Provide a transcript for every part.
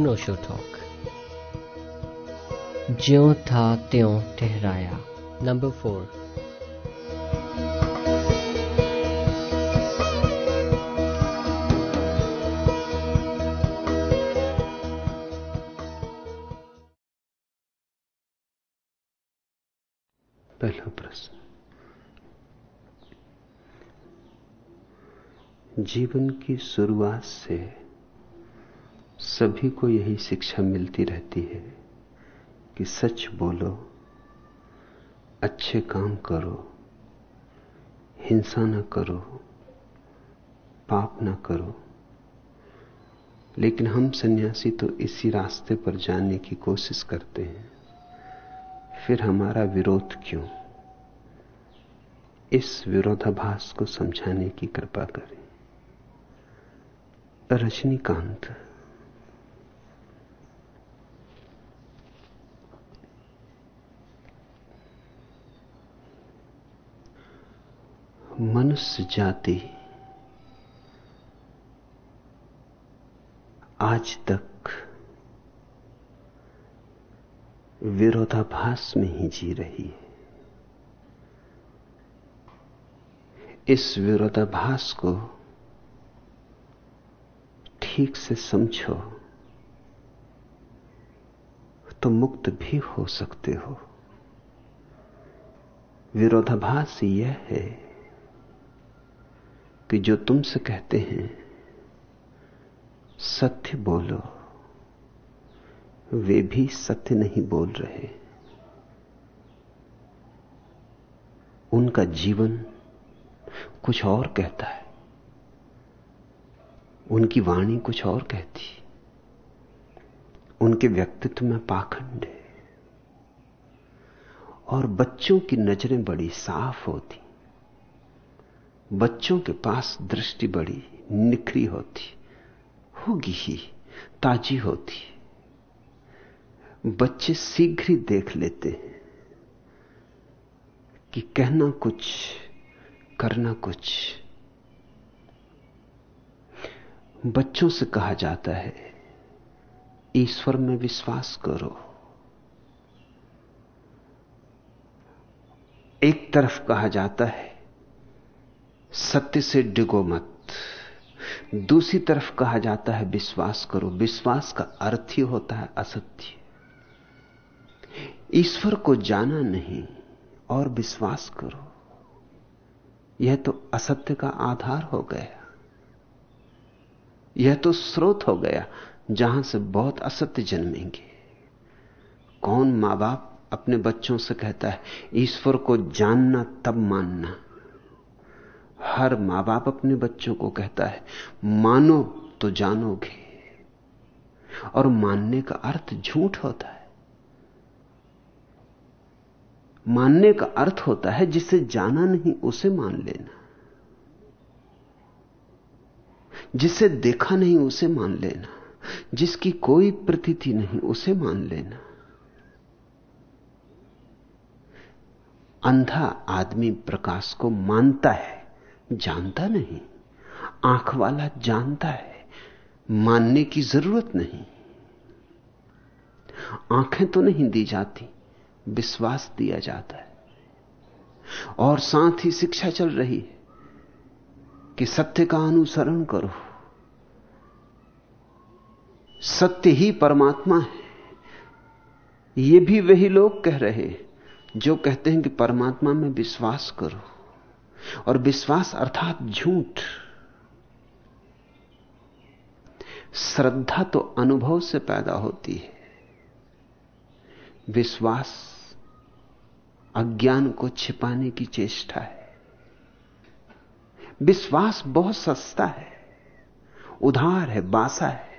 अनोशो talk ज्यो था त्यों ठहराया. नंबर फोर पहला प्रश्न. जीवन की शुरुआत से सभी को यही शिक्षा मिलती रहती है कि सच बोलो, अच्छे काम करो, हिंसा न करो, पाप न करो। लेकिन हम सन्यासी तो इसी रास्ते पर जाने की कोशिश करते हैं। फिर हमारा विरोध क्यों? इस विरोधाभास को समझाने की कृपा करें। रजनीकांत मनुष्य जाति आज तक विरोधाभास में ही जी रही है। इस विरोधाभास को ठीक से समझो तो मुक्त भी हो सकते हो। विरोधाभास यह है कि जो तुमसे कहते हैं, सत्य बोलो। वे भी सत्य नहीं बोल रहे। उनका जीवन कुछ और कहता है। उनकी वाणी कुछ और कहती। उनके व्यक्तित्व में पाखंड है। और बच्चों की नज़रें बड़ी साफ़ होती। बच्चों के पास दृष्टि बड़ी निखरी होती, होगी ही, ताजी होती। बच्चे शीघ्र ही देख लेते हैं कि कहना कुछ, करना कुछ। बच्चों से कहा जाता है, ईश्वर में विश्वास करो। एक तरफ़ कहा जाता है सत्य से डिगो मत। दूसरी तरफ़ कहा जाता है, विश्वास करो। विश्वास का अर्थ ही होता है असत्य। ईश्वर को जाना नहीं और विश्वास करो। यह तो असत्य का आधार हो गया। यह तो स्रोत हो गया जहाँ से बहुत असत्य जन्मेंगे। कौन माँ बाप अपने बच्चों से कहता है, ईश्वर को जानना, तब मानना। हर माँ बाप अपने बच्चों को कहता है, मानो तो जानोगे। और मानने का अर्थ झूठ होता है। मानने का अर्थ होता है जिसे जाना नहीं, उसे मान लेना। जिसे देखा नहीं, उसे मान लेना। जिसकी कोई प्रतीति नहीं, उसे मान लेना। अंधा आदमी प्रकाश को मानता है। जानता नहीं। आँख वाला जानता है, मानने की ज़रूरत नहीं। आँखें तो नहीं दी जाती, विश्वास दिया जाता है। और साथ ही शिक्षा चल रही है कि सत्य का अनुसरण करो। सत्य ही परमात्मा है। ये भी वही लोग कह रहे हैं, जो कहते हैं कि परमात्मा में विश्वास करो। और विश्वास अर्थात झूठ। श्रद्धा तो अनुभव से पैदा होती है। विश्वास अज्ञान को छिपाने की चेष्टा है। विश्वास बहुत सस्ता है। उधार है, बासा है।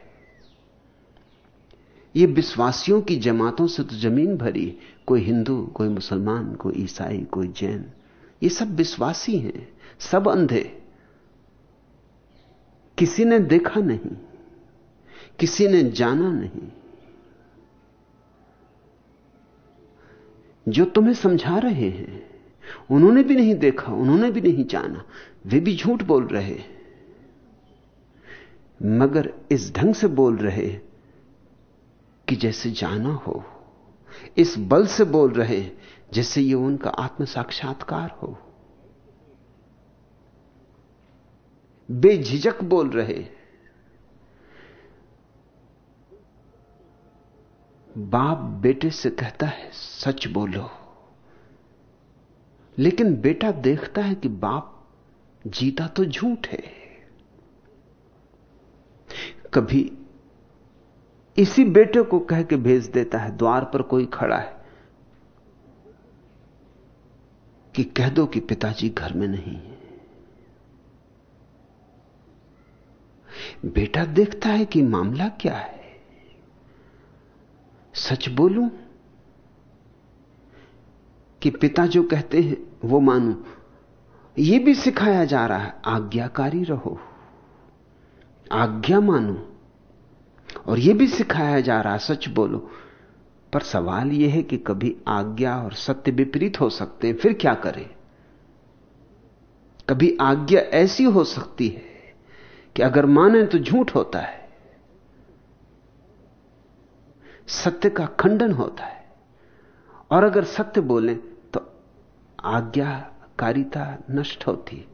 ये विश्वासियों की जमातों से तो ज़मीन भरी। कोई हिंदू, कोई मुसलमान, कोई ईसाई, कोई जैन। ये सब विश्वासी हैं, सब अंधे। किसी ने देखा नहीं, किसी ने जाना नहीं। जो तुम्हें समझा रहे हैं, उन्होंने भी नहीं देखा, उन्होंने भी नहीं जाना, वे भी झूठ बोल रहे। मगर इस ढंग से बोल रहे कि जैसे जाना हो, इस बल से बोल रहे हैं जैसे ये उनका आत्म साक्षात्कार हो। बेझिझक बोल रहे बाप बेटे से कहता है, सच बोलो। लेकिन बेटा देखता है कि बाप जीता तो झूठ है। कभी इसी बेटे को कह के भेज देता है, द्वार पर कोई खड़ा है। कि कह दो कि पिताजी घर में नहीं है। बेटा देखता है कि मामला क्या है। सच बोलूँ कि पिता जो कहते हैं, वो मानूं यह भी सिखाया जा रहा है, आज्ञाकारी रहो। आज्ञा मानो, और यह भी सिखाया जा रहा है, सच बोलो। पर सवाल यह है कि कभी आज्ञा और सत्य विपरीत हो सकते हैं, फिर क्या करें? कभी आज्ञा ऐसी हो सकती है कि अगर माने तो झूठ होता है, सत्य का खंडन होता है, और अगर सत्य बोलें तो आज्ञाकारिता नष्ट होती,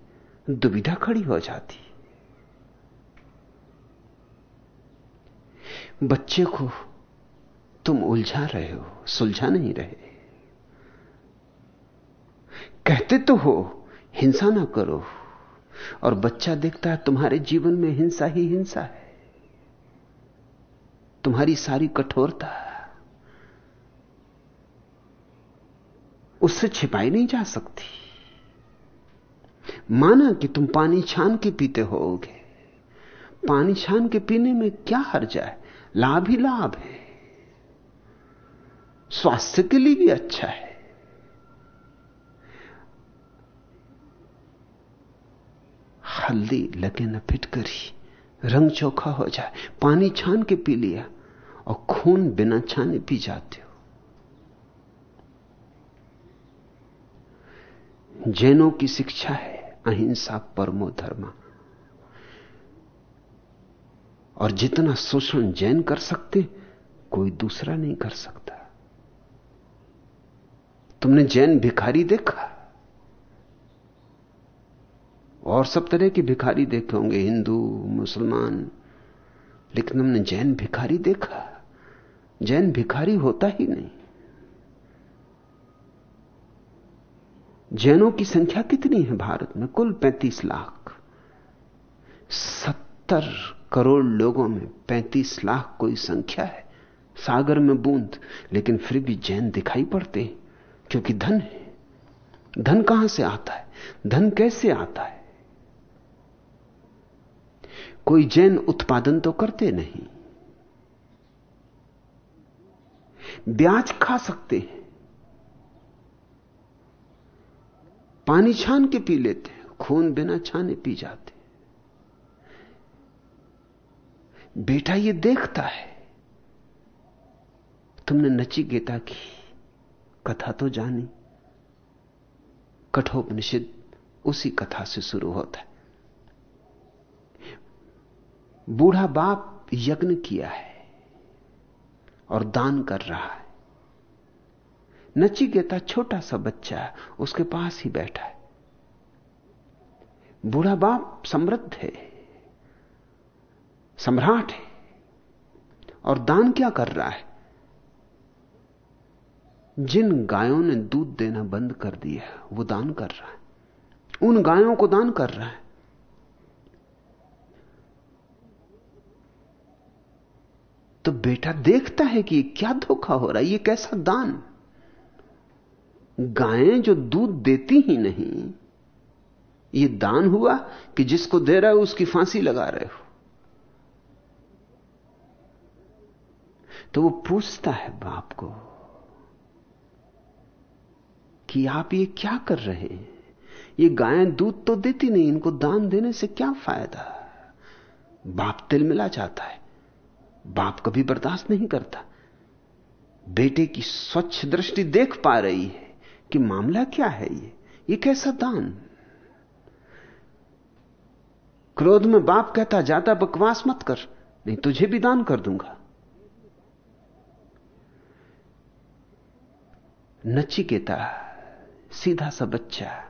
दुविधा खड़ी हो जाती। बच्चे को तुम उलझा रहे हो, सुलझा नहीं रहे। कहते तो हो, हिंसा ना करो, और बच्चा देखता है तुम्हारे जीवन में हिंसा ही हिंसा है। तुम्हारी सारी कठोरता, उससे छिपाई नहीं जा सकती। माना कि तुम पानी छान के पीते होगे। पानी छान के पीने में क्या हर्जा है? लाभ ही लाभ है। स्वास्थ्य के लिए भी अच्छा है। हल्दी लगे न फिट फिटकरी रंग चोखा हो जाए, पानी छान के पी लिया और खून बिना छाने पी जाते हो। जैनों की शिक्षा है अहिंसा परमो धर्मा और जितना शोषण जैन कर सकते, कोई दूसरा नहीं कर सकता। तुमने जैन भिखारी देखा? और सब तरह के भिखारी देखे होंगे, हिंदू, मुसलमान। लेकिन हमने जैन भिखारी देखा। जैन भिखारी होता ही नहीं। जैनों की संख्या कितनी है भारत में? कुल 35 लाख। सत्तर करोड़ लोगों में 35 लाख कोई संख्या है। सागर में बूंद, लेकिन फिर भी जैन दिखाई पड़ते हैं। क्योंकि धन है। धन कहाँ से आता है? धन कैसे आता है? कोई जैन उत्पादन तो करते नहीं। ब्याज खा सकते हैं। पानी छान के पी लेते हैं, खून बिना छाने पी जाते बेटा ये देखता है। तुमने नचिकेता की। कथा तो जानी। कठोपनिषद उसी कथा से शुरू होता है। बूढ़ा बाप यज्ञ किया है और दान कर रहा है। नचिकेता छोटा सा बच्चा है उसके पास ही बैठा है। बूढ़ा बाप समृद्ध है, सम्राट है और दान क्या कर रहा है? जिन गायों ने दूध देना बंद कर दिया वो दान कर रहा है। उन गायों को दान कर रहा है। तो बेटा देखता है कि क्या धोखा हो रहा है, ये कैसा दान? गायें जो दूध देती ही नहीं, ये दान हुआ कि जिसको दे रहा है, उसकी फांसी लगा रहे हो। तो वो पूछता है बाप को कि आप ये क्या कर रहे हैं? ये गायें दूध तो देती नहीं, इनको दान देने से क्या फ़ायदा? बाप तिल मिला जाता है। बाप कभी बर्दाश्त नहीं करता। बेटे की स्वच्छ दृष्टि देख पा रही है कि मामला क्या है ये? ये कैसा दान? क्रोध में बाप कहता, जाता बकवास मत कर, नहीं तुझे भी दान कर दूँगा। नचिकेता सीधा सा बच्चा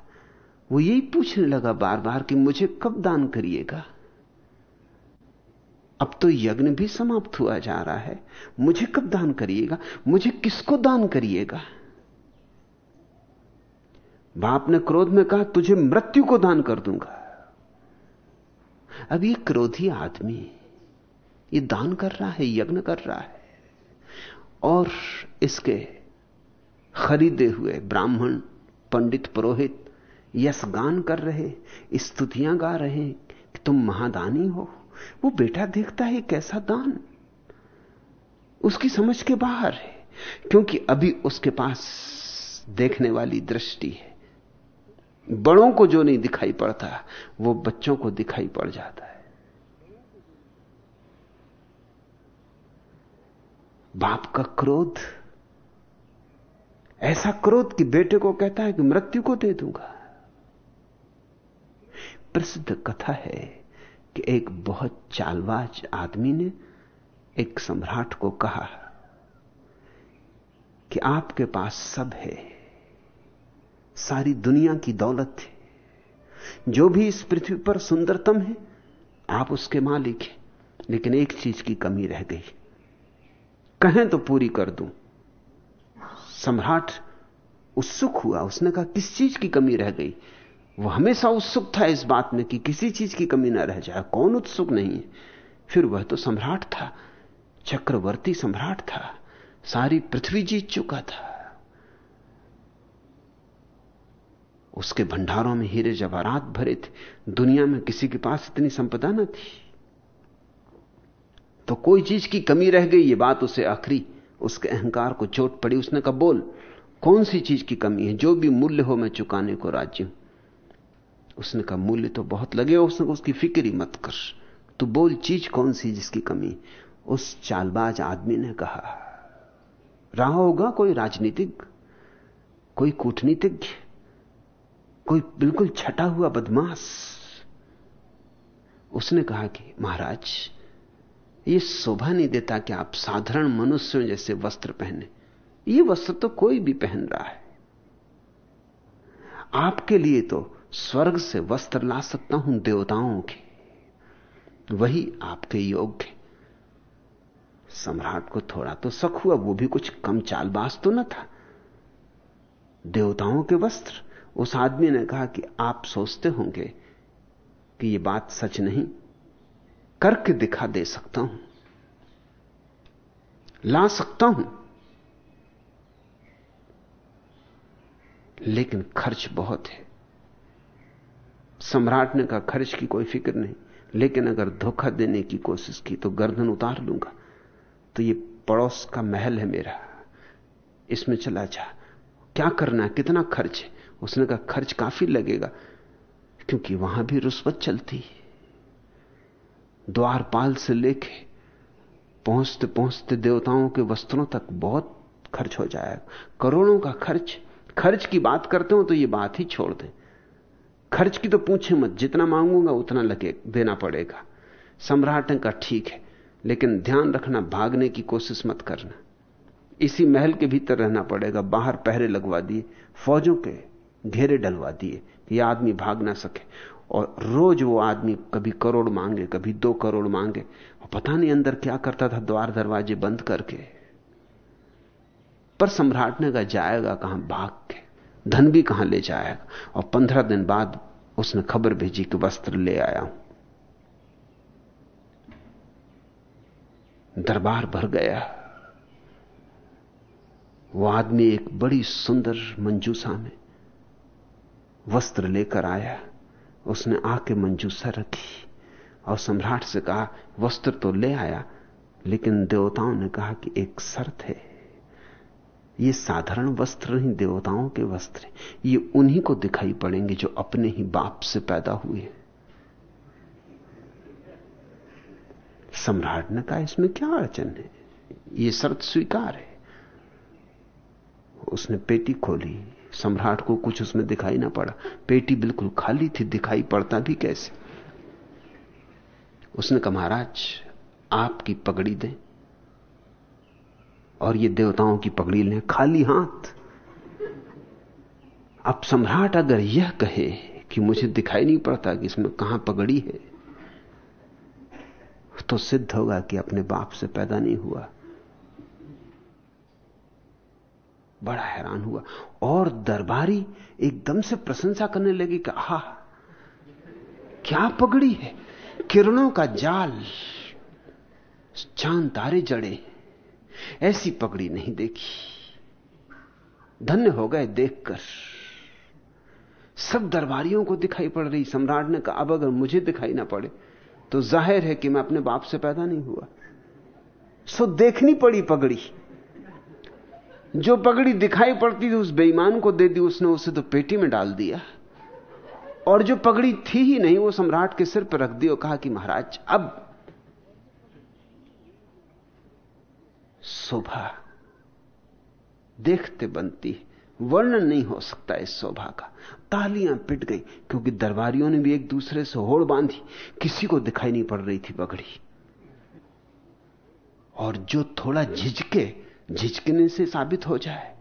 वो यही पूछने लगा बार बार कि मुझे कब दान करिएगा? अब तो यज्ञ भी समाप्त हुआ जा रहा है। मुझे कब दान करिएगा? मुझे किसको दान करिएगा? बाप ने क्रोध में कहा, तुझे मृत्यु को दान कर दूँगा। अब ये क्रोधी आदमी, ये दान कर रहा है, यज्ञ कर रहा है, और इसके खरीदे हुए ब्राह्मण पंडित पुरोहित यश गान कर रहे, स्तुतियाँ गा रहे कि तुम महादानी हो। वो बेटा देखता है कैसा दान। उसकी समझ के बाहर है, क्योंकि अभी उसके पास देखने वाली दृष्टि है। बड़ों को जो नहीं दिखाई पड़ता, वो बच्चों को दिखाई पड़ जाता है। बाप का क्रोध ऐसा क्रोध कि बेटे को कहता है कि मृत्यु को दे दूँगा। प्रसिद्ध कथा है कि एक बहुत चालबाज आदमी ने एक सम्राट को कहा कि आपके पास सब है, सारी दुनिया की दौलत है, जो भी इस पृथ्वी पर सुंदरतम है, आप उसके मालिक हैं, लेकिन एक चीज़ की कमी रह गई। कहें तो पूरी कर दूँ। सम्राट उत्सुक हुआ। उसने कहा, किस चीज़ की कमी रह गई? वह हमेशा उत्सुक था इस बात में कि किसी चीज़ की कमी ना रह जाए। कौन उत्सुक नहीं है? फिर वह तो सम्राट था। चक्रवर्ती सम्राट था। सारी पृथ्वी जीत चुका था। उसके भंडारों में हीरे जवाहरात भरे थे। दुनिया में किसी के पास इतनी संपदा न थी। तो कोई चीज़ की कमी रह गई, ये बात उसे आखिरी उसके अहंकार को चोट पड़ी। उसने कहा, बोल, कौन सी चीज़ की कमी है? जो भी मूल्य हो, मैं चुकाने को राज्य हूँ। उसने कहा, मूल्य तो बहुत लगे हो, उसने उसकी फ़िक्र ही मत कर। तू बोल, चीज़ कौन सी जिसकी कमी? उस चालबाज आदमी ने कहा, रहा होगा कोई राजनीतिक, कोई कूटनीतिज्ञ कोई बिल्कुल छटा हुआ बदमाश? उसने कहा कि, महाराज ये शोभा नहीं देता कि आप साधारण मनुष्यों जैसे वस्त्र पहने। ये वस्त्र तो कोई भी पहन रहा है। आपके लिए तो स्वर्ग से वस्त्र ला सकता हूँ देवताओं के। वही आपके योग्य सम्राट को थोड़ा तो शक हुआ, वो भी कुछ कम चालबाज तो न था। देवताओं के वस्त्र, उस आदमी ने कहा कि आप सोचते होंगे कि यह बात सच नहीं। करके दिखा दे सकता हूँ। ला सकता हूँ। लेकिन खर्च बहुत है। सम्राट ने कहा खर्च की कोई फ़िक्र नहीं। लेकिन अगर धोखा देने की कोशिश की तो गर्दन उतार लूँगा तो ये पड़ोस का महल है मेरा। इसमें चला जा। क्या करना है? कितना खर्च है? उसने कहा, खर्च काफ़ी लगेगा, क्योंकि वहाँ भी रुस्वत चलती द्वारपाल से लेके पहुँचते पहुँचते देवताओं के वस्त्रों तक बहुत खर्च हो जाएगा करोड़ों का खर्च। खर्च की बात करते हो तो ये बात ही छोड़ दें। खर्च की तो पूछे मत। जितना मांगूँगा उतना लगे, देना पड़ेगा। सम्राट का ठीक है, लेकिन ध्यान रखना, भागने की कोशिश मत करना। इसी महल के भीतर रहना पड़ेगा। बाहर पहरे लगवा दिए, फौजों के घेरे डलवा दिए कि आदमी भाग ना सके। और रोज वो आदमी कभी करोड़ मांगे, कभी दो करोड़ मांगे। और पता नहीं अंदर क्या करता था, द्वार दरवाजे बंद करके। पर सम्राट ने कहा जाएगा कहाँ, भाग के। धन भी कहाँ ले जाएगा। और पंद्रह दिन बाद उसने खबर भेजी कि वस्त्र ले आया हूँ। दरबार भर गया। वो आदमी एक बड़ी सुंदर मंजूसा में वस्त्र लेकर आया। उसने आके मंजूसा रखी और सम्राट से कहा, वस्त्र तो ले आया, लेकिन देवताओं ने कहा कि एक शर्त है। ये साधारण वस्त्र नहीं, देवताओं के वस्त्र ये उन्हीं को दिखाई पड़ेंगे जो अपने ही बाप से पैदा हुए सम्राट ने कहा, इसमें क्या अड़चन है? ये शर्त स्वीकार है। उसने पेटी खोली सम्राट को कुछ उसमें दिखाई ना पड़ा। पेटी बिल्कुल खाली थी, दिखाई पड़ता भी कैसे? उसने कहा, महाराज, आपकी पगड़ी दें। और ये देवताओं की पगड़ी लें, खाली हाथ। अब सम्राट अगर यह कहे कि मुझे दिखाई नहीं पड़ता कि इसमें कहाँ पगड़ी है तो सिद्ध होगा कि अपने बाप से पैदा नहीं हुआ। बड़ा हैरान हुआ। और दरबारी एकदम से प्रशंसा करने लगी कि हा क्या पगड़ी है? किरणों का जाल, चाँद तारे जड़े, ऐसी पगड़ी नहीं देखी। धन्य हो गए देखकर। सब दरबारियों को दिखाई पड़ रही, सम्राट ने कहा, अब अगर मुझे दिखाई ना पड़े तो ज़ाहिर है कि मैं अपने बाप से पैदा नहीं हुआ। सो देखनी पड़ी पगड़ी। जो पगड़ी दिखाई पड़ती थी, उस बेईमान को दे दी, उसने उसे तो पेटी में डाल दिया। और जो पगड़ी थी ही नहीं, वो सम्राट के सिर पर रख दी और कहा कि महाराज, अब शोभा देखते बनती वर्णन नहीं हो सकता इस शोभा का। तालियाँ पिट गई, क्योंकि दरबारियों ने भी एक दूसरे से होड़ बांधी। किसी को दिखाई नहीं पड़ रही थी पगड़ी। और जो थोड़ा झिझके झिझकने से साबित हो जाए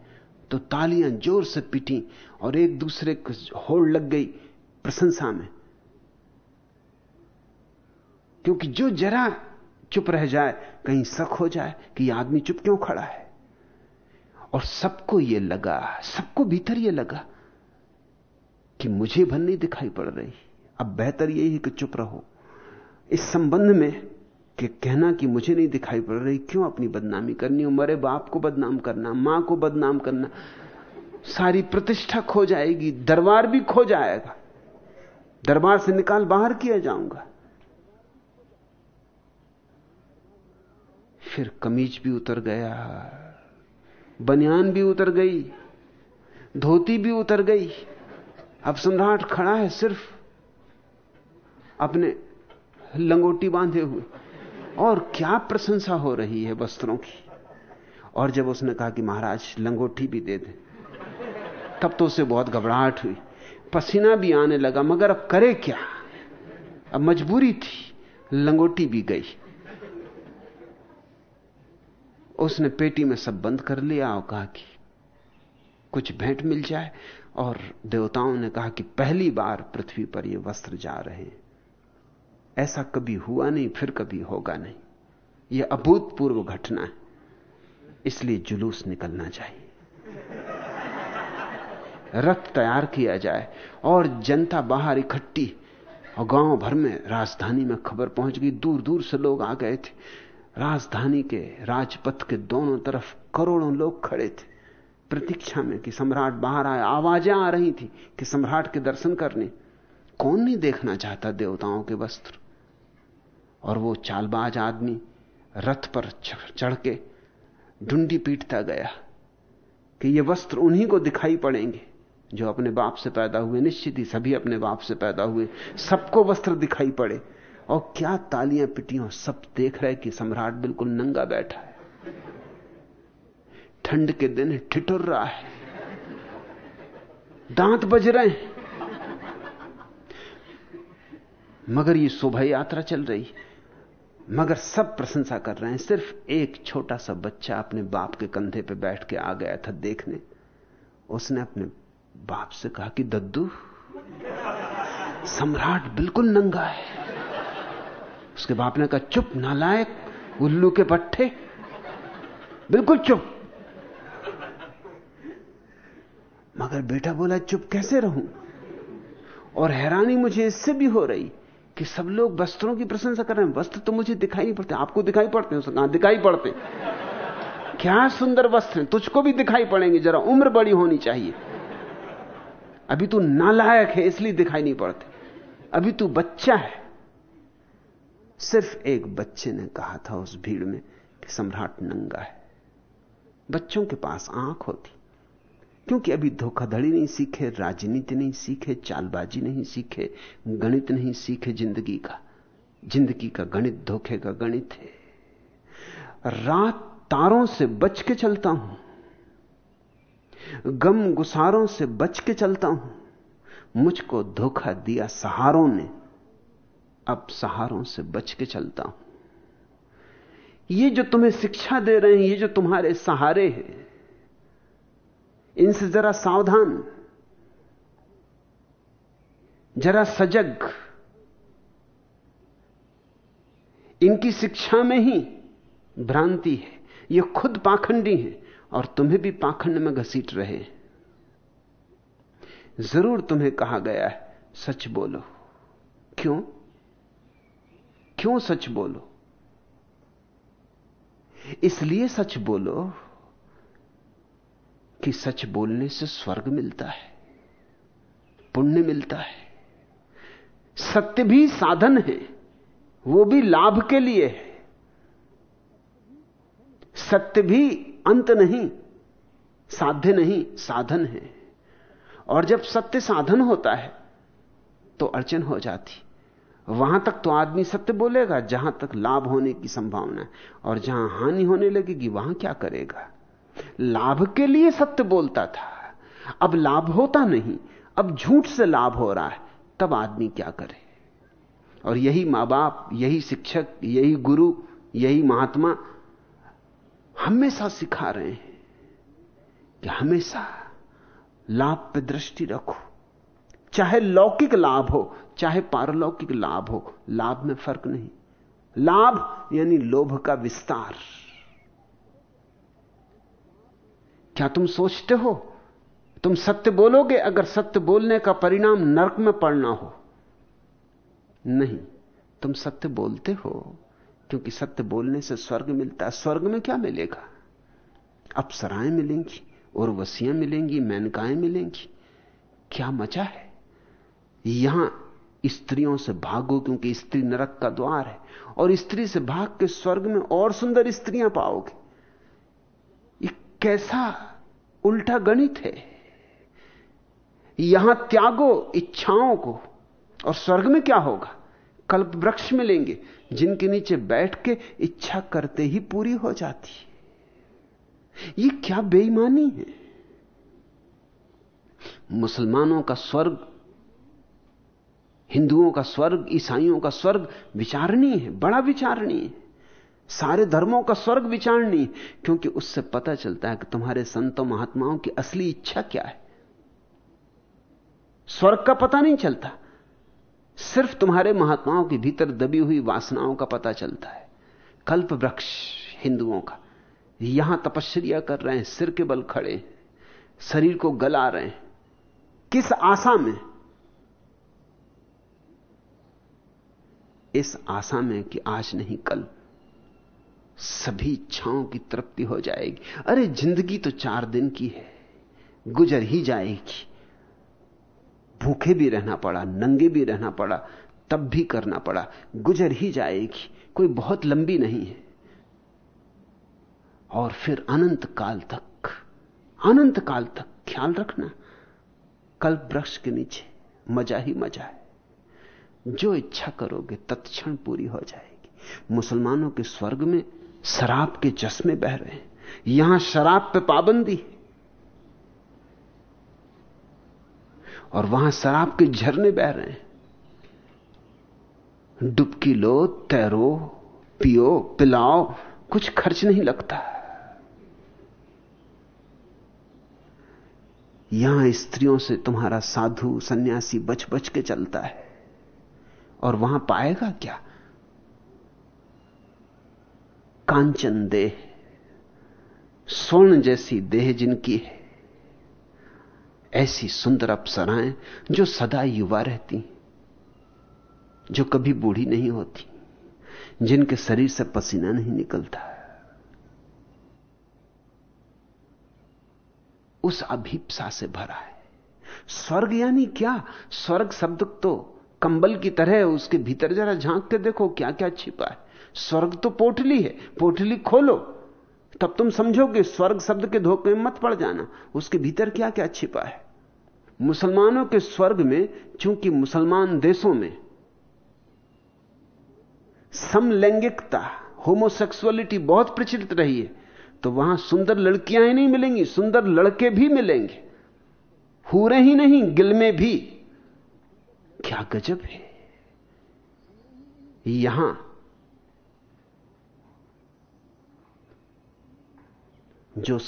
तो तालियाँ ज़ोर से पिटी और एक दूसरे को होड़ लग गई प्रशंसा में। क्योंकि जो जरा चुप रह जाए, कहीं शक हो जाए कि यह आदमी चुप क्यों खड़ा है? और सबको यह लगा, सबको भीतर यह लगा कि मुझे भन नहीं दिखाई पड़ रही। अब बेहतर यही है कि चुप रहो। इस संबंध में कि कहना कि मुझे नहीं दिखाई पड़ रही, क्यों अपनी बदनामी करनी? हो मरे बाप को बदनाम करना, माँ को बदनाम करना, सारी प्रतिष्ठा खो जाएगी, दरबार भी खो जाएगा। दरबार से निकाल बाहर किया जाऊँगा। फिर कमीज भी उतर गया, बनियान भी उतर गई, धोती भी उतर गई। अब सम्राट खड़ा है सिर्फ़ अपने लंगोटी बांधे हुए। और क्या प्रशंसा हो रही है वस्त्रों की? और जब उसने कहा कि महाराज लंगोटी भी दे दे, तब तो उसे बहुत घबराहट हुई। पसीना भी आने लगा, मगर अब करे क्या? अब मजबूरी थी, लंगोटी भी गई। उसने पेटी में सब बंद कर लिया और कहा कि कुछ भेंट मिल जाए, और देवताओं ने कहा कि पहली बार पृथ्वी पर ये वस्त्र जा रहे हैं। ऐसा कभी हुआ नहीं, फिर कभी होगा नहीं। यह अभूतपूर्व घटना है। इसलिए जुलूस निकलना चाहिए। रथ तैयार किया जाए और जनता बाहर इकट्ठी और गाँव भर में राजधानी में खबर पहुँच गई। दूर दूर से लोग आ गए थे। राजधानी के राजपथ के दोनों तरफ़ करोड़ों लोग खड़े थे। प्रतीक्षा में कि सम्राट बाहर आए। आवाज़ें आ रही थी कि सम्राट के दर्शन करने। कौन नहीं देखना चाहता देवताओं के वस्त्र? और वो चालबाज आदमी रथ पर चढ़ के ढूंढी पीटता गया कि ये वस्त्र उन्हीं को दिखाई पड़ेंगे जो अपने बाप से पैदा हुए। निश्चित ही सभी अपने बाप से पैदा हुए। सबको वस्त्र दिखाई पड़े। और क्या तालियाँ पिटियों सब देख रहे कि सम्राट बिल्कुल नंगा बैठा है। ठंड के दिन ठिठुर रहा है। दांत बज रहे हैं। मगर ये शोभा यात्रा चल रही। मगर सब प्रशंसा कर रहे हैं। सिर्फ़ एक छोटा सा बच्चा अपने बाप के कंधे पे बैठ के आ गया था देखने। उसने अपने बाप से कहा कि, दद्दू, सम्राट बिल्कुल नंगा है। उसके बाप ने कहा, चुप नालायक, उल्लू के पट्टे, बिल्कुल चुप। मगर बेटा बोला, चुप कैसे रहूँ? और हैरानी मुझे इससे भी हो रही कि सब लोग वस्त्रों की प्रशंसा कर रहे हैं। वस्त्र तो मुझे दिखाई नहीं पड़ते, आपको दिखाई पड़ते हैं कहा दिखाई पड़ते? क्या सुंदर वस्त्र हैं? तुझको भी दिखाई पड़ेंगे, जरा उम्र बड़ी होनी चाहिए। अभी तू नालायक है, इसलिए दिखाई नहीं पड़ते। अभी तू बच्चा है। सिर्फ़ एक बच्चे ने कहा था उस भीड़ में कि सम्राट नंगा है। बच्चों के पास आँख होती। क्योंकि अभी धोखाधड़ी नहीं सीखे, राजनीति नहीं सीखे, चालबाजी नहीं सीखे, गणित नहीं सीखे ज़िंदगी का। ज़िंदगी का गणित धोखे का गणित है। रात तारों से बच के चलता हूँ। गम गुसारों से बच के चलता हूँ। मुझको धोखा दिया सहारों ने, अब सहारों से बच के चलता हूँ। ये जो तुम्हें शिक्षा दे रहे हैं, ये जो तुम्हारे सहारे हैं इनसे जरा सावधान। जरा सजग। इनकी शिक्षा में ही भ्रांति है। ये खुद पाखंडी है और तुम्हें भी पाखंड में घसीट रहे हैं। ज़रूर तुम्हें कहा गया है, सच बोलो। क्यों? क्यों सच बोलो? इसलिए सच बोलो कि सच बोलने से स्वर्ग मिलता है, पुण्य मिलता है। सत्य भी साधन है, वो भी लाभ के लिए है। सत्य भी अंत नहीं, साध्य नहीं, साधन है। और जब सत्य साधन होता है तो अड़चन हो जाती। वहाँ तक तो आदमी सत्य बोलेगा, जहाँ तक लाभ होने की संभावना है। और जहाँ हानि होने लगेगी, वहाँ क्या करेगा? लाभ के लिए सत्य बोलता था। अब लाभ होता नहीं, अब झूठ से लाभ हो रहा है, तब आदमी क्या करे? और यही माँ बाप यही शिक्षक, यही गुरु, यही महात्मा हमेशा सिखा रहे हैं कि हमेशा लाभ पर दृष्टि रखो। चाहे लौकिक लाभ हो, चाहे पारलौकिक लाभ हो, लाभ में फ़र्क नहीं। लाभ यानी लोभ का विस्तार। क्या तुम सोचते हो? तुम सत्य बोलोगे अगर सत्य बोलने का परिणाम नरक में पड़ना हो? नहीं, तुम सत्य बोलते हो, क्योंकि सत्य बोलने से स्वर्ग मिलता है। स्वर्ग में क्या मिलेगा? अप्सराएँ मिलेंगी, उर्वशियाँ मिलेंगी, मैनकाएँ मिलेंगी। क्या मज़ा है? यहाँ स्त्रियों से भागो, क्योंकि स्त्री नरक का द्वार है, और स्त्री से भाग के स्वर्ग में और सुंदर स्त्रियाँ पाओगे। कैसा उल्टा गणित है? यहाँ त्यागो इच्छाओं को, और स्वर्ग में क्या होगा? कल्प वृक्ष मिलेंगे, जिनके नीचे बैठ के इच्छा करते ही पूरी हो जाती है। ये क्या बेईमानी है? मुसलमानों का स्वर्ग, हिंदुओं का स्वर्ग, ईसाइयों का स्वर्ग विचारणीय है, बड़ा विचारणीय है। सारे धर्मों का स्वर्ग विचारणी क्योंकि उससे पता चलता है कि तुम्हारे संतों, महात्माओं की असली इच्छा क्या है। स्वर्ग का पता नहीं चलता, सिर्फ़ तुम्हारे महात्माओं के भीतर दबी हुई वासनाओं का पता चलता है, कल्प वृक्ष हिंदुओं का। यहाँ तपस्या कर रहे हैं, सिर के बल खड़े शरीर को गला रहे हैं। किस आशा में? इस आशा में कि आज नहीं, कल सभी इच्छाओं की तृप्ति हो जाएगी। अरे, ज़िंदगी तो चार दिन की है। गुजर ही जाएगी। भूखे भी रहना पड़ा, नंगे भी रहना पड़ा, तब भी करना पड़ा। गुजर ही जाएगी, कोई बहुत लंबी नहीं है। और फिर अनंत काल तक, अनंत काल तक ख्याल रखना। कल्प वृक्ष के नीचे मज़ा ही मज़ा है। जो इच्छा करोगे, तत्क्षण पूरी हो जाएगी। मुसलमानों के स्वर्ग में शराब के चश्मे बह रहे हैं। यहाँ शराब पे पाबंदी और वहाँ शराब के झरने बह रहे हैं। डुबकी लो, तैरो, पियो, पिलाओ, कुछ खर्च नहीं लगता। यहाँ स्त्रियों से तुम्हारा साधु सन्यासी बच बच के चलता है। और वहाँ पाएगा क्या? कांचन देह, स्वर्ण जैसी देह जिनकी है, ऐसी सुंदर अप्सराएँ जो सदा युवा रहती, जो कभी बूढ़ी नहीं होती, जिनके शरीर से पसीना नहीं निकलता। उस अभीपसा से भरा है। स्वर्ग यानी क्या? स्वर्ग शब्द तो कंबल की तरह उसके भीतर जरा झाँक के देखो क्या क्या छिपा है। स्वर्ग तो पोटली है, पोटली खोलो। तब तुम समझोगे, स्वर्ग शब्द के धोखे में मत पड़ जाना। उसके भीतर क्या क्या छिपा है? मुसलमानों के स्वर्ग में, चूँकि मुसलमान देशों में, समलैंगिकता, होमोसेक्सुअलिटी बहुत प्रचलित रही है तो वहाँ सुंदर लड़कियाँ ही नहीं मिलेंगी, सुंदर लड़के भी मिलेंगे। हूरे ही नहीं, गिलमे भी। क्या गजब है। यहाँ जो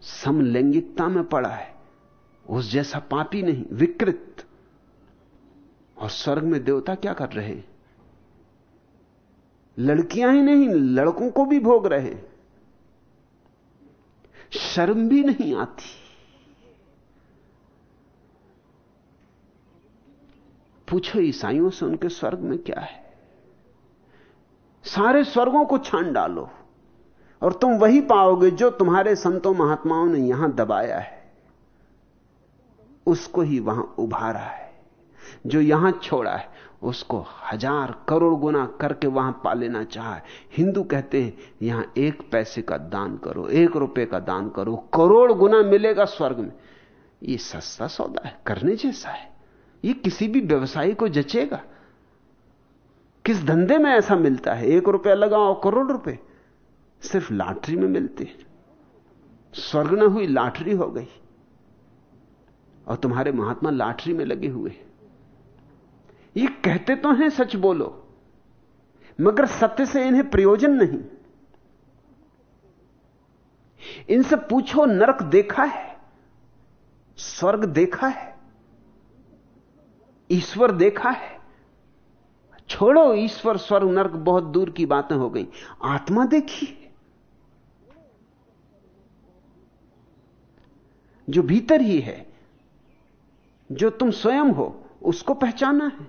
समलैंगिकता में पड़ा है, उस जैसा पापी नहीं, विकृत। और स्वर्ग में देवता क्या कर रहे हैं? लड़कियाँ ही नहीं, लड़कों को भी भोग रहे शर्म भी नहीं आती। पूछो ईसाइयों से उनके स्वर्ग में क्या है? सारे स्वर्गों को छान डालो। और तुम वही पाओगे जो तुम्हारे संतों महात्माओं ने यहाँ दबाया है। उसको ही वहाँ उभारा है। जो यहाँ छोड़ा है, उसको हज़ार करोड़ गुना करके वहाँ पा लेना चाह हिंदू कहते हैं, यहाँ एक पैसे का दान करो, एक रुपए का दान करो, करोड़ गुना मिलेगा स्वर्ग में। ये सस्ता सौदा है, करने जैसा है। ये किसी भी व्यवसायी को जचेगा। किस धंधे में ऐसा मिलता है? एक रुपया लगाओ, करोड़ रुपए। सिर्फ़ लॉटरी में मिलते हैं। स्वर्ग न हुई लॉटरी हो गई। और तुम्हारे महात्मा लॉटरी में लगे हुए ये कहते तो हैं, सच बोलो। मगर सत्य से इन्हें प्रयोजन नहीं। इनसे पूछो, नरक देखा है? स्वर्ग देखा है? ईश्वर देखा है? छोड़ो, ईश्वर, स्वर्ग, नरक बहुत दूर की बातें हो गई। आत्मा देखी? जो भीतर ही है, जो तुम स्वयं हो, उसको पहचाना है।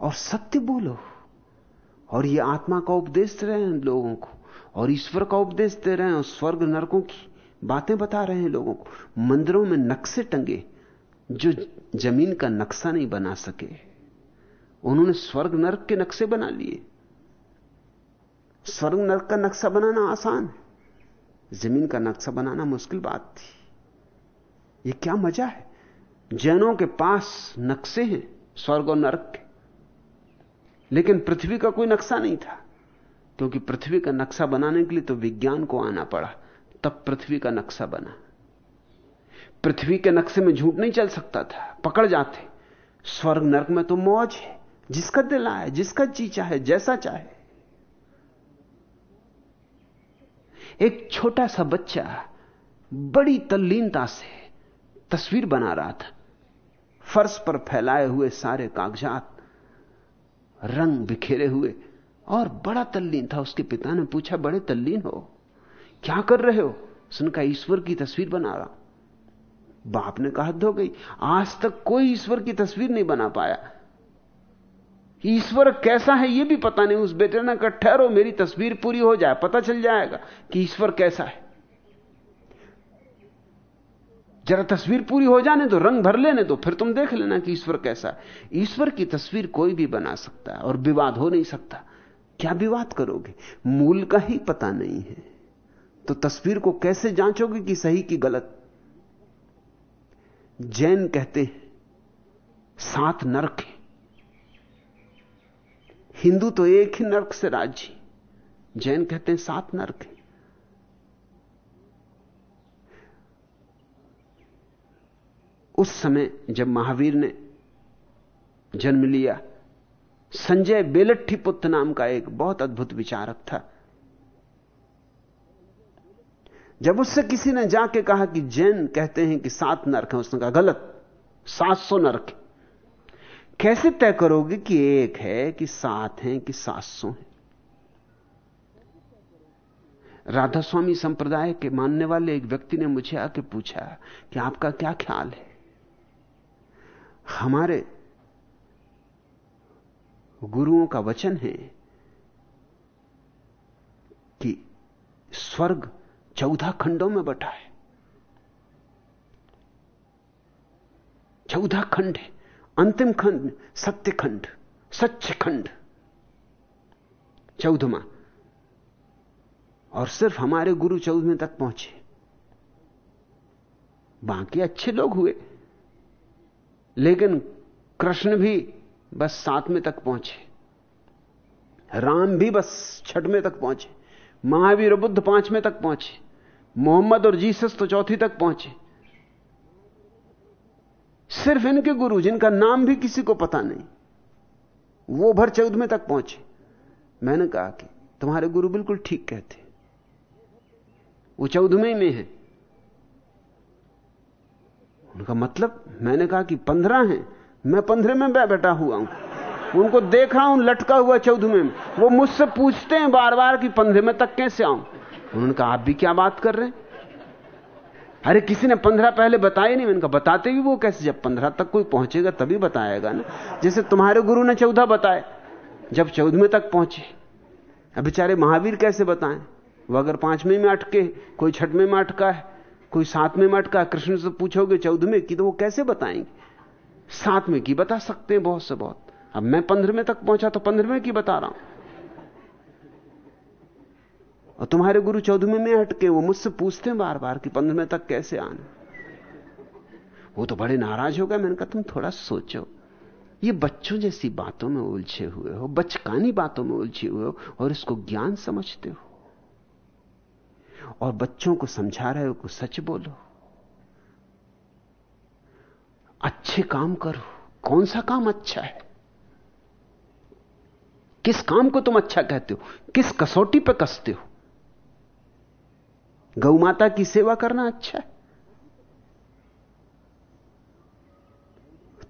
और सत्य बोलो। और ये आत्मा का उपदेश दे रहे हैं लोगों को, और ईश्वर का उपदेश दे रहे हैं, और स्वर्ग नरकों की बातें बता रहे हैं लोगों को। मंदिरों में नक्शे टंगे, जो ज़मीन का नक्शा नहीं बना सके। उन्होंने स्वर्ग नरक के नक्शे बना लिए। स्वर्ग नरक का नक्शा बनाना आसान है। ज़मीन का नक्शा बनाना मुश्किल बात थी। ये क्या मज़ा है? जैनों के पास नक्शे हैं, स्वर्ग और नरक के। लेकिन पृथ्वी का कोई नक्शा नहीं था। क्योंकि पृथ्वी का नक्शा बनाने के लिए तो विज्ञान को आना पड़ा। तब पृथ्वी का नक्शा बना। पृथ्वी के नक्शे में झूठ नहीं चल सकता था। पकड़ जाते। स्वर्ग नरक में तो मौज है। जिसका दिल आए, जिसका जी चाहे, जैसा चाहे। एक छोटा सा बच्चा बड़ी तल्लीनता से तस्वीर बना रहा था। फर्श पर फैलाए हुए सारे कागजात रंग बिखेरे हुए और बड़ा तल्लीन था। उसके पिता ने पूछा, बड़े तल्लीन हो? क्या कर रहे हो? सुनका ईश्वर की तस्वीर बना रहा बाप ने कहा, धो गई। आज तक कोई ईश्वर की तस्वीर नहीं बना पाया। ईश्वर कैसा है यह भी पता नहीं, उस बेटे ने कहा ठहरो, मेरी तस्वीर पूरी हो जाए, पता चल जाएगा कि ईश्वर कैसा है। जरा तस्वीर पूरी हो जाने तो रंग भर लेने तो फिर तुम देख लेना कि ईश्वर कैसा है। ईश्वर की तस्वीर कोई भी बना सकता है और विवाद हो नहीं सकता। क्या विवाद करोगे? मूल का ही पता नहीं है। तो तस्वीर को कैसे जांचोगे कि सही की गलत? जैन कहते हैं, सात नरक है। हिंदू तो एक ही नरक से राज़ी। जैन कहते हैं सात नरक है। उस समय जब महावीर ने जन्म लिया, संजय बेलट्ठी पुत्र नाम का एक बहुत अद्भुत विचारक था। जब उससे किसी ने जाके कहा कि जैन कहते हैं कि सात नरक हैं, उसने कहा, गलत, सात सौ नरक कैसे तय करोगे कि एक है, कि सात हैं, कि सात सौ हैं? राधा स्वामी संप्रदाय के मानने वाले एक व्यक्ति ने मुझे आके पूछा कि आपका क्या ख्याल है? हमारे गुरुओं का वचन है कि स्वर्ग चौदह खंडों में बटा है। चौदह खंड है। अंतिम खंड सत्य खंड सच्च खंड चौदमा और सिर्फ़ हमारे गुरु चौदहवें तक पहुँचे। बाकी अच्छे लोग हुए। लेकिन कृष्ण भी बस सातवें तक पहुँचे। राम भी बस छठवें तक पहुँचे। महावीर बुद्ध पाँचवें तक पहुँचे। मोहम्मद और जीसस तो चौथी तक पहुँचे। सिर्फ़ इनके गुरु, जिनका नाम भी किसी को पता नहीं, वो भर चौदहवें तक पहुँचे। मैंने कहा कि तुम्हारे गुरु बिल्कुल ठीक कहते वो चौदहवें में है उनका मतलब मैंने कहा कि पंद्रह हैं। मैं पंद्रह में बैठा हुआ हूँ। उनको देख हूँ, लटका हुआ चौदहवें में। वो मुझसे पूछते हैं बार बार कि पंद्रह में तक कैसे आऊँ? उन्होंने कहा, आप भी क्या बात कर रहे हैं? अरे किसी ने पंद्रह पहले बताया नहीं, मैंने बताते भी वो कैसे? जब पंद्रह तक कोई पहुंचेगा तभी बताएगा ना। जैसे तुम्हारे गुरु ने चौदह बताए, जब चौदहवें तक पहुँचे। अब बेचारे महावीर कैसे बताएँ? वो अगर पाँचवें में अटके, कोई छठवें में अटका है, कोई सातवें में अटका कृष्ण से पूछोगे चौदहवें की तो वो कैसे बताएँगे? सातवें की बता सकते हैं बहुत से बहुत। अब मैं पंद्रहवें तक पहुँचा तो पंद्रहवें की बता रहा हूँ। और तुम्हारे गुरु चौदहवें में हटके वो मुझसे पूछते हैं बार बार कि पंद्रहवें तक कैसे आना? वो तो बड़े नाराज़ हो गए। मैंने कहा, तुम थोड़ा सोचो। ये बच्चों जैसी बातों में उलझे हुए हो, बचकानी बातों में उलझे हुए हो और इसको ज्ञान समझते हो। और बच्चों को समझा रहे हो को सच बोलो। अच्छे काम करो। कौन सा काम अच्छा है? किस काम को तुम अच्छा कहते हो? किस कसौटी पर कसते हो? गौ माता की सेवा करना अच्छा है।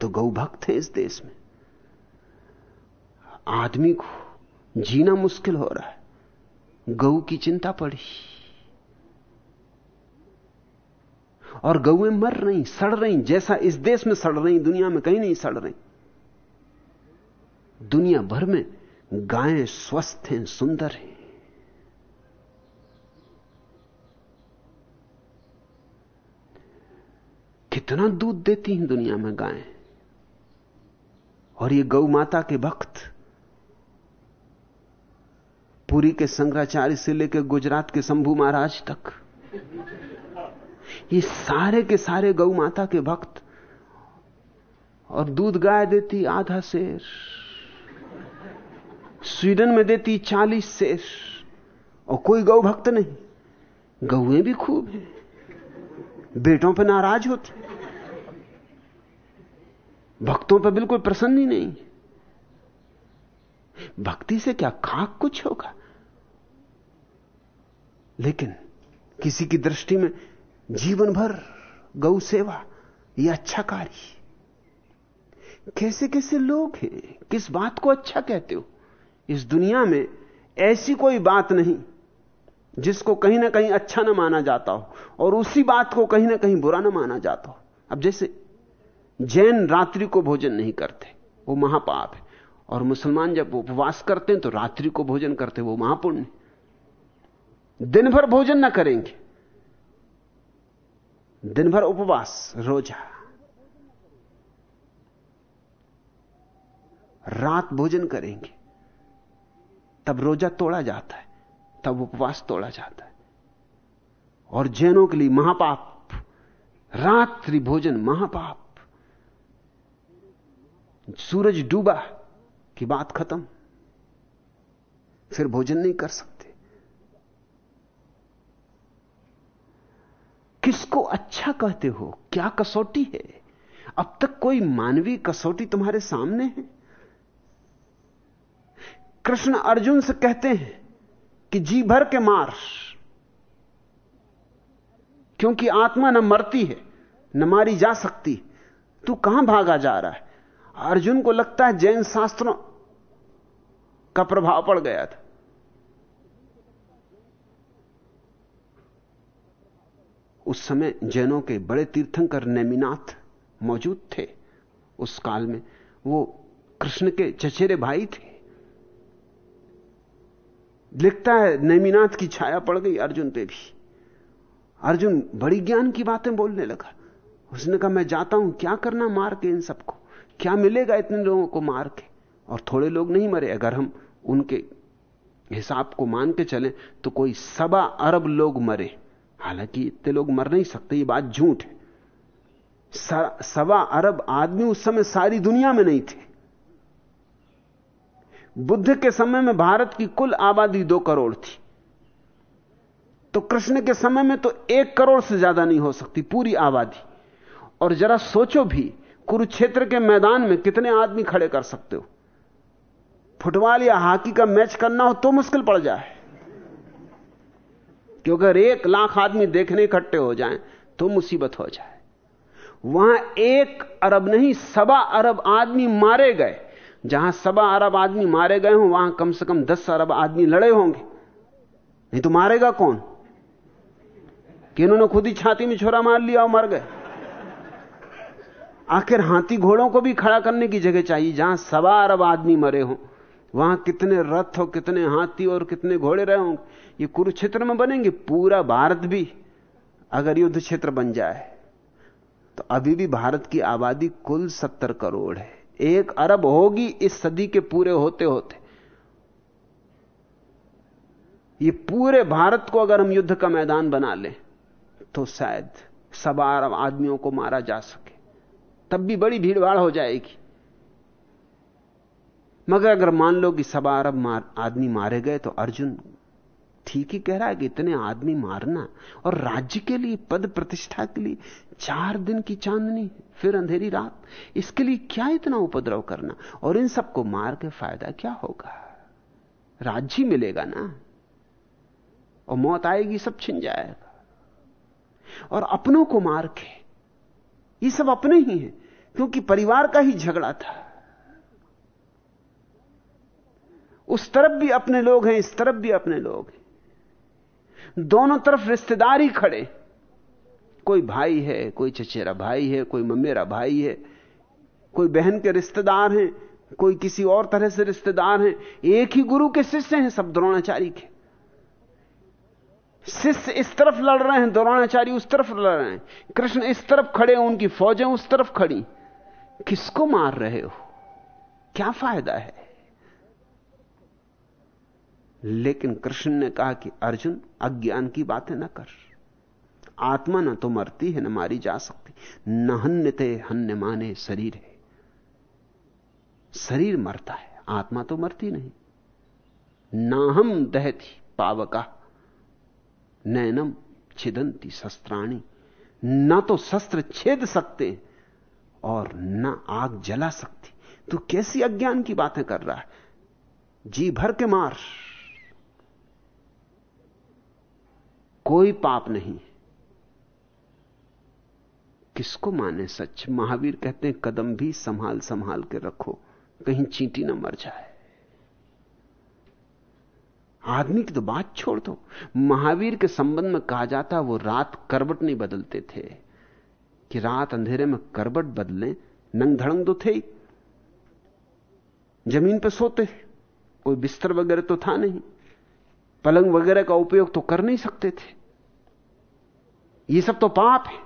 तो गौ भक्त है इस देश में। आदमी को जीना मुश्किल हो रहा है। गऊ की चिंता पड़ी। और गौएँ मर रही, सड़ रही, जैसा इस देश में सड़ रही, दुनिया में कहीं नहीं सड़ रही। दुनिया भर में गायें स्वस्थ हैं, सुंदर हैं। कितना दूध देती हैं दुनिया में गायें। और ये गौ माता के भक्त, पुरी के शंकराचार्य से लेकर गुजरात के शंभू महाराज तक, ये सारे के सारे गौ माता के भक्त, और दूध गाय देती आधा शेर, स्वीडन में देती चालीस शेर, और कोई गौ भक्त नहीं। गौएँ भी खूब हैं, बेटों पर नाराज़ होती भक्तों पर बिल्कुल प्रसन्न ही नहीं। भक्ति से क्या खाक कुछ होगा? लेकिन किसी की दृष्टि में जीवन भर गौ सेवा यह अच्छा कार्य कैसे कैसे लोग हैं? किस बात को अच्छा कहते हो? इस दुनिया में ऐसी कोई बात नहीं जिसको कहीं ना कहीं अच्छा ना माना जाता हो, और उसी बात को कहीं ना कहीं बुरा ना माना जाता हो। अब जैसे जैन रात्रि को भोजन नहीं करते, वो महापाप है। और मुसलमान जब उपवास करते हैं तो रात्रि को भोजन करते वो महापुण्य दिन भर भोजन ना करेंगे। दिन भर उपवास, रोजा। रात भोजन करेंगे। तब रोजा तोड़ा जाता है, तब उपवास तोड़ा जाता है। और जैनों के लिए महापाप। रात्रि भोजन महापाप। सूरज डूबा की बात खत्म। फिर भोजन नहीं कर सकते। किसको अच्छा कहते हो? क्या कसौटी है? अब तक कोई मानवीय कसौटी तुम्हारे सामने है? कृष्ण अर्जुन से कहते हैं कि जी भर के मार, क्योंकि आत्मा न मरती है, न मारी जा सकती। तू कहाँ भागा जा रहा है? अर्जुन को लगता है जैन शास्त्रों का प्रभाव पड़ गया था। उस समय जैनों के बड़े तीर्थंकर नेमिनाथ मौजूद थे। उस काल में वो कृष्ण के चचेरे भाई थे। लिखता है, नेमिनाथ की छाया पड़ गई अर्जुन पे भी। अर्जुन बड़ी ज्ञान की बातें बोलने लगा। उसने कहा, मैं जाता हूँ, क्या करना मार के इन सबको? क्या मिलेगा इतने लोगों को मार के? और थोड़े लोग नहीं मरे। अगर हम उनके हिसाब को मान के चलें तो कोई सवा अरब लोग मरे। हालाँकि इतने लोग मर नहीं सकते, ये बात झूठ है। सवा अरब आदमी उस समय सारी दुनिया में नहीं थे। बुद्ध के समय में भारत की कुल आबादी दो करोड़ थी। तो कृष्ण के समय में तो एक करोड़ से ज़्यादा नहीं हो सकती, पूरी आबादी। और जरा सोचो भी कुरुक्षेत्र के मैदान में कितने आदमी खड़े कर सकते हो? फुटबॉल या हॉकी का मैच करना हो तो मुश्किल पड़ जाए। क्योंकि अगर एक लाख आदमी देखने इकट्ठे हो जाएँ तो मुसीबत हो जाए। वहाँ एक अरब नहीं, सवा अरब आदमी मारे गए। जहाँ सवा अरब आदमी मारे गए हों, वहाँ कम से कम दस अरब आदमी लड़े होंगे। नहीं तो मारेगा कौन? कि इन्होंने खुद ही छाती में छोरा मार लिया और मर गए? आखिर हाथी घोड़ों को भी खड़ा करने की जगह चाहिए, जहाँ सवा अरब आदमी मरे हों। वहाँ कितने रथ और कितने हाथी और कितने घोड़े रहे होंगे ये कुरुक्षेत्र में बनेंगे, पूरा भारत भी अगर युद्ध क्षेत्र बन जाए। तो अभी भी भारत की आबादी कुल सत्तर करोड़ है। एक अरब होगी इस सदी के पूरे होते होते ये पूरे भारत को अगर हम युद्ध का मैदान बना लें तो शायद सवा अरब आदमियों को मारा जा सके। तब भी बड़ी भीड़भाड़ हो जाएगी। मगर अगर मान लो कि सवा अरब मार, आदमी मारे गए तो अर्जुन ठीक ही कह रहा है कि इतने आदमी मारना और राज्य के लिए पद प्रतिष्ठा के लिए चार दिन की चांदनी फिर अंधेरी रात इसके लिए क्या इतना उपद्रव करना? और इन सबको मार के फ़ायदा क्या होगा? राज्य मिलेगा ना? और मौत आएगी सब छिन जाएगा। और अपनों को मार के ये सब अपने ही हैं। क्योंकि परिवार का ही झगड़ा था। उस तरफ़ भी अपने लोग हैं, इस तरफ़ भी अपने लोग हैं। दोनों तरफ़ रिश्तेदार ही खड़े। कोई भाई है, कोई चचेरा भाई है, कोई ममेरा भाई है, कोई बहन के रिश्तेदार हैं, कोई किसी और तरह से रिश्तेदार हैं। एक ही गुरु के शिष्य हैं, सब द्रोणाचारी के। शिष्य इस तरफ़ लड़ रहे हैं द्रोणाचारी उस तरफ़ लड़ रहे हैं। कृष्ण इस तरफ़ खड़े उनकी फौजें उस तरफ़ खड़ी। किसको मार रहे हो? क्या फ़ायदा है? लेकिन कृष्ण ने कहा कि अर्जुन, अज्ञान की बातें न कर। आत्मा ना तो मरती है, ना मारी जा सकती। न हन्य थे हन्य माने शरीर। है शरीर मरता है, आत्मा तो मरती नहीं। ना हम दहती पावका, नैनम छिदंती शस्त्राणी। न तो शस्त्र छेद सकते और न आग जला सकती। तो कैसी अज्ञान की बातें कर रहा है? जी भर के मार। कोई पाप नहीं। किसको माने सच? महावीर कहते हैं, कदम भी संभाल संभाल के रखो, कहीं चींटी ना मर जाए। आदमी की तो बात छोड़ दो। महावीर के संबंध में कहा जाता, वो रात करवट नहीं बदलते थे। कि रात अंधेरे में करबट बदले नंग धड़ंग तो थे ही। ज़मीन पर सोते कोई बिस्तर वगैरह तो था नहीं। पलंग वगैरह का उपयोग तो कर नहीं सकते थे। ये सब तो पाप है।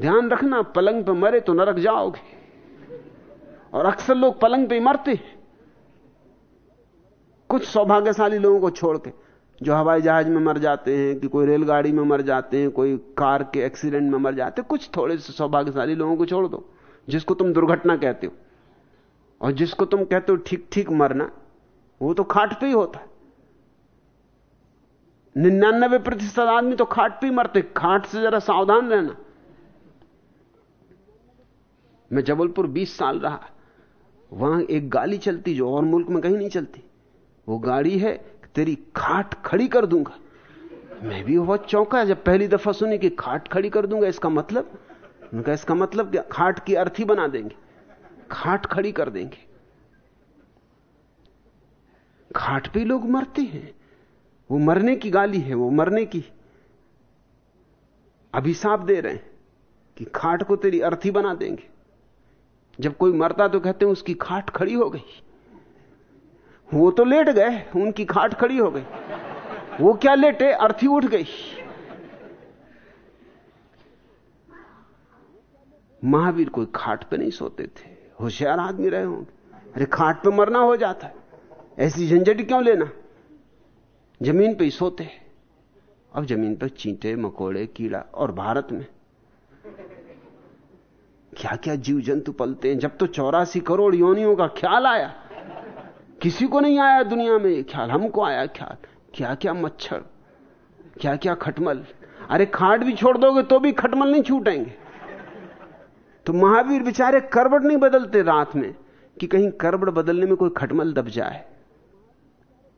ध्यान रखना, पलंग पर मरे तो नरक जाओगे। और अक्सर लोग पलंग पे ही मरते हैं। कुछ सौभाग्यशाली लोगों को छोड़ के। जो हवाई जहाज़ में मर जाते हैं, कि कोई रेलगाड़ी में मर जाते हैं, कोई कार के एक्सीडेंट में मर जाते हैं, कुछ थोड़े से सौभाग्यशाली लोगों को छोड़ दो, जिसको तुम दुर्घटना कहते हो। और जिसको तुम कहते हो ठीक ठीक मरना, वो तो खाट पे ही होता है। निन्यानबे प्रतिशत आदमी तो खाट पे ही मरते, खाट से जरा सावधान रहना। मैं जबलपुर 20 साल रहा, वहाँ एक गाली चलती जो और मुल्क में कहीं नहीं चलती। वो गाड़ी है तेरी खाट खड़ी कर दूँगा। मैं भी बहुत चौंका जब पहली दफ़ा सुनी कि खाट खड़ी कर दूँगा, इसका मतलब? उनका इसका मतलब क्या? खाट की अर्थी बना देंगे। खाट खड़ी कर देंगे। खाट पे लोग मरते हैं। वो मरने की गाली है, वो मरने की। अभिशाप दे रहे हैं कि खाट को तेरी अर्थी बना देंगे। जब कोई मरता तो कहते हैं उसकी खाट खड़ी हो गई। वो तो लेट गए, उनकी खाट खड़ी हो गई। वो क्या लेटे, अर्थी उठ गई। महावीर कोई खाट पे नहीं सोते थे। होशियार आदमी रहे होंगे। अरे खाट पे मरना हो जाता है। ऐसी झंझट क्यों लेना? ज़मीन पे ही सोते। अब ज़मीन पर चींटे, मकोड़े, कीड़ा और भारत में। क्या क्या जीव जंतु पलते हैं। जब तो चौरासी करोड़ योनियों का ख्याल आया। किसी को नहीं आया दुनिया में। ख्याल, हमको आया ख्याल। क्या क्या मच्छर? क्या क्या खटमल? अरे खाट भी छोड़ दोगे तो भी खटमल नहीं छूटेंगे। तो महावीर बेचारे करबट नहीं बदलते रात में, कि कहीं करबट बदलने में कोई खटमल दब जाए,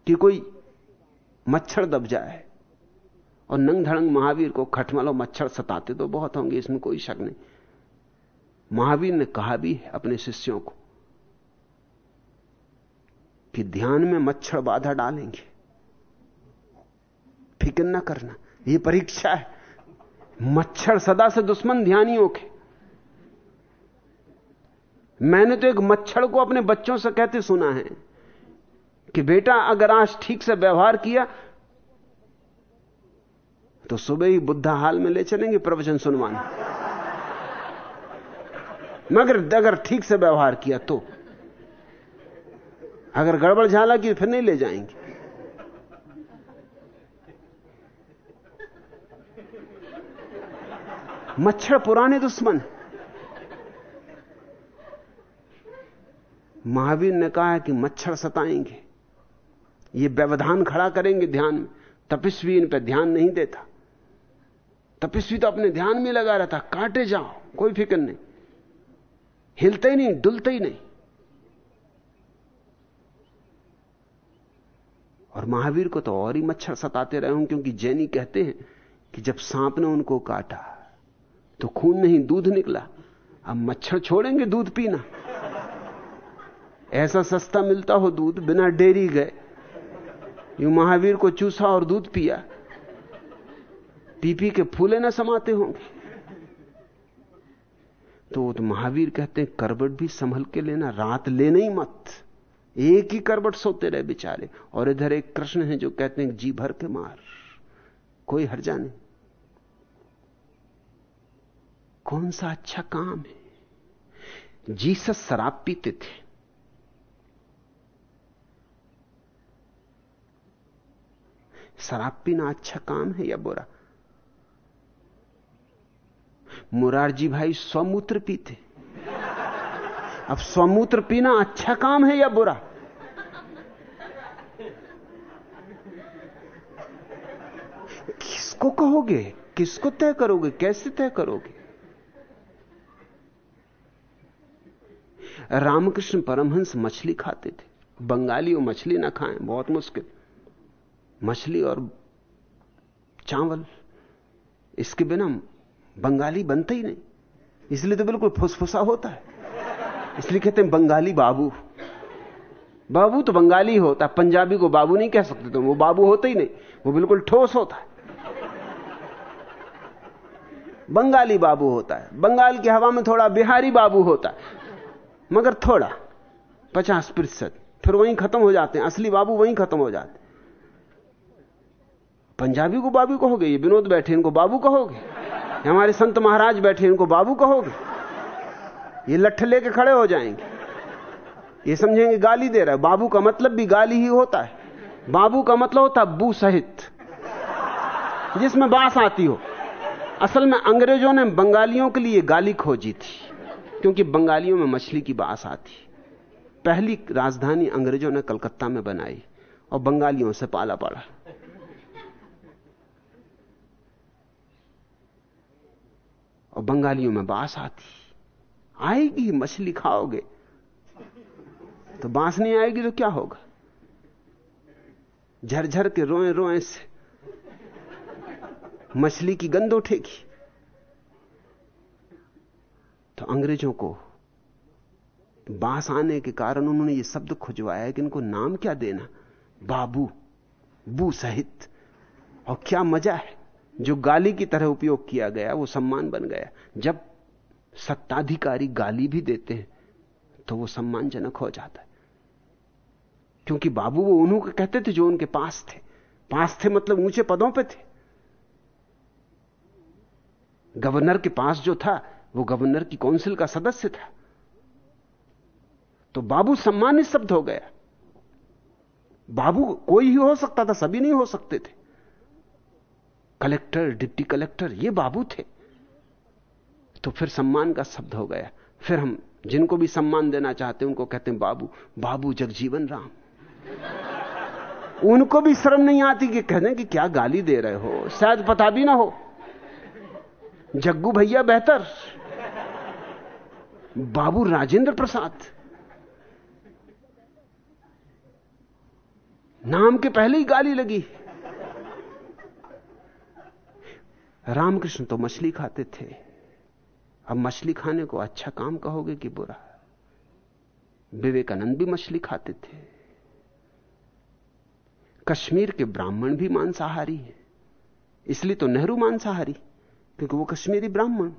कि कोई मच्छर दब जाए। और नंग धड़ंग महावीर को खटमल और मच्छर सताते तो बहुत होंगे, इसमें कोई शक नहीं। महावीर ने कहा भी अपने शिष्यों को कि ध्यान में मच्छर बाधा डालेंगे। फ़िक्र ना करना यह परीक्षा है। मच्छर सदा से दुश्मन ध्यानियों के। मैंने तो एक मच्छर को अपने बच्चों से कहते सुना है कि बेटा, अगर आज ठीक से व्यवहार किया तो सुबह ही बुद्धा हाल में ले चलेंगे प्रवचन सुनवाने। मगर अगर ठीक से व्यवहार किया तो अगर गड़बड़ झाला की फिर नहीं ले जाएँगे। मच्छर पुराने दुश्मन। महावीर ने कहा है कि मच्छर सताएँगे। ये व्यवधान खड़ा करेंगे ध्यान में। तपस्वी इन पर ध्यान नहीं देता। तपस्वी तो अपने ध्यान में लगा रहता। काटे जाओ, कोई फ़िक्र नहीं। हिलते ही नहीं, डुलते ही नहीं। और महावीर को तो और ही मच्छर सताते रहे हूँ क्योंकि जैनी कहते हैं कि जब सांप ने उनको काटा तो खून नहीं दूध निकला। अब मच्छर छोड़ेंगे दूध पीना। ऐसा सस्ता मिलता हो दूध बिना डेरी गए। यू महावीर को चूसा और दूध पिया। पी पी के फूले ना समाते होंगे तो, तो महावीर कहते हैं करबट भी संभल के लेना रात लेना ही मत। एक ही करबट सोते रहे बेचारे। और इधर एक कृष्ण है जो कहते हैं, जी भर के मार। कोई हर्जा नहीं। कौन सा अच्छा काम है? जीसस शराब पीते थे। शराब पीना अच्छा काम है या बुरा? मुरारजी भाई स्वमूत्र पीते। अब स्वमूत्र पीना अच्छा काम है या बुरा? किसको कहोगे? किसको तय करोगे? कैसे तय करोगे? रामकृष्ण परमहंस मछली खाते थे। बंगाली वो मछली ना खाएँ, बहुत मुश्किल। मछली और चावल, इसके बिना बंगाली बनता ही नहीं। इसलिए तो बिल्कुल फुसफुसा होता है। इसलिए कहते हैं, बंगाली बाबू। बाबू तो बंगाली होता है पंजाबी को बाबू नहीं कह सकते तुम, वो बाबू होते ही नहीं, वो बिल्कुल ठोस होता है। बंगाली बाबू होता है, बंगाल की हवा में थोड़ा बिहारी बाबू होता है, मगर थोड़ा, पचास प्रतिशत, फिर वहीं खत्म हो जाते हैं, असली बाबू वहीं खत्म हो जाते हैं। पंजाबी को बाबू कहोगे, ये विनोद बैठे इनको बाबू कहोगे? हमारे संत महाराज बैठे इनको बाबू कहोगे? ये लठ लेके खड़े हो जाएँगे। ये समझेंगे गाली दे रहा है। बाबू का मतलब भी गाली ही होता है। बाबू का मतलब होता है बू सहित। जिसमें बास आती हो। असल में अंग्रेज़ों ने बंगालियों के लिए गाली खोजी थी, क्योंकि बंगालियों में मछली की बास आती। पहली राजधानी अंग्रेज़ों ने कलकत्ता में बनाई और बंगालियों से पाला पड़ा। और बंगालियों में बास आती। आएगी, मछली खाओगे। तो बाँस नहीं आएगी तो क्या होगा? झरझर के रोए रोए से मछली की गंध उठेगी। तो अंग्रेज़ों को बाँस आने के कारण उन्होंने ये शब्द खुजवाया कि इनको नाम क्या देना? बाबू, बू सहित। और क्या मज़ा है? जो गाली की तरह उपयोग किया गया, वो सम्मान बन गया। जब सत्ताधिकारी गाली भी देते हैं तो वो सम्मानजनक हो जाता है। क्योंकि बाबू वो उन्हों को कहते थे जो उनके पास थे। पास थे मतलब ऊँचे पदों पे थे। गवर्नर के पास जो था, वो गवर्नर की काउंसिल का सदस्य था। तो बाबू सम्मानित शब्द हो गया। बाबू कोई ही हो सकता था, सभी नहीं हो सकते थे। कलेक्टर, डिप्टी कलेक्टर, ये बाबू थे। तो फिर सम्मान का शब्द हो गया। फिर हम जिनको भी सम्मान देना चाहते हैं, उनको कहते हैं, बाबू बाबू जगजीवन राम। उनको भी शर्म नहीं आती कि कह दें कि क्या गाली दे रहे हो। शायद पता भी ना हो। जग्गू भैया बेहतर। बाबू राजेंद्र प्रसाद। नाम के पहले ही गाली लगी। रामकृष्ण तो मछली खाते थे। अब मछली खाने को अच्छा काम कहोगे कि बुरा? विवेकानंद भी मछली खाते थे। कश्मीर के ब्राह्मण भी मांसाहारी हैं। इसलिए तो नेहरू मांसाहारी, क्योंकि वो कश्मीरी ब्राह्मण।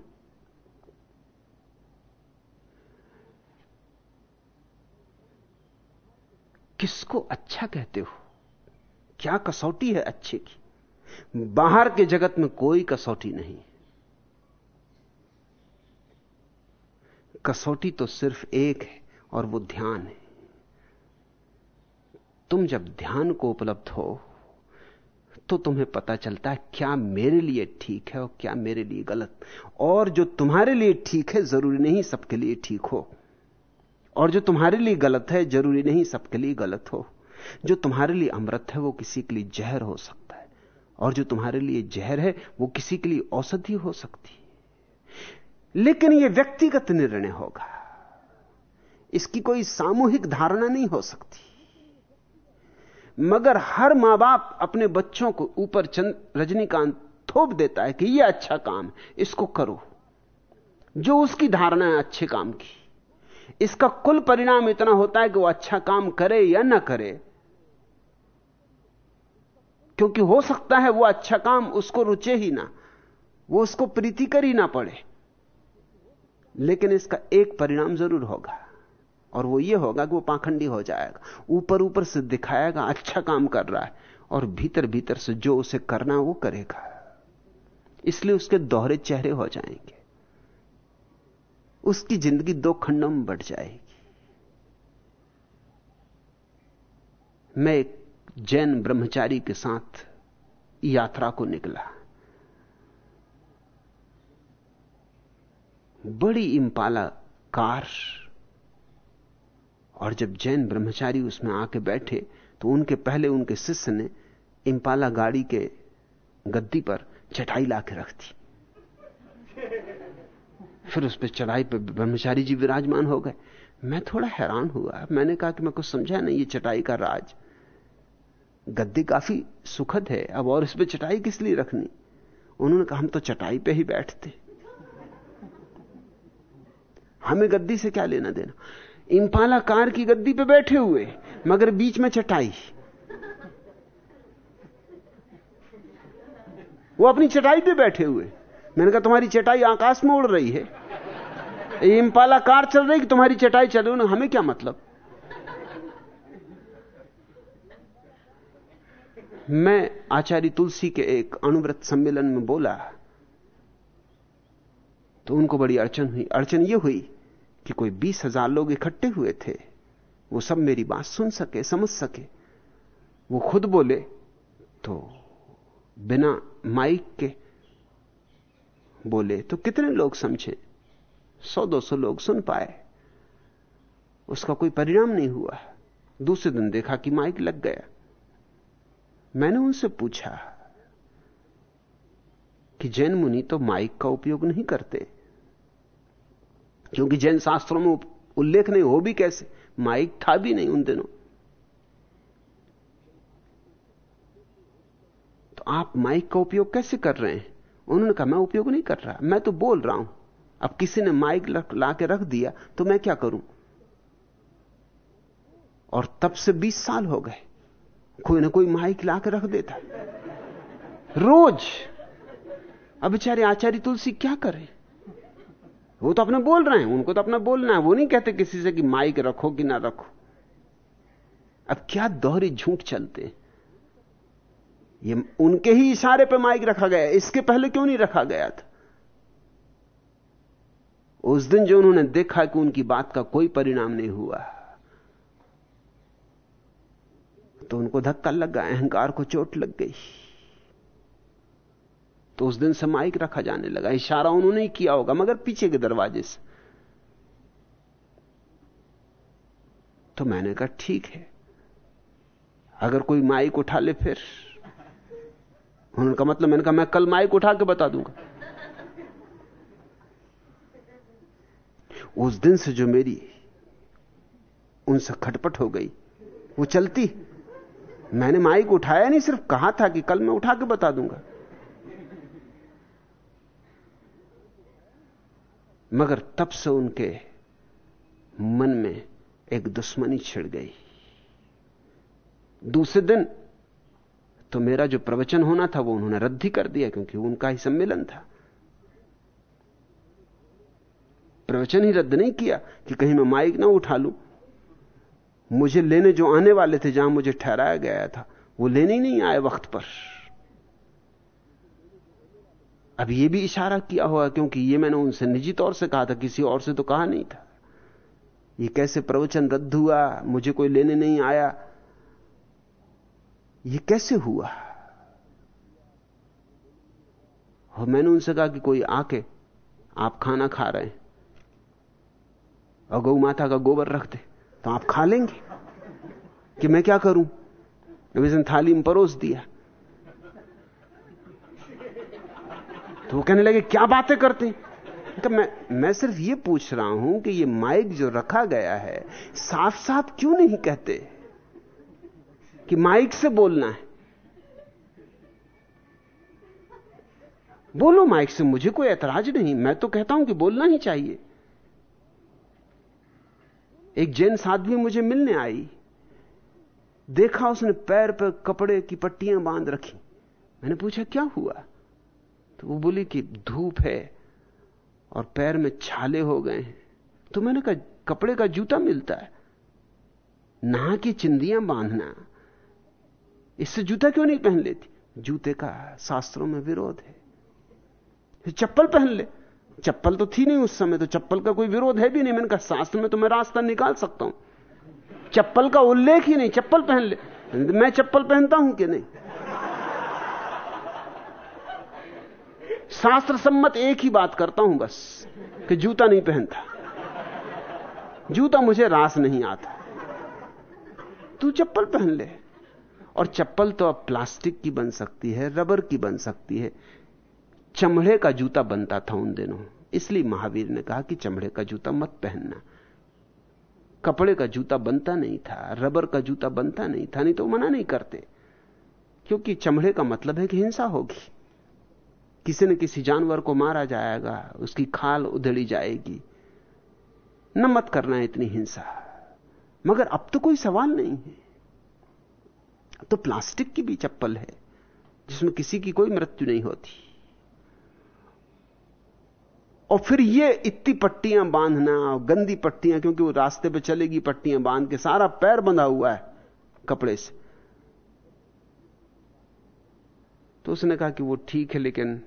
किसको अच्छा कहते हो? क्या कसौटी है अच्छे की? बाहर के जगत में कोई कसौटी नहीं। कसौटी तो सिर्फ़ एक है और वो ध्यान है। तुम जब ध्यान को उपलब्ध हो तो तुम्हें पता चलता है क्या मेरे लिए ठीक है और क्या मेरे लिए गलत। और जो तुम्हारे लिए ठीक है, ज़रूरी नहीं सबके लिए ठीक हो। और जो तुम्हारे लिए गलत है, ज़रूरी नहीं सबके लिए गलत हो। जो तुम्हारे लिए अमृत है, वो किसी के लिए जहर हो सकता है। और जो तुम्हारे लिए जहर है, वो किसी के लिए औषधि हो सकती है। लेकिन यह व्यक्तिगत निर्णय होगा। इसकी कोई सामूहिक धारणा नहीं हो सकती। मगर हर माँ बाप अपने बच्चों को ऊपर चंद रजनीकांत थोप देता है कि यह अच्छा काम इसको करो। जो उसकी धारणा है, अच्छे काम की। इसका कुल परिणाम इतना होता है कि वो अच्छा काम करे या ना करे। क्योंकि हो सकता है वो अच्छा काम उसको रुचे ही ना, वो उसको प्रीति कर ही ना पड़े। लेकिन इसका एक परिणाम ज़रूर होगा। और वो ये होगा कि वो पाखंडी हो जाएगा। ऊपर ऊपर से दिखाएगा अच्छा काम कर रहा है, और भीतर भीतर से जो उसे करना वो करेगा। इसलिए उसके दोहरे चेहरे हो जाएँगे। उसकी ज़िंदगी दो खंडों में बढ़ जाएगी। मैं एक जैन ब्रह्मचारी के साथ यात्रा को निकला। बड़ी इंपाला कार। और जब जैन ब्रह्मचारी उसमें आके बैठे तो उनके पहले उनके शिष्य ने इंपाला गाड़ी के गद्दी पर चटाई लाके रख दी। फिर उस पर चढ़ाई पर ब्रह्मचारी जी विराजमान हो गए। मैं थोड़ा हैरान हुआ। मैंने कहा कि मैं कुछ समझा नहीं, ये चटाई का राज। गद्दी काफ़ी सुखद है, अब और इस पर चटाई किस लिए रखनी? उन्होंने कहा, हम तो चटाई पे ही बैठते। हमें गद्दी से क्या लेना देना? इंपाला कार की गद्दी पे बैठे हुए, मगर बीच में चटाई। वो अपनी चटाई पे बैठे हुए। मैंने कहा, तुम्हारी चटाई आकाश में उड़ रही है। इंपाला कार चल रही कि तुम्हारी चटाई चल रही हमें क्या मतलब? मैं आचार्य तुलसी के एक अणुव्रत सम्मेलन में बोला तो उनको बड़ी अड़चन हुई। अड़चन यह हुई कि कोई बीस हज़ार लोग इकट्ठे हुए थे। वो सब मेरी बात सुन सके, समझ सके। वो खुद बोले तो बिना माइक के बोले तो कितने लोग समझे? सौ, दो सौ लोग सुन पाए। उसका कोई परिणाम नहीं हुआ। दूसरे दिन देखा कि माइक लग गया। मैंने उनसे पूछा कि जैन मुनि तो माइक का उपयोग नहीं करते। क्योंकि जैन शास्त्रों में उल्लेख नहीं, हो भी कैसे? माइक था भी नहीं उन दिनों। तो आप माइक का उपयोग कैसे कर रहे हैं? उन्होंने कहा, मैं उपयोग नहीं कर रहा। मैं तो बोल रहा हूँ। अब किसी ने माइक ला के रख दिया तो मैं क्या करूँ? और तब से 20 साल हो गए। कोई ना कोई माइक ला के रख देता। रोज अब बेचारे आचार्य तुलसी क्या करें? वो तो अपने बोल रहे हैं, उनको तो अपना बोलना है। वो नहीं कहते किसी से कि माइक रखो कि ना रखो। अब क्या दोहरी झूठ चलते ये उनके ही इशारे पे माइक रखा गया इसके पहले क्यों नहीं रखा गया था? उस दिन जो उन्होंने देखा कि उनकी बात का कोई परिणाम नहीं हुआ तो उनको धक्का लग गया, अहंकार को चोट लग गई। तो उस दिन से माइक रखा जाने लगा। इशारा उन्होंने ही किया होगा, मगर पीछे के दरवाजे से। तो मैंने कहा, ठीक है। अगर कोई माइक उठा ले फिर। उन्होंने कहा मतलब मैंने कहा, मैं कल माइक उठा के बता दूँगा। उस दिन से जो मेरी उनसे खटपट हो गई, वो चलती। मैंने माइक उठाया नहीं, सिर्फ़ कहा था कि कल मैं उठा के बता दूँगा। मगर तब से उनके मन में एक दुश्मनी छिड़ गई। दूसरे दिन तो मेरा जो प्रवचन होना था वो उन्होंने रद्द ही कर दिया क्योंकि उनका ही सम्मेलन था। प्रवचन ही रद्द नहीं किया कि कहीं मैं माइक ना उठा लूँ। मुझे लेने जो आने वाले थे, जहाँ मुझे ठहराया गया था, वो लेने ही नहीं आए वक्त पर। अब ये भी इशारा किया हुआ क्योंकि ये मैंने उनसे निजी तौर से कहा था, किसी और से तो कहा नहीं था। ये कैसे प्रवचन रद्द हुआ? मुझे कोई लेने नहीं आया। ये कैसे हुआ? और मैंने उनसे कहा कि कोई आके आप खाना खा रहे हैं और गौ माता का गोबर रख दे तो आप खा लेंगे। कि मैं क्या करूँ? इसने थाली में परोस दिया। तो वो कहने लगे, क्या बातें करते? तो मैं मैं सिर्फ़ ये पूछ रहा हूँ कि ये माइक जो रखा गया है साफ़ साफ़ क्यों नहीं कहते कि माइक से बोलना है? बोलो माइक से, मुझे कोई ऐतराज नहीं, मैं तो कहता हूँ कि बोलना ही चाहिए। एक जैन आदमी मुझे मिलने आई, देखा उसने पैर पर कपड़े की पट्टियाँ बाँध रखी। मैंने पूछा, क्या हुआ? वो बोली कि धूप है और पैर में छाले हो गए हैं। तो मैंने कहा, कपड़े का जूता मिलता है। नहा की चिंदियाँ बांधना। इससे जूता क्यों नहीं पहन लेती? जूते का शास्त्रों में विरोध है। चप्पल पहन ले। चप्पल तो थी नहीं उस समय तो चप्पल का कोई विरोध है भी नहीं। मैंने कहा, शास्त्र में तो मैं रास्ता निकाल सकता हूँ। चप्पल का उल्लेख ही नहीं, चप्पल पहन ले। मैं चप्पल पहनता हूँ कि नहीं? शास्त्र सम्मत एक ही बात करता हूँ बस, कि जूता नहीं पहनता। जूता मुझे रास नहीं आता। तू चप्पल पहन ले। और चप्पल तो अब प्लास्टिक की बन सकती है, रबर की बन सकती है। चमड़े का जूता बनता था उन दिनों। इसलिए महावीर ने कहा कि चमड़े का जूता मत पहनना। कपड़े का जूता बनता नहीं था, रबर का जूता बनता नहीं था, नहीं तो मना नहीं करते। क्योंकि चमड़े का मतलब है कि हिंसा होगी। किसी न किसी जानवर को मारा जाएगा, उसकी खाल उधड़ी जाएगी। न मत करना इतनी हिंसा। मगर अब तो कोई सवाल नहीं है। तो प्लास्टिक की भी चप्पल है, जिसमें किसी की कोई मृत्यु नहीं होती। और फिर ये इतनी पट्टियाँ बांधना और गंदी पट्टियाँ, क्योंकि वो रास्ते पे चलेगी, पट्टियाँ बाँध के सारा पैर बंधा हुआ है कपड़े से। तो उसने कहा कि वो ठीक है, लेकिन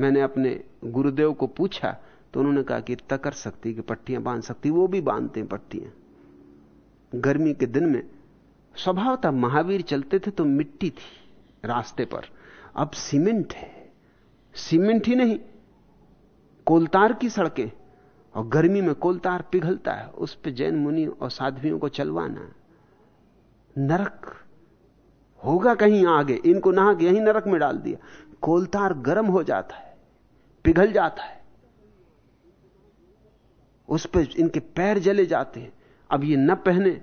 मैंने अपने गुरुदेव को पूछा तो उन्होंने कहा कि इतना कर सकती कि पट्टियाँ बाँध सकती, वो भी बांधते हैं पट्टियाँ। गर्मी के दिन में स्वभाव था महावीर चलते थे तो मिट्टी थी रास्ते पर। अब सीमेंट है। सीमेंट ही नहीं, कोलतार की सड़कें। और गर्मी में कोलतार पिघलता है, उस पर जैन मुनि और साध्वियों को चलवाना। नरक होगा कहीं आगे, इनको नहा के यहीं नरक में डाल दिया। कोलतार गर्म हो जाता है। पिघल जाता है। उस पर इनके पैर जले जाते हैं। अब ये न पहने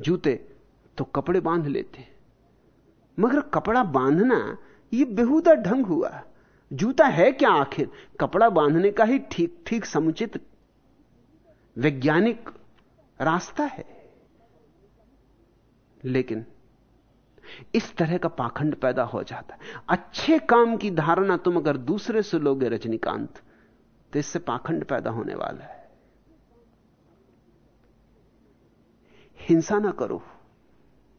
जूते तो कपड़े बाँध लेते हैं। मगर कपड़ा बांधना, ये बेहुदा ढंग हुआ। जूता है क्या आखिर? कपड़ा बांधने का ही ठीक ठीक समुचित वैज्ञानिक रास्ता है। लेकिन इस तरह का पाखंड पैदा हो जाता है। अच्छे काम की धारणा तुम अगर दूसरे से लोगे, रजनीकांत तो इससे पाखंड पैदा होने वाला है। हिंसा ना करो,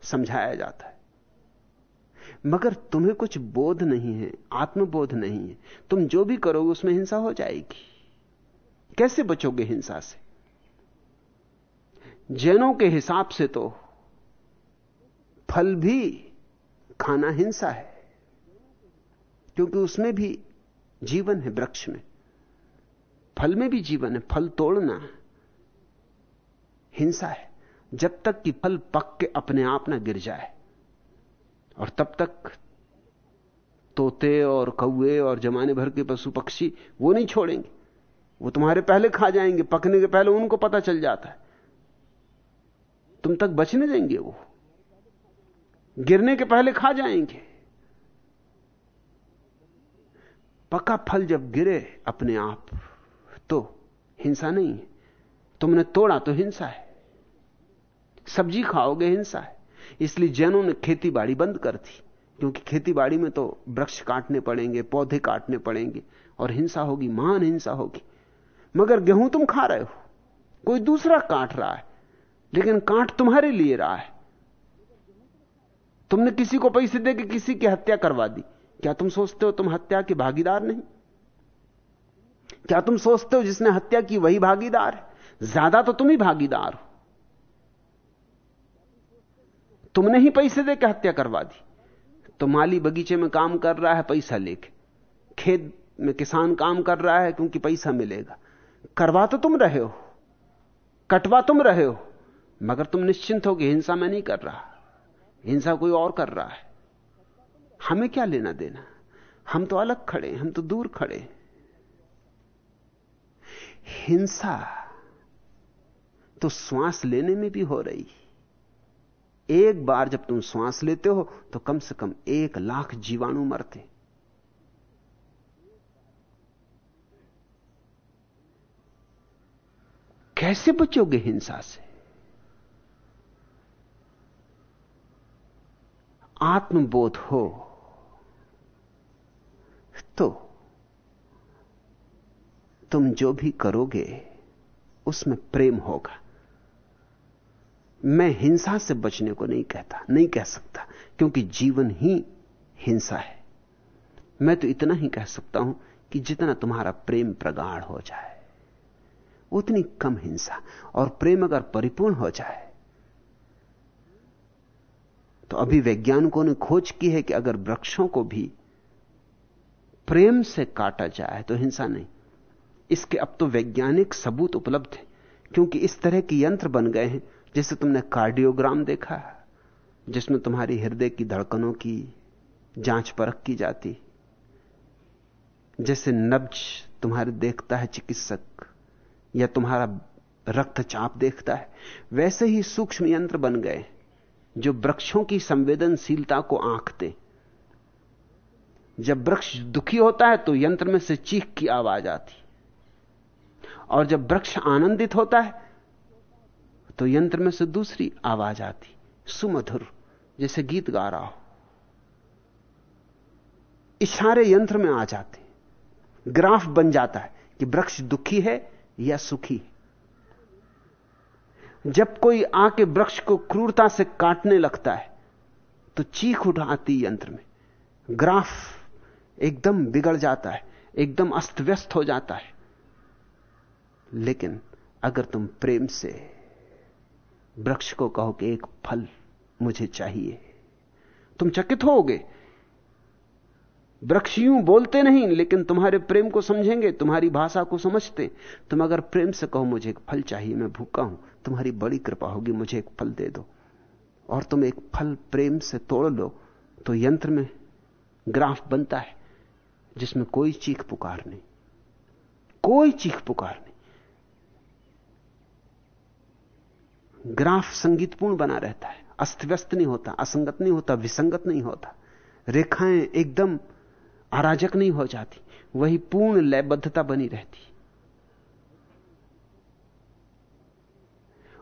समझाया जाता है। मगर तुम्हें कुछ बोध नहीं है, आत्मबोध नहीं है। तुम जो भी करोगे, उसमें हिंसा हो जाएगी। कैसे बचोगे हिंसा से? जैनों के हिसाब से तो फल भी खाना हिंसा है, क्योंकि उसमें भी जीवन है वृक्ष में। फल में भी जीवन है, फल तोड़ना हिंसा है। जब तक कि फल पक के अपने आप ना गिर जाए, और तब तक तोते और कौए और जमाने भर के पशु पक्षी वो नहीं छोड़ेंगे। वो तुम्हारे पहले खा जाएँगे, पकने के पहले उनको पता चल जाता है। तुम तक बचने देंगे वो। गिरने के पहले खा जाएँगे। पका फल जब गिरे अपने आप तो हिंसा नहीं है। तुमने तोड़ा तो हिंसा है। सब्ज़ी खाओगे हिंसा है। इसलिए जैनों ने खेती बाड़ी बंद कर दी, क्योंकि खेती बाड़ी में तो वृक्ष काटने पड़ेंगे, पौधे काटने पड़ेंगे, और हिंसा होगी, महान हिंसा होगी। मगर गेहूँ तुम खा रहे हो, कोई दूसरा काट रहा है, लेकिन काट तुम्हारे लिए रहा है। तुमने किसी को पैसे दे के किसी की हत्या करवा दी। क्या तुम सोचते हो तुम हत्या के भागीदार नहीं? क्या तुम सोचते हो जिसने हत्या की वही भागीदार है? ज़्यादा तो तुम ही भागीदार हो। तुमने ही पैसे दे के हत्या करवा दी। तो माली बगीचे में काम कर रहा है पैसा लेके। खेत में किसान काम कर रहा है क्योंकि पैसा मिलेगा। करवा तो तुम रहे हो। कटवा तुम रहे हो। मगर तुम निश्चिंत हो कि हिंसा में नहीं कर रहा। हिंसा कोई और कर रहा है। हमें क्या लेना देना? हम तो अलग खड़े, हम तो दूर खड़े। हिंसा तो श्वास लेने में भी हो रही। एक बार जब तुम श्वास लेते हो तो कम से कम एक लाख जीवाणु मरते। कैसे बचोगे हिंसा से? आत्मबोध हो तो तुम जो भी करोगे, उसमें प्रेम होगा। मैं हिंसा से बचने को नहीं कहता, नहीं कह सकता, क्योंकि जीवन ही हिंसा है। मैं तो इतना ही कह सकता हूँ कि जितना तुम्हारा प्रेम प्रगाढ़ हो जाए, उतनी कम हिंसा, और प्रेम अगर परिपूर्ण हो जाए तो अभी वैज्ञानिकों ने खोज की है कि अगर वृक्षों को भी प्रेम से काटा जाए तो हिंसा नहीं। इसके अब तो वैज्ञानिक सबूत उपलब्ध है, क्योंकि इस तरह के यंत्र बन गए हैं, जैसे तुमने कार्डियोग्राम देखा है जिसमें तुम्हारी हृदय की धड़कनों की जाँच परख की जाती। जैसे नब्ज तुम्हारे देखता है चिकित्सक, या तुम्हारा रक्तचाप देखता है, वैसे ही सूक्ष्म यंत्र बन गए जो वृक्षों की संवेदनशीलता को आंकते। जब वृक्ष दुखी होता है तो यंत्र में से चीख की आवाज़ आती। और जब वृक्ष आनंदित होता है तो यंत्र में से दूसरी आवाज़ आती। सुमधुर, जैसे गीत गा रहा हो। इशारे यंत्र में आ जाते। ग्राफ बन जाता है कि वृक्ष दुखी है या सुखी है। जब कोई आके वृक्ष को क्रूरता से काटने लगता है तो चीख उठाती यंत्र में। ग्राफ एकदम बिगड़ जाता है, एकदम अस्त व्यस्त हो जाता है। लेकिन अगर तुम प्रेम से वृक्ष को कहो कि एक फल मुझे चाहिए, तुम चकित होगे। वृक्ष यूँ बोलते नहीं, लेकिन तुम्हारे प्रेम को समझेंगे, तुम्हारी भाषा को समझते। तुम अगर प्रेम से कहो, मुझे एक फल चाहिए, मैं भूखा हूँ, तुम्हारी बड़ी कृपा होगी, मुझे एक फल दे दो। और तुम एक फल प्रेम से तोड़ लो तो यंत्र में ग्राफ बनता है, जिसमें कोई चीख पुकार नहीं। कोई चीख पुकार नहीं। ग्राफ संगीतपूर्ण बना रहता है। अस्त व्यस्त नहीं होता, असंगत नहीं होता, विसंगत नहीं होता। रेखाएँ एकदम अराजक नहीं हो जाती, वही पूर्ण लयबद्धता बनी रहती।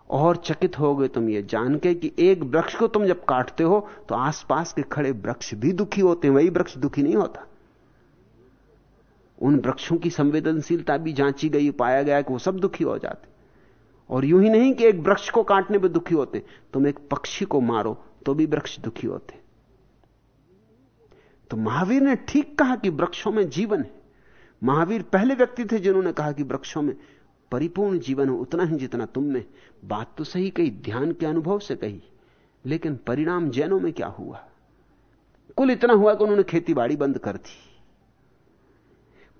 और चकित हो गए तुम ये जान के कि एक वृक्ष को तुम जब काटते हो तो आसपास के खड़े वृक्ष भी दुखी होते हैं, वही वृक्ष दुखी नहीं होता। उन वृक्षों की संवेदनशीलता भी जांची गई, पाया गया कि वो सब दुखी हो जाते। और यूँ ही नहीं कि एक वृक्ष को काटने पर दुखी होते, तुम एक पक्षी को मारो तो भी वृक्ष दुखी होते। तो महावीर ने ठीक कहा कि वृक्षों में जीवन है। महावीर पहले व्यक्ति थे जिन्होंने कहा कि वृक्षों में परिपूर्ण जीवन है, उतना ही जितना तुम में बात तो सही कही, ध्यान के अनुभव से कही, लेकिन परिणाम जैनों में क्या हुआ? कुल इतना हुआ कि उन्होंने खेती बाड़ी बंद कर दी।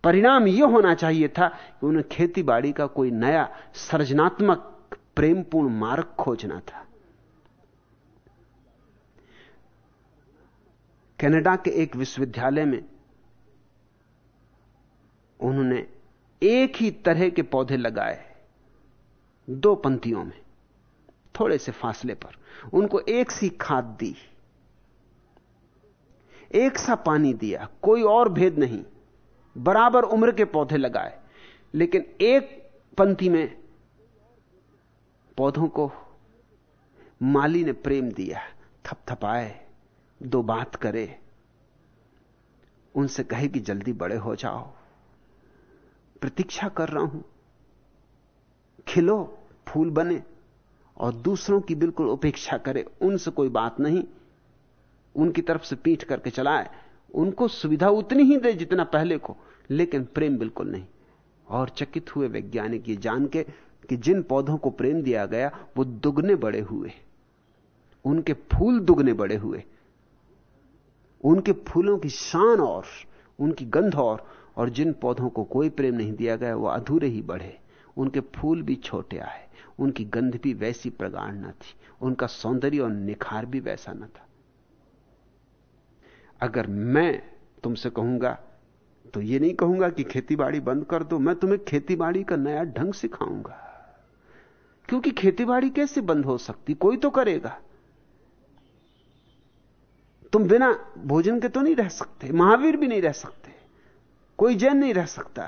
परिणाम यह होना चाहिए था कि उन्हें खेती बाड़ी का कोई नया सृजनात्मक, प्रेमपूर्ण मार्ग खोजना था। कनाडा के एक विश्वविद्यालय में उन्होंने एक ही तरह के पौधे लगाए दो पंक्तियों में, थोड़े से फासले पर। उनको एक सी खाद दी, एक सा पानी दिया, कोई और भेद नहीं, बराबर उम्र के पौधे लगाए। लेकिन एक पंक्ति में पौधों को माली ने प्रेम दिया, थपथपाए। दो बात करे, उनसे कहे कि जल्दी बड़े हो जाओ। प्रतीक्षा कर रहा हूँ, खिलो, फूल बने, और दूसरों की बिल्कुल उपेक्षा करे, उनसे कोई बात नहीं। उनकी तरफ़ से पीठ करके चलाए, उनको सुविधा उतनी ही दे जितना पहले को, लेकिन प्रेम बिल्कुल नहीं। और चकित हुए वैज्ञानिक ये जान के कि जिन पौधों को प्रेम दिया गया, वो दुगने बड़े हुए। उनके फूल दुगने बड़े हुए। उनके फूलों की शान और उनकी गंध और और जिन पौधों को कोई प्रेम नहीं दिया गया, वो अधूरे ही बढ़े। उनके फूल भी छोटे आए, उनकी गंध भी वैसी प्रगाढ़ न थी, उनका सौंदर्य और निखार भी वैसा न था। अगर मैं तुमसे कहूँगा तो ये नहीं कहूँगा कि खेतीबाड़ी बंद कर दो, मैं तुम्हें खेतीबाड़ी का नया ढंग सिखाऊँगा। क्योंकि खेतीबाड़ी कैसे बंद हो सकती? कोई तो करेगा। तुम बिना भोजन के तो नहीं रह सकते, महावीर भी नहीं रह सकते, कोई जैन नहीं रह सकता।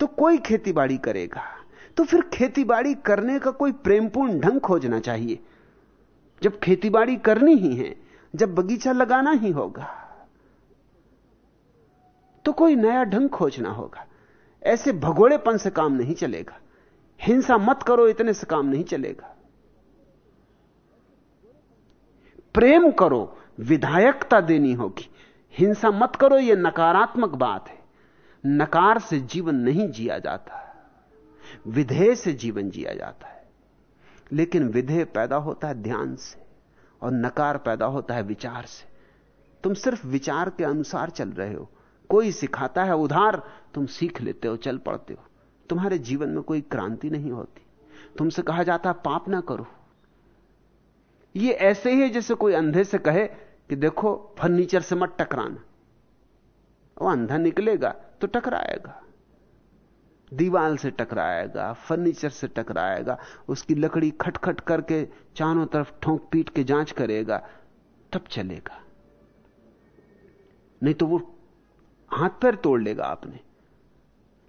तो कोई खेतीबाड़ी करेगा? तो फिर खेतीबाड़ी करने का कोई प्रेमपूर्ण ढंग खोजना चाहिए। जब खेतीबाड़ी करनी ही है, जब बगीचा लगाना ही होगा तो कोई नया ढंग खोजना होगा। ऐसे भगोड़ेपन से काम नहीं चलेगा। हिंसा मत करो, इतने से काम नहीं चलेगा। प्रेम करो, विधायकता देनी होगी। हिंसा मत करो यह नकारात्मक बात है। नकार से जीवन नहीं जिया जाता, विधेय से जीवन जिया जाता है। लेकिन विधेय पैदा होता है ध्यान से, और नकार पैदा होता है विचार से। तुम सिर्फ़ विचार के अनुसार चल रहे हो। कोई सिखाता है उधार, तुम सीख लेते हो, चल पड़ते हो। तुम्हारे जीवन में कोई क्रांति नहीं होती। तुमसे कहा जाता पाप ना करो। ये ऐसे ही है जैसे कोई अंधे से कहे कि देखो, फर्नीचर से मत टकराना। वो अंधा निकलेगा तो टकराएगा। दीवाल से टकराएगा, फर्नीचर से टकराएगा, उसकी लकड़ी खटखट करके चारों तरफ़ ठोंक पीट के जाँच करेगा, तब चलेगा। नहीं तो वो हाथ पैर तोड़ लेगा आपने।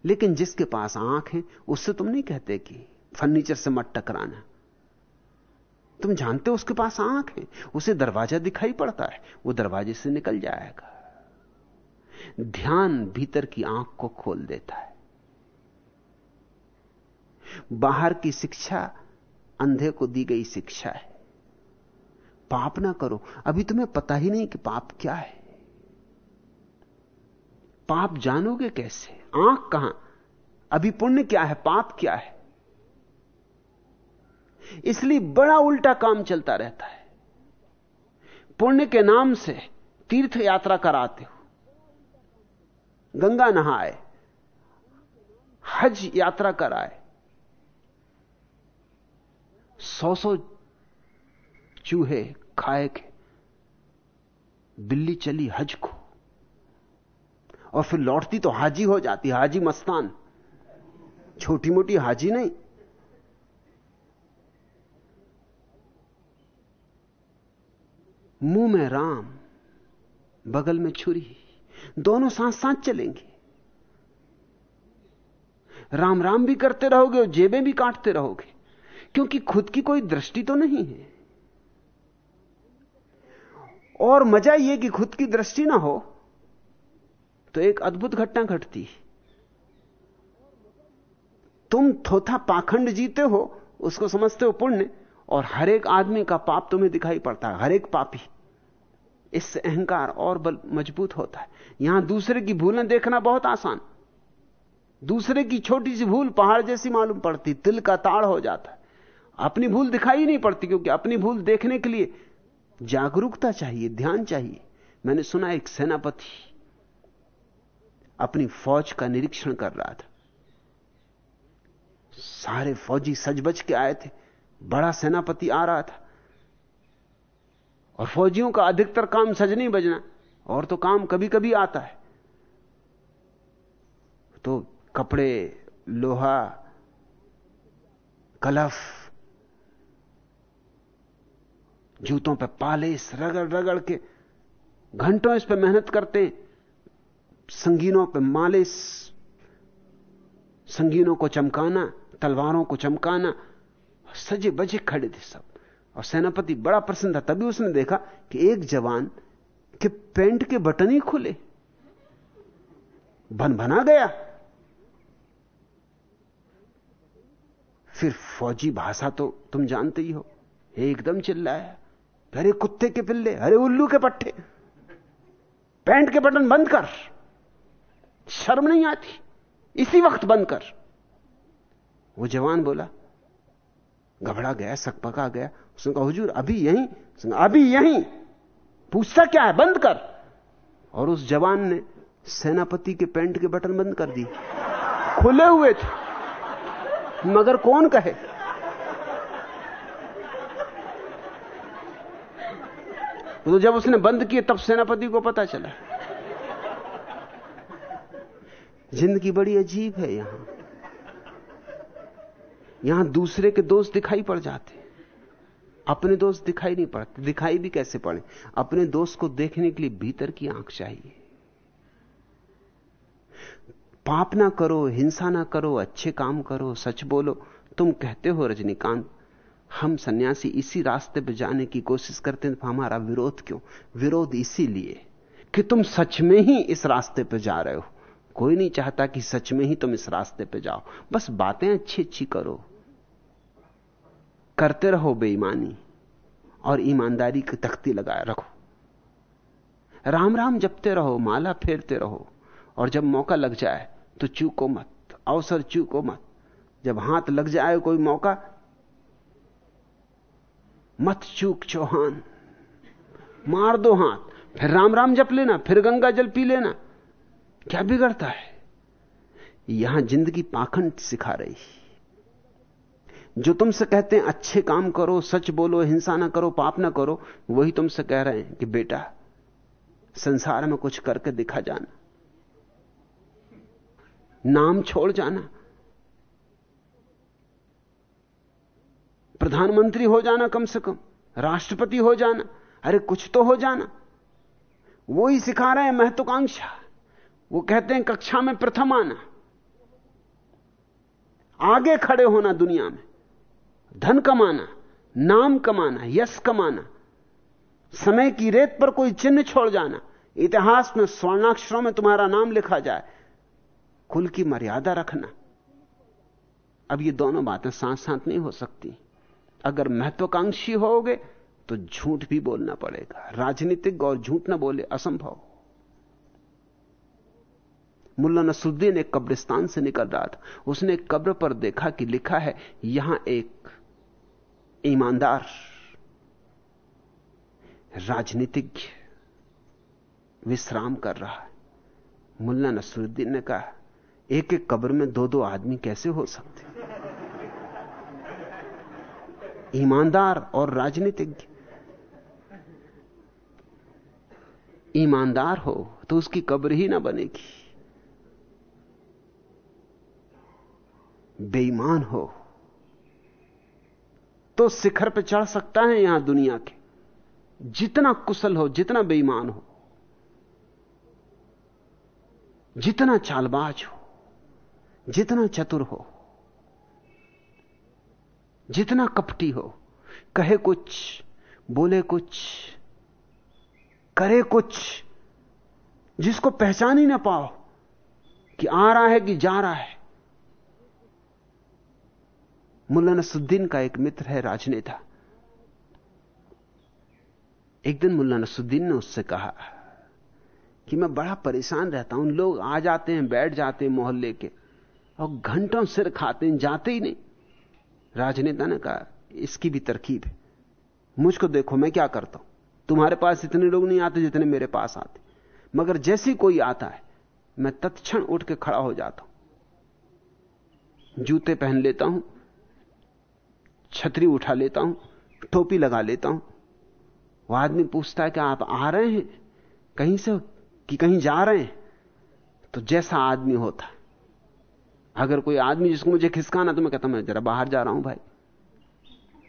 लेकिन जिसके पास आँख है, उससे तुम नहीं कहते कि फर्नीचर से मत टकराना। तुम जानते हो उसके पास आँख है? उसे दरवाज़ा दिखाई पड़ता है। वो दरवाजे से निकल जाएगा। ध्यान भीतर की आँख को खोल देता है। बाहर की शिक्षा, अंधे को दी गई शिक्षा है। पाप ना करो। अभी तुम्हें पता ही नहीं कि पाप क्या है। पाप जानोगे कैसे? आँख कहाँ? अभी पुण्य क्या है? पाप क्या है? इसलिए बड़ा उल्टा काम चलता रहता है। पुण्य के नाम से तीर्थ यात्रा कराते हो। गंगा नहाए, हज यात्रा कराए। सौ सौ चूहे खाए के बिल्ली चली हज को। और फिर लौटती तो हाजी हो जाती, हाजी मस्तान। छोटी मोटी हाजी नहीं मुँह में राम, बगल में छुरी, दोनों साथ साथ चलेंगे। राम राम भी करते रहोगे और जेबें भी काटते रहोगे, क्योंकि खुद की कोई दृष्टि तो नहीं है। और मज़ा यह कि खुद की दृष्टि ना हो तो एक अद्भुत घटना घटती है। तुम थोथा पाखंड जीते हो, उसको समझते हो पुण्य और हर एक आदमी का पाप तुम्हें दिखाई पड़ता है, हर एक पापी। इससे अहंकार और बल मज़बूत होता है। यहाँ दूसरे की भूलें देखना बहुत आसान। दूसरे की छोटी सी भूल पहाड़ जैसी मालूम पड़ती तिल का ताड़ हो जाता है। अपनी भूल दिखाई नहीं पड़ती, क्योंकि अपनी भूल देखने के लिए जागरूकता चाहिए, ध्यान चाहिए। मैंने सुना एक सेनापति अपनी फौज का निरीक्षण कर रहा था। सारे फौजी सज बज के आए थे। बड़ा सेनापति आ रहा था। और फौजियों का अधिकतर काम सज नहीं बजना, और तो काम कभी कभी आता है। तो कपड़े, लोहा, कलफ, जूतों पे पालिश, रगड़ रगड़ के घंटों इस पर मेहनत करते, संगीनों पर मालिश, संगीनों को चमकाना, तलवारों को चमकाना सजे बजे खड़े थे सब। और सेनापति बड़ा प्रसन्न था। तभी उसने देखा कि एक जवान के पेंट के बटन ही खुले। बन बना गया। फिर फौजी भाषा तो तुम जानते ही हो। एकदम चिल्लाया, अरे कुत्ते के पिल्ले, अरे उल्लू के पट्टे। पैंट के बटन बंद कर। शर्म नहीं आती। इसी वक्त बंद कर। वो जवान बोला घबरा गया, सकपका गया। उसने कहा, हुजूर, अभी यहीं? अभी यहीं। पूछता क्या है? बंद कर। और उस जवान ने सेनापति के पैंट के बटन बंद कर दिए। खुले हुए थे। मगर कौन कहे? तो जब उसने बंद किए, तब सेनापति को पता चला। ज़िंदगी बड़ी अजीब है यहाँ। यहाँ दूसरे के दोस्त दिखाई पड़ जाते अपने दोस्त दिखाई नहीं पड़ते, दिखाई भी कैसे पड़े? अपने दोस्त को देखने के लिए भीतर की आँख चाहिए। पाप ना करो, हिंसा ना करो, अच्छे काम करो, सच बोलो, तुम कहते हो रजनीकांत, हम सन्यासी इसी रास्ते पर जाने की कोशिश करते हैं तो हमारा विरोध क्यों? विरोध इसीलिए कि तुम सच में ही इस रास्ते पर जा रहे हो। कोई नहीं चाहता कि सच में ही तुम इस रास्ते पर जाओ। बस बातें अच्छी अच्छी करो। करते रहो बेईमानी और ईमानदारी की तख्ती लगाए रखो। राम राम जपते रहो, माला फेरते रहो और जब मौका लग जाए तो चूको मत, अवसर चूको मत। जब हाथ लग जाए कोई मौका, मत चूक चौहान। मार दो हाथ, फिर राम राम जप लेना, फिर गंगा जल पी लेना। क्या बिगड़ता है? यहाँ ज़िंदगी पाखंड सिखा रही। जो तुमसे कहते हैं, अच्छे काम करो, सच बोलो, हिंसा ना करो, पाप ना करो, वही तुमसे कह रहे हैं कि बेटा, संसार में कुछ करके दिखा जाना। नाम छोड़ जाना। प्रधानमंत्री हो जाना कम से कम, राष्ट्रपति हो जाना, अरे कुछ तो हो जाना। वो ही सिखा रहे हैं महत्वाकांक्षा। वो कहते हैं कक्षा में प्रथम आना। आगे खड़े होना दुनिया में। धन कमाना, नाम कमाना, यश कमाना, समय की रेत पर कोई चिन्ह छोड़ जाना, इतिहास में स्वर्णाक्षरों में तुम्हारा नाम लिखा जाए, कुल की मर्यादा रखना। अब ये दोनों बातें साथ साथ नहीं हो सकती। अगर महत्वाकांक्षी होगे तो झूठ भी बोलना पड़ेगा। राजनीतिक और झूठ ना बोले, असंभव। मुल्ला नसुद्दीन एक कब्रिस्तान से निकल रहा था। उसने कब्र पर देखा कि लिखा है, यहाँ एक ईमानदार राजनीतिज्ञ विश्राम कर रहा है। मुल्ला नसरुद्दीन ने कहा, एक एक कब्र में दो दो आदमी कैसे हो सकते ईमानदार और राजनीतिज्ञ ईमानदार हो तो उसकी कब्र ही ना बनेगी। बेईमान हो तो शिखर पर चढ़ सकता है यहाँ दुनिया के। जितना कुशल हो, जितना बेईमान हो, जितना चालबाज हो, जितना चतुर हो, जितना कपटी हो, कहे कुछ, बोले कुछ, करे कुछ, जिसको पहचान ही ना पाओ कि आ रहा है कि जा रहा है। मुल्ला नसुद्दीन का एक मित्र है, राजनेता। एक दिन मुल्ला नसुद्दीन ने उससे कहा कि मैं बड़ा परेशान रहता हूँ, लोग आ जाते हैं, बैठ जाते हैं मोहल्ले के, और घंटों सिर खाते हैं, जाते ही नहीं। राजनेता ने कहा, इसकी भी तरकीब है। मुझको देखो, मैं क्या करता हूँ? तुम्हारे पास इतने लोग नहीं आते जितने मेरे पास आते। मगर जैसे कोई आता है, मैं तत्क्षण उठ के खड़ा हो जाता हूँ। जूते पहन लेता हूँ छतरी उठा लेता हूँ, टोपी लगा लेता हूँ। वो आदमी पूछता है कि आप आ रहे हैं? कहीं से? कि कहीं जा रहे हैं? तो जैसा आदमी होता। अगर कोई आदमी जिसको मुझे खिसकाना तो मैं कहता, मैं जरा बाहर जा रहा हूँ भाई।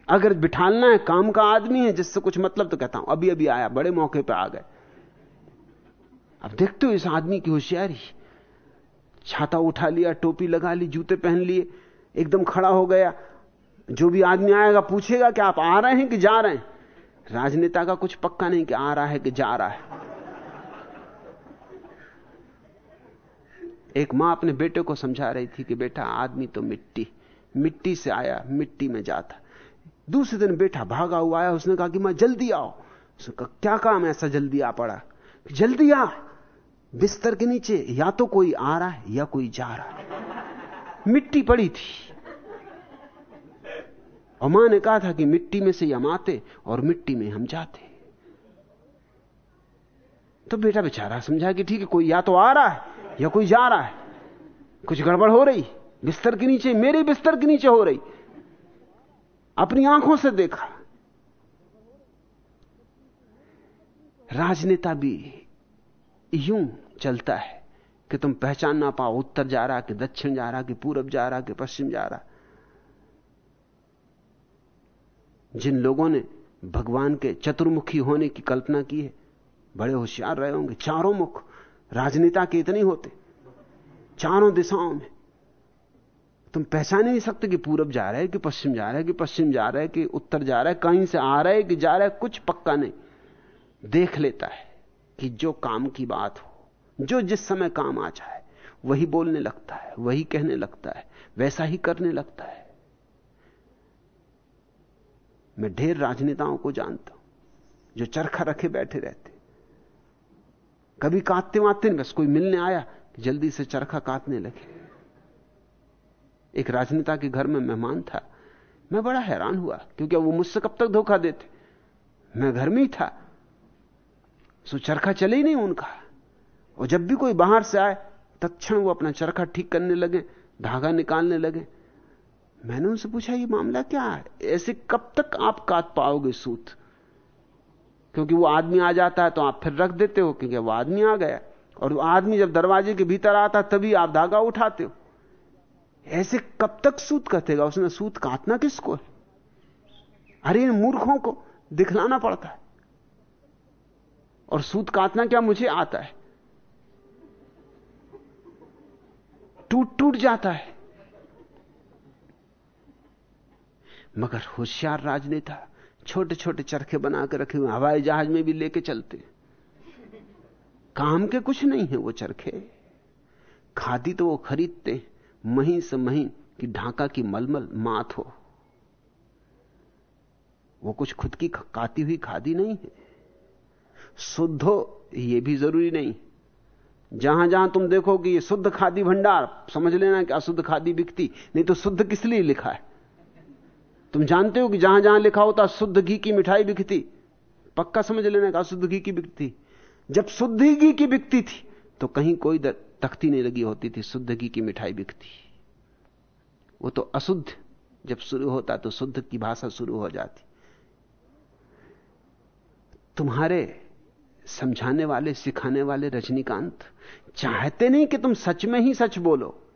अगर बिठालना है, काम का आदमी है, जिससे कुछ मतलब तो कहता हूँ अभी अभी आया, बड़े मौके पर आ गए। अब देखते हो इस आदमी की होशियारी। छाता उठा लिया, टोपी लगा ली, जूते पहन लिए, एकदम खड़ा हो गया। जो भी आदमी आएगा, पूछेगा कि आप आ रहे हैं कि जा रहे हैं? राजनेता का कुछ पक्का नहीं कि आ रहा है कि जा रहा है। एक माँ अपने बेटे को समझा रही थी कि बेटा, आदमी तो मिट्टी मिट्टी से आया, मिट्टी में जाता। दूसरे दिन बेटा भागा हुआ आया, उसने कहा कि माँ, जल्दी आओ। उसने कहा, क्या काम ऐसा जल्दी आ पड़ा? जल्दी आ। बिस्तर के नीचे या तो कोई आ रहा है या कोई जा रहा है। मिट्टी पड़ी थी। माँ ने कहा था कि मिट्टी में से हम आते और मिट्टी में हम जाते। तो बेटा बेचारा समझा कि ठीक है, कोई या तो आ रहा है या कोई जा रहा है। कुछ गड़बड़ हो रही, बिस्तर के नीचे, मेरे बिस्तर के नीचे हो रही। अपनी आँखों से देखा। राजनेता भी यूँ चलता है कि तुम पहचान ना पाओ, उत्तर जा रहा कि दक्षिण जा रहा कि पूरब जा रहा कि पश्चिम जा रहा। जिन लोगों ने भगवान के चतुर्मुखी होने की कल्पना की है, बड़े होशियार रहे होंगे। चारों मुख राजनेता के इतने होते। चारों दिशाओं में। तुम पहचान ही नहीं सकते कि पूरब जा रहा है कि पश्चिम जा रहा है कि पश्चिम जा रहा है कि उत्तर जा रहा है, कहीं से आ रहा है कि जा रहा है, कुछ पक्का नहीं। देख लेता है कि जो काम की बात हो, जो जिस समय काम आ जाए, वही बोलने लगता है, वही कहने लगता है, वैसा ही करने लगता है। मैं ढेर राजनेताओं को जानता हूँ, जो चरखा रखे बैठे रहते। कभी काटते वाते बस कोई मिलने आया जल्दी से चरखा काटने लगे। एक राजनेता के घर में मेहमान था। मैं बड़ा हैरान हुआ, क्योंकि वो मुझसे कब तक धोखा देते। मैं घर में ही था। सो चरखा चले ही नहीं उनका। और जब भी कोई बाहर से आए, तत्क्षण वो अपना चरखा ठीक करने लगे, धागा निकालने लगे। मैंने उनसे पूछा, ये मामला क्या है? ऐसे कब तक आप काट पाओगे सूत? क्योंकि वो आदमी आ जाता है तो आप फिर रख देते हो, क्योंकि वो आदमी आ गया। और वो आदमी जब दरवाजे के भीतर आता तभी आप धागा उठाते हो। ऐसे कब तक सूत कटेगा? उसने सूत काटना किसको है? अरे इन मूर्खों को दिखलाना पड़ता है। और सूत काटना क्या मुझे आता है? टूट टूट जाता है। मगर होशियार राजनेता छोटे छोटे चरखे बनाकर रखे हुए, हवाई जहाज़ में भी लेके चलते। काम के कुछ नहीं है वो चरखे। खादी तो वो खरीदते मही से मही की ढाका की मलमल मात हो। वो कुछ खुद की काती हुई खादी नहीं है। शुद्ध हो, ये भी ज़रूरी नहीं। जहाँ जहाँ तुम देखो कि ये शुद्ध खादी भंडार, समझ लेना कि अशुद्ध खादी बिकती, नहीं तो शुद्ध किस लिए लिखा है? तुम जानते हो कि जहाँ जहाँ लिखा होता, शुद्ध घी की मिठाई बिकती। पक्का समझ लेने का शुद्ध घी की बिकती। जब शुद्ध घी की बिकती थी तो कहीं कोई तख्ती नहीं लगी होती थी, शुद्ध घी की मिठाई बिकती। वो तो अशुद्ध। जब शुरू होता तो शुद्ध की भाषा शुरू हो जाती। तुम्हारे समझाने वाले, सिखाने वाले रजनीकांत, चाहते नहीं कि तुम सच में ही सच बोलो।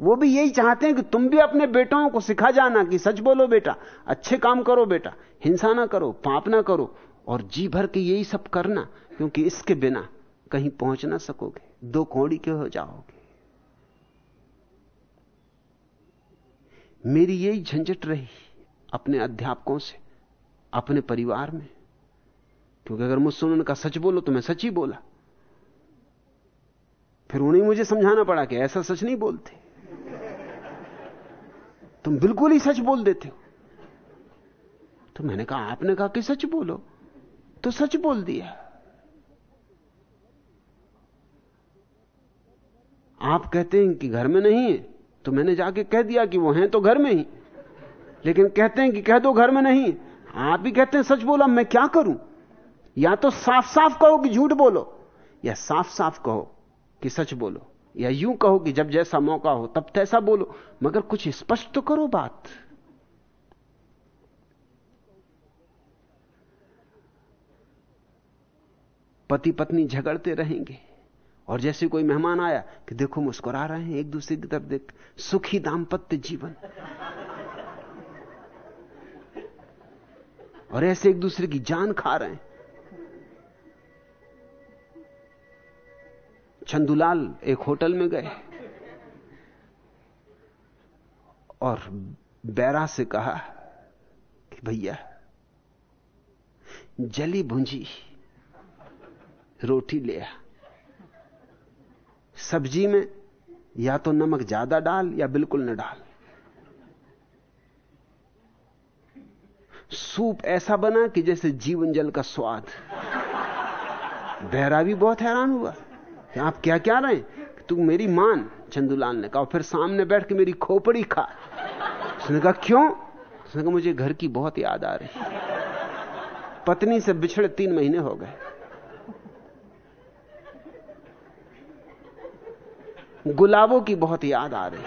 वो भी यही चाहते हैं कि तुम भी अपने बेटों को सिखा जाना कि सच बोलो बेटा, अच्छे काम करो बेटा, हिंसा ना करो, पाप ना करो, और जी भर के यही सब करना, क्योंकि इसके बिना कहीं पहुँच ना सकोगे, दो कौड़ी के हो जाओगे। मेरी यही झंझट रही अपने अध्यापकों से, अपने परिवार में, क्योंकि अगर मुझसे उन्होंने कहा, सच बोलो तो मैं सच ही बोला। फिर उन्हें मुझे समझाना पड़ा कि ऐसा सच नहीं बोलते। तुम बिल्कुल ही सच बोल देते हो। तो मैंने कहा, आपने कहा कि सच बोलो। तो सच बोल दिया। आप कहते हैं कि घर में नहीं है तो मैंने जाके कह दिया कि वो हैं तो घर में ही। लेकिन कहते हैं कि कह दो घर में नहीं आप भी कहते हैं, सच बोला, मैं क्या करूँ? या तो साफ़ साफ़ कहो कि झूठ बोलो, या साफ़ साफ़ कहो कि सच बोलो। या यूँ कहो कि जब जैसा मौका हो, तब तैसा बोलो। मगर कुछ स्पष्ट तो करो बात। पति पत्नी झगड़ते रहेंगे। और जैसे कोई मेहमान आया कि देखो मुस्कुरा रहे हैं एक दूसरे की तरफ़ देख, सुखी दाम्पत्य जीवन। और ऐसे एक दूसरे की जान खा रहे हैं। चंदुलाल एक होटल में गए और बैरा से कहा कि भैया, जली भुंजी रोटी ले आ। सब्ज़ी में या तो नमक ज़्यादा डाल या बिल्कुल न डाल। सूप ऐसा बना कि जैसे जीवन जल का स्वाद। बहरा भी बहुत हैरान हुआ। आप क्या क्या रहे? तू मेरी मान चंदूलाल ने कहा फिर सामने बैठ के मेरी खोपड़ी खा। उसने कहा, क्यों? उसने कहा, मुझे घर की बहुत याद आ रही पत्नी से बिछड़े तीन महीने हो गए। गुलाबों की बहुत याद आ रही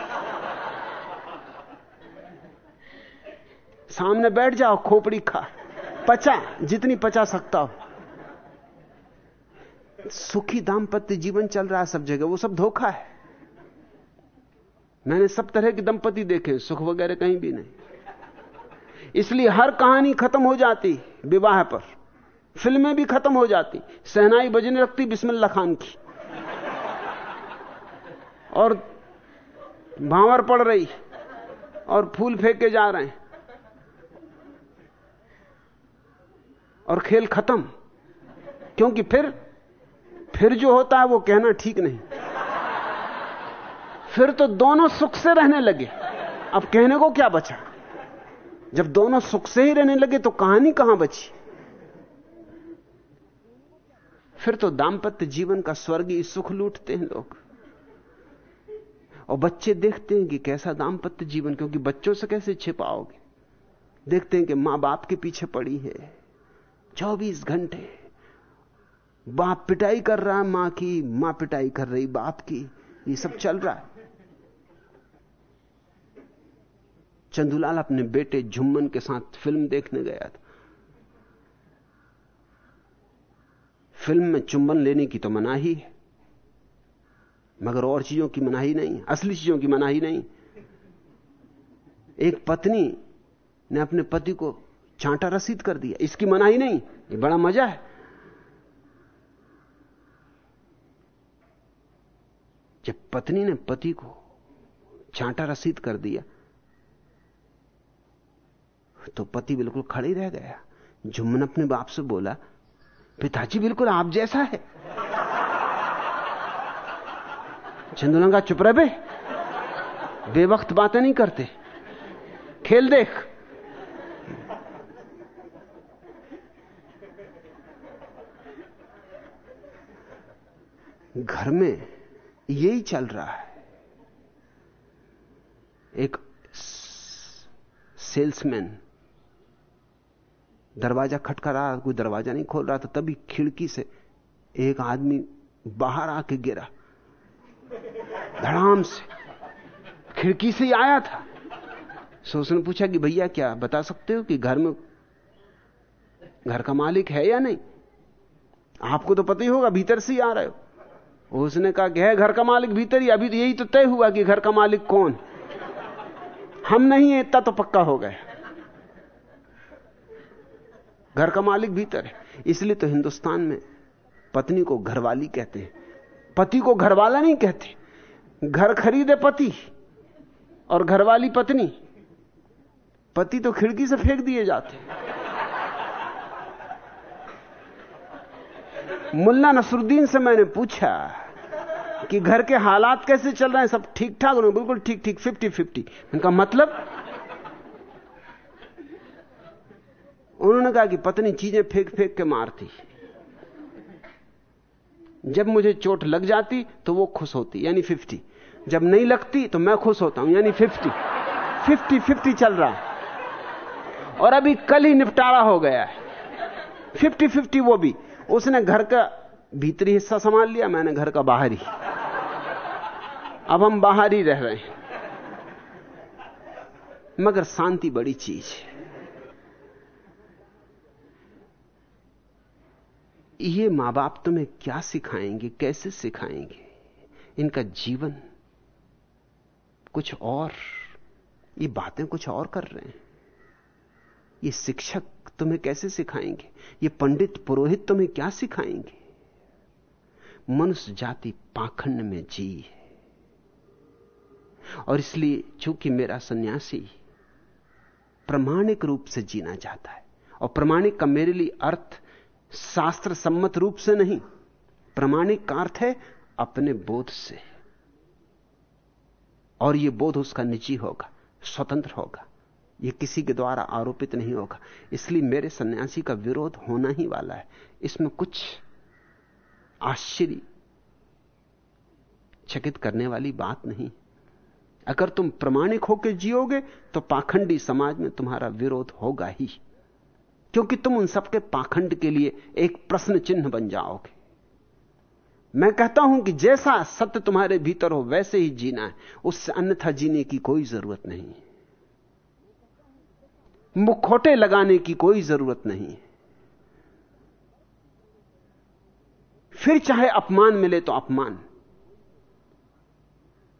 सामने बैठ जाओ खोपड़ी खा। पचा, जितनी पचा सकता हो। सुखी दाम्पत्य जीवन चल रहा है सब जगह, वो सब धोखा है। मैंने सब तरह के दंपति देखे, सुख वगैरह कहीं भी नहीं। इसलिए हर कहानी खत्म हो जाती विवाह पर। फ़िल्में भी खत्म हो जाती। सहनाई बजने लगती बिस्मिल्ला खान की। और भावर पड़ रही, और फूल फेंक के जा रहे हैं। और खेल खत्म, क्योंकि फिर फिर जो होता है वो कहना ठीक नहीं। फिर तो दोनों सुख से रहने लगे। अब कहने को क्या बचा? जब दोनों सुख से ही रहने लगे तो कहानी कहाँ बची? फिर तो दाम्पत्य जीवन का स्वर्गीय सुख लूटते हैं लोग। और बच्चे देखते हैं कि कैसा दाम्पत्य जीवन, क्योंकि बच्चों से कैसे छिपाओगे? देखते हैं कि माँ बाप के पीछे पड़ी है। 24 घंटे बाप पिटाई कर रहा है, माँ की, माँ पिटाई कर रही, बाप की। ये सब चल रहा है। चंदूलाल अपने बेटे झुम्मन के साथ फ़िल्म देखने गया था। फ़िल्म में चुंबन लेने की तो मनाही है, मगर और चीज़ों की मनाही नहीं, असली चीज़ों की मनाही नहीं। एक पत्नी ने अपने पति को चांटा रसीद कर दिया। इसकी मनाही नहीं, ये बड़ा मज़ा है। जब पत्नी ने पति को चांटा रसीद कर दिया तो पति बिल्कुल खड़े रह गया। जुम्मन अपने बाप से बोला, पिताजी, बिल्कुल आप जैसा है। चंदुलंगा, चुप रहे। बे बेवक्त बातें नहीं करते। खेल देख। घर में यही चल रहा है। एक सेल्समैन, दरवाज़ा खटका रहा, कोई दरवाज़ा नहीं खोल रहा था, तभी खिड़की से एक आदमी बाहर आके गिरा। धड़ाम से। खिड़की से ही आया था। सो उसने पूछा कि भैया, क्या बता सकते हो कि घर में, घर का मालिक है या नहीं? आपको तो पता ही होगा, भीतर से ही आ रहे हो। उसने कहा कि, है घर का मालिक, भीतर ही, अभी तो यही तो तय हुआ कि घर का मालिक कौन? हम नहीं है, इतना तो पक्का हो गया घर का मालिक भीतर है, इसलिए तो हिंदुस्तान में पत्नी को घरवाली कहते हैं। पति को घरवाला नहीं कहते, घर खरीदे पति और घरवाली पत्नी। पति तो खिड़की से फेंक दिए जाते मुल्ला नसरुद्दीन से मैंने पूछा कि घर के हालात कैसे चल रहे हैं, सब ठीक ठाक उन्होंने बिल्कुल ठीक ठीक फिफ्टी फिफ्टी इनका मतलब? उन्होंने कहा कि पत्नी चीज़ें फेंक फेंक के मारती। जब मुझे चोट लग जाती तो वो खुश होती, यानी फिफ्टी। जब नहीं लगती तो मैं खुश होता हूँ, यानी फिफ्टी। फिफ्टी फिफ्टी चल रहा और अभी कल ही निपटारा हो गया है। फिफ्टी फिफ्टी वो भी। उसने घर का भीतरी हिस्सा संभाल लिया, मैंने घर का बाहरी। अब हम बाहर ही रह रहे हैं। मगर शांति बड़ी चीज़ है। ये माँ बाप तुम्हें क्या सिखाएँगे, कैसे सिखाएँगे? इनका जीवन कुछ और, ये बातें कुछ और कर रहे हैं। ये शिक्षक तुम्हें कैसे सिखाएँगे? ये पंडित, पुरोहित तुम्हें क्या सिखाएँगे? मनुष्य जाति पाखंड में जी है। और इसलिए चूँकि मेरा सन्यासी प्रमाणिक रूप से जीना चाहता है, और प्रमाणिक का मेरे लिए अर्थ शास्त्र सम्मत रूप से नहीं, प्रमाणिक का अर्थ है अपने बोध से। और यह बोध उसका निजी होगा, स्वतंत्र होगा यह किसी के द्वारा आरोपित नहीं होगा। इसलिए मेरे सन्यासी का विरोध होना ही वाला है। इसमें कुछ आश्चर्य। चकित करने वाली बात नहीं। अगर तुम प्रमाणिक होकर जियोगे तो पाखंडी समाज में तुम्हारा विरोध होगा ही। क्योंकि तुम उन सबके पाखंड के लिए एक प्रश्न चिन्ह बन जाओगे। मैं कहता हूँ कि जैसा सत्य तुम्हारे भीतर हो, वैसे ही जीना है। उससे अन्यथा जीने की कोई ज़रूरत नहीं। मुखोटे लगाने की कोई ज़रूरत नहीं। फिर चाहे अपमान मिले तो अपमान।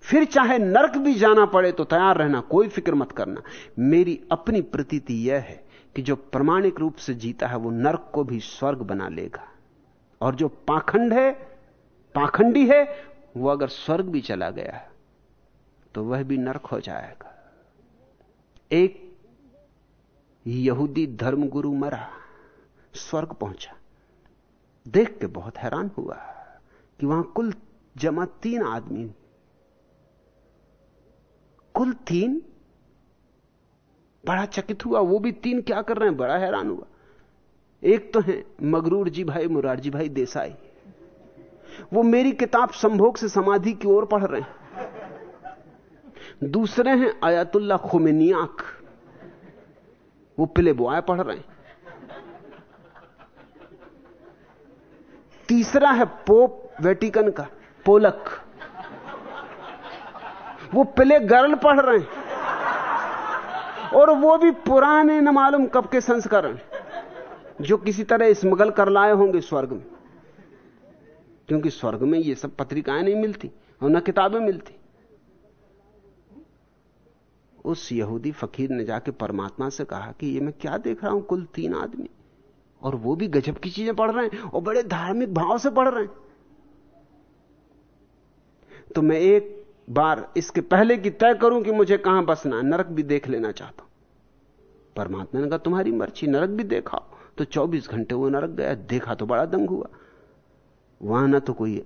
फिर चाहे नरक भी जाना पड़े तो तैयार रहना, कोई फ़िक्र मत करना। मेरी अपनी प्रतीति यह है कि जो प्रमाणिक रूप से जीता है, वो नरक को भी स्वर्ग बना लेगा। और जो पाखंड है, पाखंडी है, वो अगर स्वर्ग भी चला गया तो वह भी नरक हो जाएगा। एक यहूदी धर्मगुरु मरा, स्वर्ग पहुँचा। देख के बहुत हैरान हुआ कि वहाँ कुल जमा तीन आदमी कुल तीन? बड़ा चकित हुआ, वो भी तीन क्या कर रहे हैं? बड़ा हैरान हुआ। एक तो है मगरूर जी भाई मुरारजी भाई देसाई। वो मेरी किताब संभोग से समाधि की ओर पढ़ रहे हैं। दूसरे हैं आयातुल्ला खुमेनियाक। वो पिले बुआए पढ़ रहे हैं। तीसरा है पोप वेटिकन का, पोलक। वो पिले गर्ल पढ़ रहे हैं। और वो भी पुराने न मालूम कब के संस्करण, जो किसी तरह स्मगल कर लाए होंगे स्वर्ग में। क्योंकि स्वर्ग में ये सब पत्रिकाएँ नहीं मिलती, और न किताबें मिलती। उस यहूदी फकीर ने जाके परमात्मा से कहा कि ये मैं क्या देख रहा हूँ, कुल तीन आदमी। और वो भी गजब की चीज़ें पढ़ रहे हैं और बड़े धार्मिक भाव से पढ़ रहे हैं। तो मैं एक बार इसके पहले की तय करूँ कि मुझे कहाँ बसना है, नरक भी देख लेना चाहता हूँ। परमात्मा ने कहा, तुम्हारी मर्ज़ी, नरक भी देखा तो 24 घंटे वो नरक गया, देखा तो बड़ा दंग हुआ। वहाँ ना तो कोई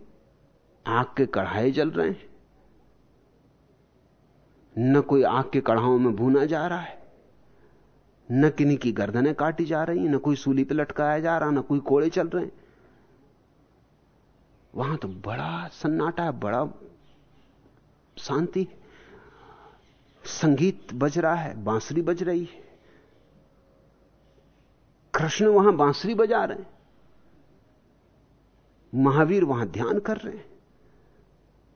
आग के कढ़ाए जल रहे हैं, न कोई आग के कढ़ाओं में भूना जा रहा है। न किन्हीं की गर्दनें काटी जा रही न कोई सूली पे लटकाया जा रहा, न कोई कोड़े चल रहे वहाँ तो बड़ा सन्नाटा है, बड़ा शांति। संगीत बज रहा है, बांसुरी बज रही है। कृष्ण वहाँ बांसुरी बजा रहे हैं। महावीर वहाँ ध्यान कर रहे हैं।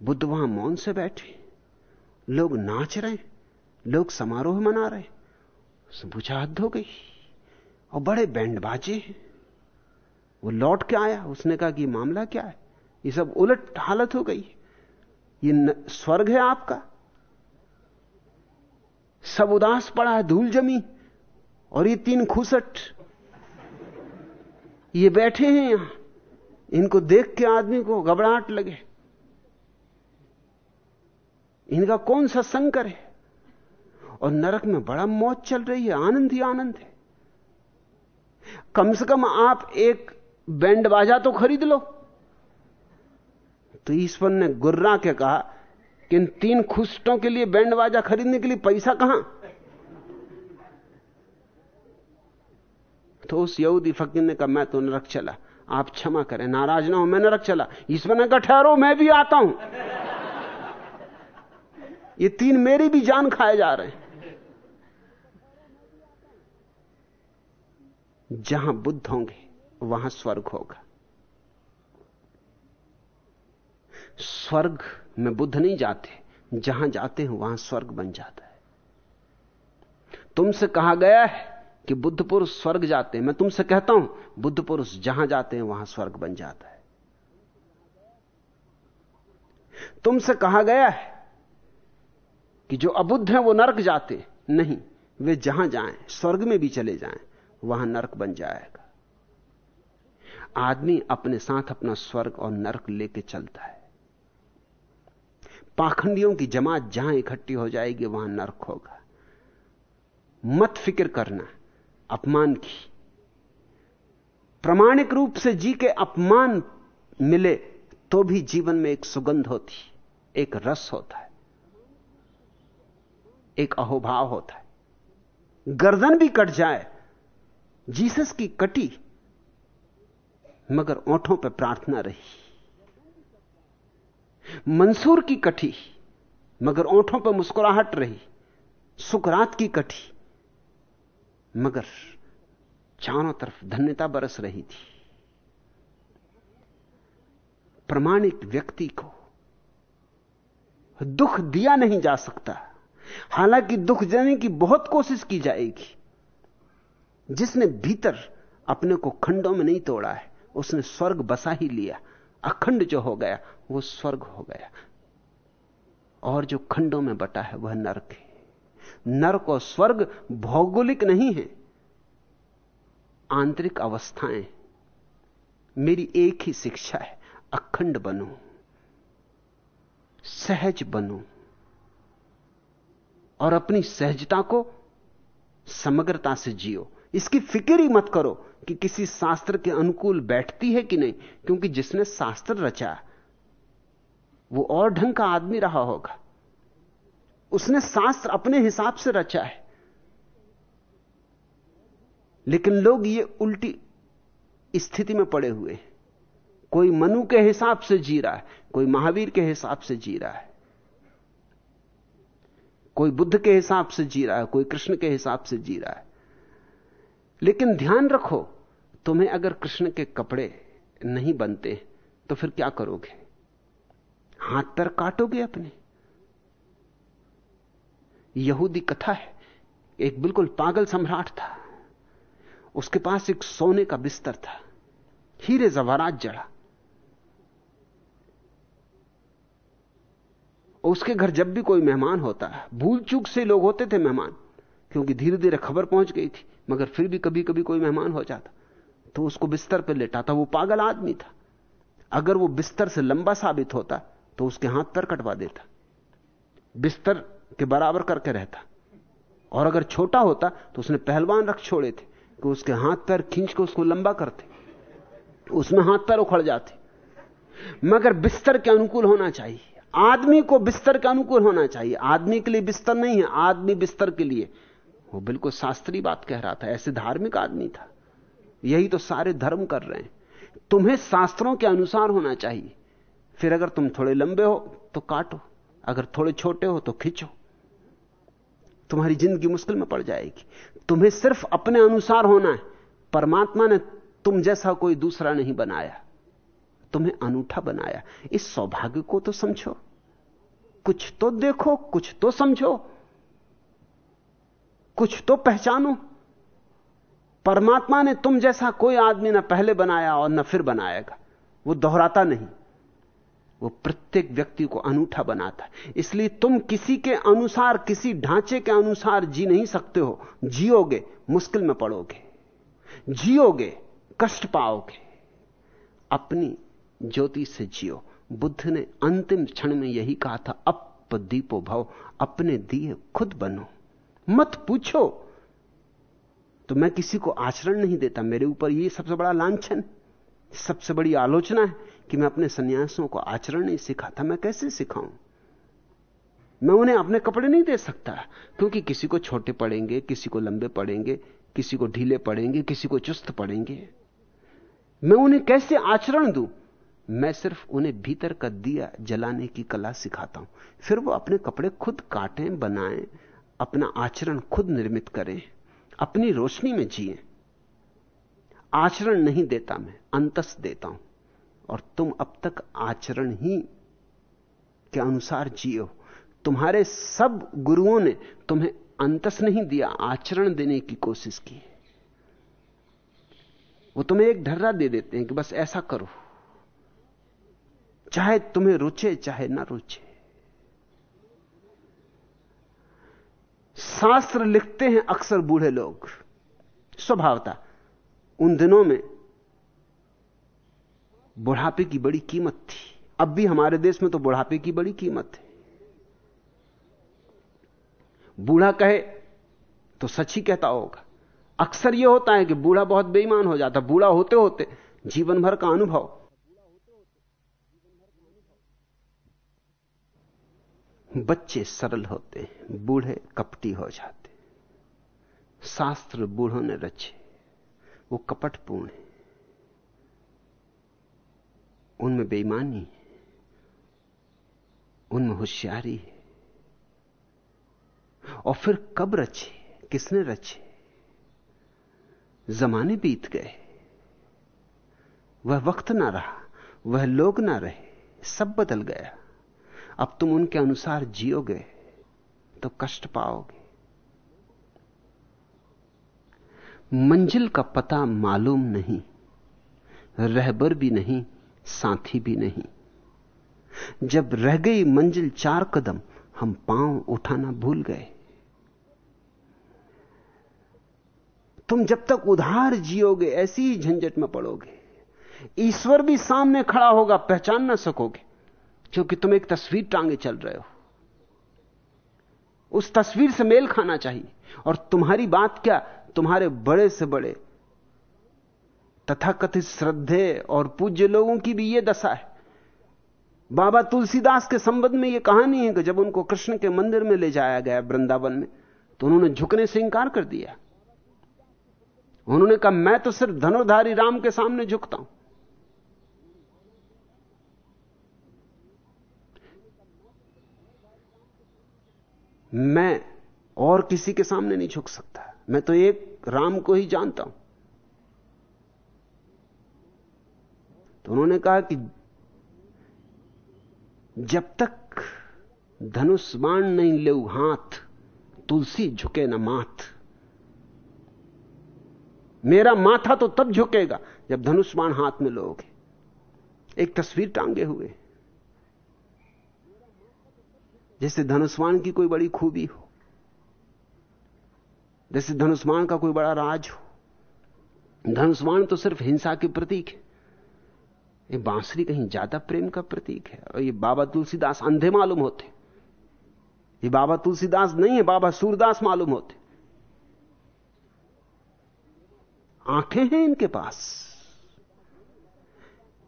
बुद्ध वहाँ मौन से बैठे। लोग नाच रहे हैं, लोग समारोह मना रहे पूछा, हद हो गई? और बड़े बैंड बाजे हैं। वो लौट के आया। उसने कहा कि मामला क्या है? ये सब उलट हालत हो गई ये स्वर्ग है आपका। सब उदास पड़ा है, धूल जमी। और ये तीन खुसट, ये बैठे हैं यहाँ। इनको देख के आदमी को घबराहट लगे। इनका कौन सा संकर है? और नरक में बड़ा मौत चल रही है, आनंद ही आनंद है। कम से कम आप एक बैंड बाजा तो खरीद लो। तो ईश्वर ने गुर्रा के कहा कि इन तीन खुशटों के लिए बैंड बाजा खरीदने के लिए पैसा कहाँ? तो उस यहूदी फकीर ने कहा, मैं तो नरक चला, आप क्षमा करें, नाराज़ ना हो, मैं नरक चला। ईश्वर ने कहा, ठहरो, मैं भी आता हूँ। ये तीन मेरी भी जान खाए जा रहे हैं। जहाँ बुद्ध होंगे, वहाँ स्वर्ग होगा। स्वर्ग में बुद्ध नहीं जाते, जहाँ जाते हैं, वहाँ स्वर्ग बन जाता है। तुमसे कहा गया है कि बुद्ध पुरुष स्वर्ग जाते हैं। मैं तुमसे कहता हूँ, बुद्ध पुरुष जहाँ जाते हैं, वहाँ स्वर्ग बन जाता है। तुमसे कहा गया है कि जो अबुद्ध हैं, वो नरक जाते नहीं, वे जहाँ जाएँ, स्वर्ग में भी चले जाएँ। वहाँ नरक बन जाएगा। आदमी अपने साथ अपना स्वर्ग और नरक लेके चलता है। पाखंडियों की जमात जहाँ इकट्ठी हो जाएगी, वहाँ नरक होगा। मत फ़िक्र करना, अपमान की। प्रमाणिक रूप से जी के अपमान मिले तो भी जीवन में एक सुगंध होती, एक रस होता है, एक अहोभाव होता है। गर्दन भी कट जाए जीसस की कटी, मगर ओंठों पर प्रार्थना रही। मंसूर की कटी, मगर ओंठों पर मुस्कुराहट रही। सुकरात की कटी, मगर चारों तरफ़ धन्यता बरस रही थी। प्रमाणिक व्यक्ति को दुख दिया नहीं जा सकता। हालाँकि दुख देने की बहुत कोशिश की जाएगी। जिसने भीतर अपने को खंडों में नहीं तोड़ा है, उसने स्वर्ग बसा ही लिया। अखंड जो हो गया, वो स्वर्ग हो गया। और जो खंडों में बटा है, वह नरक है। नरक और स्वर्ग भौगोलिक नहीं है। आंतरिक अवस्थाएँ, मेरी एक ही शिक्षा है, अखंड बनो, सहज बनो, और अपनी सहजता को समग्रता से जियो। इसकी फ़िक्र ही मत करो कि किसी शास्त्र के अनुकूल बैठती है कि नहीं, क्योंकि जिसने शास्त्र रचा, वो और ढंग का आदमी रहा होगा। उसने शास्त्र अपने हिसाब से रचा है। लेकिन लोग ये उल्टी स्थिति में पड़े हुए हैं। कोई मनु के हिसाब से जी रहा है, कोई महावीर के हिसाब से जी रहा है, कोई बुद्ध के हिसाब से जी रहा है, कोई कृष्ण के हिसाब से जी रहा है। लेकिन ध्यान रखो, तुम्हें अगर कृष्ण के कपड़े नहीं बनते तो फिर क्या करोगे? हाथ पर काटोगे अपने? यहूदी कथा है, एक बिल्कुल पागल सम्राट था। उसके पास एक सोने का बिस्तर था, हीरे जवारात जड़ा। उसके घर जब भी कोई मेहमान होता, भूल चूक से लोग होते थे मेहमान, क्योंकि धीरे धीरे खबर पहुँच गई थी। मगर फिर भी कभी कभी कोई मेहमान हो जाता तो उसको बिस्तर पर लेटाता। वो पागल आदमी था। अगर वो बिस्तर से लंबा साबित होता तो उसके हाथ पर कटवा देता। बिस्तर के बराबर करके रहता। और अगर छोटा होता तो उसने पहलवान रख छोड़े थे, कि उसके हाथ पैर खींच के उसको लंबा करते। उसमें हाथ पैर उखड़ जाते। मगर बिस्तर के अनुकूल होना चाहिए। आदमी को बिस्तर के अनुकूल होना चाहिए। आदमी के लिए बिस्तर नहीं है, आदमी बिस्तर के लिए वो बिल्कुल शास्त्रीय बात कह रहा था, ऐसे धार्मिक आदमी था। यही तो सारे धर्म कर रहे हैं। तुम्हें शास्त्रों के अनुसार होना चाहिए। फिर अगर तुम थोड़े लंबे हो तो काटो। अगर थोड़े छोटे हो तो खींचो। तुम्हारी ज़िंदगी मुश्किल में पड़ जाएगी। तुम्हें सिर्फ़ अपने अनुसार होना है। परमात्मा ने तुम जैसा कोई दूसरा नहीं बनाया। तुम्हें अनूठा बनाया। इस सौभाग्य को तो समझो। कुछ तो देखो, कुछ तो समझो। कुछ तो पहचानो। परमात्मा ने तुम जैसा कोई आदमी ना पहले बनाया और न फिर बनाएगा। वो दोहराता नहीं। वो प्रत्येक व्यक्ति को अनूठा बनाता है। इसलिए तुम किसी के अनुसार, किसी ढांचे के अनुसार जी नहीं सकते हो। जियोगे, मुश्किल में पड़ोगे। जियोगे, कष्ट पाओगे। अपनी ज्योति से जियो। बुद्ध ने अंतिम क्षण में यही कहा था अप दीपो भव अपने दिए खुद बनो। मत पूछो। तो मैं किसी को आचरण नहीं देता। मेरे ऊपर यह सबसे बड़ा लांछन, सबसे बड़ी आलोचना है कि मैं अपने सन्यासों को आचरण नहीं सिखाता। मैं कैसे सिखाऊं? मैं उन्हें अपने कपड़े नहीं दे सकता, क्योंकि किसी को छोटे पड़ेंगे, किसी को लंबे पड़ेंगे, किसी को ढीले पड़ेंगे, किसी को चुस्त पड़ेंगे। मैं उन्हें कैसे आचरण दूँ? मैं सिर्फ़ उन्हें भीतर का दिया जलाने की कला सिखाता हूँ। फिर वो अपने कपड़े खुद काटें, बनाएँ अपना आचरण खुद निर्मित करें, अपनी रोशनी में जिए। आचरण नहीं देता मैं, अंतस देता हूँ। और तुम अब तक आचरण ही के अनुसार जियो तुम्हारे सब गुरुओं ने तुम्हें अंतस नहीं दिया, आचरण देने की कोशिश की। वो तुम्हें एक ढर्रा दे देते हैं कि बस ऐसा करो। चाहे तुम्हें रुचे, चाहे ना रुचे। शास्त्र लिखते हैं अक्सर बूढ़े लोग। स्वभावता, उन दिनों में बुढ़ापे की बड़ी कीमत थी। अब भी हमारे देश में तो बुढ़ापे की बड़ी कीमत है। बूढ़ा कहे तो सच ही कहता होगा। अक्सर यह होता है कि बूढ़ा बहुत बेईमान हो जाता बूढ़ा होते होते जीवन भर का अनुभव बच्चे सरल होते हैं, बूढ़े कपटी हो जाते शास्त्र बूढ़ों ने रचे, वो कपटपूर्ण है। उनमें बेईमानी है, उनमें होशियारी है। और फिर कब रचे, किसने रचे? जमाने बीत गए। वह वक्त ना रहा, वह लोग ना रहे, सब बदल गया। अब तुम उनके अनुसार जियोगे तो कष्ट पाओगे। मंजिल का पता मालूम नहीं, रहबर भी नहीं, साथी भी नहीं। जब रह गई मंजिल चार कदम, हम पाँव उठाना भूल गए। तुम जब तक उधार जियोगे, ऐसी ही झंझट में पड़ोगे। ईश्वर भी सामने खड़ा होगा, पहचान ना सकोगे। क्योंकि तुम एक तस्वीर टांगे चल रहे हो। उस तस्वीर से मेल खाना चाहिए। और तुम्हारी बात क्या? तुम्हारे बड़े से बड़े। तथाकथित श्रद्धे और पूज्य लोगों की भी यह दशा है। बाबा तुलसीदास के संबंध में यह कहानी है कि जब उनको कृष्ण के मंदिर में ले जाया गया वृंदावन में तो उन्होंने झुकने से इंकार कर दिया। उन्होंने कहा, मैं तो सिर्फ़ धनुर्धारी राम के सामने झुकता हूँ। मैं और किसी के सामने नहीं झुक सकता। मैं तो एक राम को ही जानता हूँ। तो उन्होंने कहा कि जब तक धनुष बाण नहीं ले हाथ, तुलसी झुके ना माथ। मेरा माथा तो तब झुकेगा जब धनुष बाण हाथ में लोगे। एक तस्वीर टांगे हुए। जैसे धनुष्वाण की कोई बड़ी खूबी हो, जैसे धनुष्वाण का कोई बड़ा राज हो। धनुष्वाण तो सिर्फ़ हिंसा के प्रतीक है। ये बांसुरी कहीं ज़्यादा प्रेम का प्रतीक है। और ये बाबा तुलसीदास अंधे मालूम होते। ये बाबा तुलसीदास नहीं है, बाबा सूरदास मालूम होते। आँखें हैं इनके पास।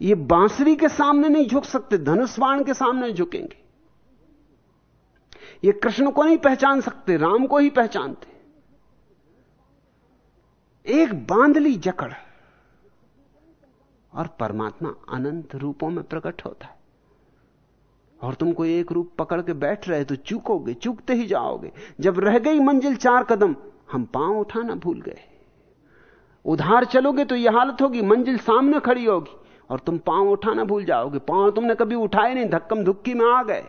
ये बांसुरी के सामने नहीं झुक सकते, धनुष्वाण के सामने झुकेंगे। ये कृष्ण को नहीं पहचान सकते, राम को ही पहचानते। एक बांधली जकड़ और परमात्मा अनंत रूपों में प्रकट होता है। और तुम कोई एक रूप पकड़ के बैठ रहे तो चूकोगे, चूकते ही जाओगे। जब रह गई मंजिल चार कदम, हम पाँव उठाना भूल गए। उधार चलोगे तो यह हालत होगी, मंजिल सामने खड़ी होगी, और तुम पाँव उठाना भूल जाओगे। पाँव तुमने कभी उठाए नहीं, धक्कम धुक्की में आ गए।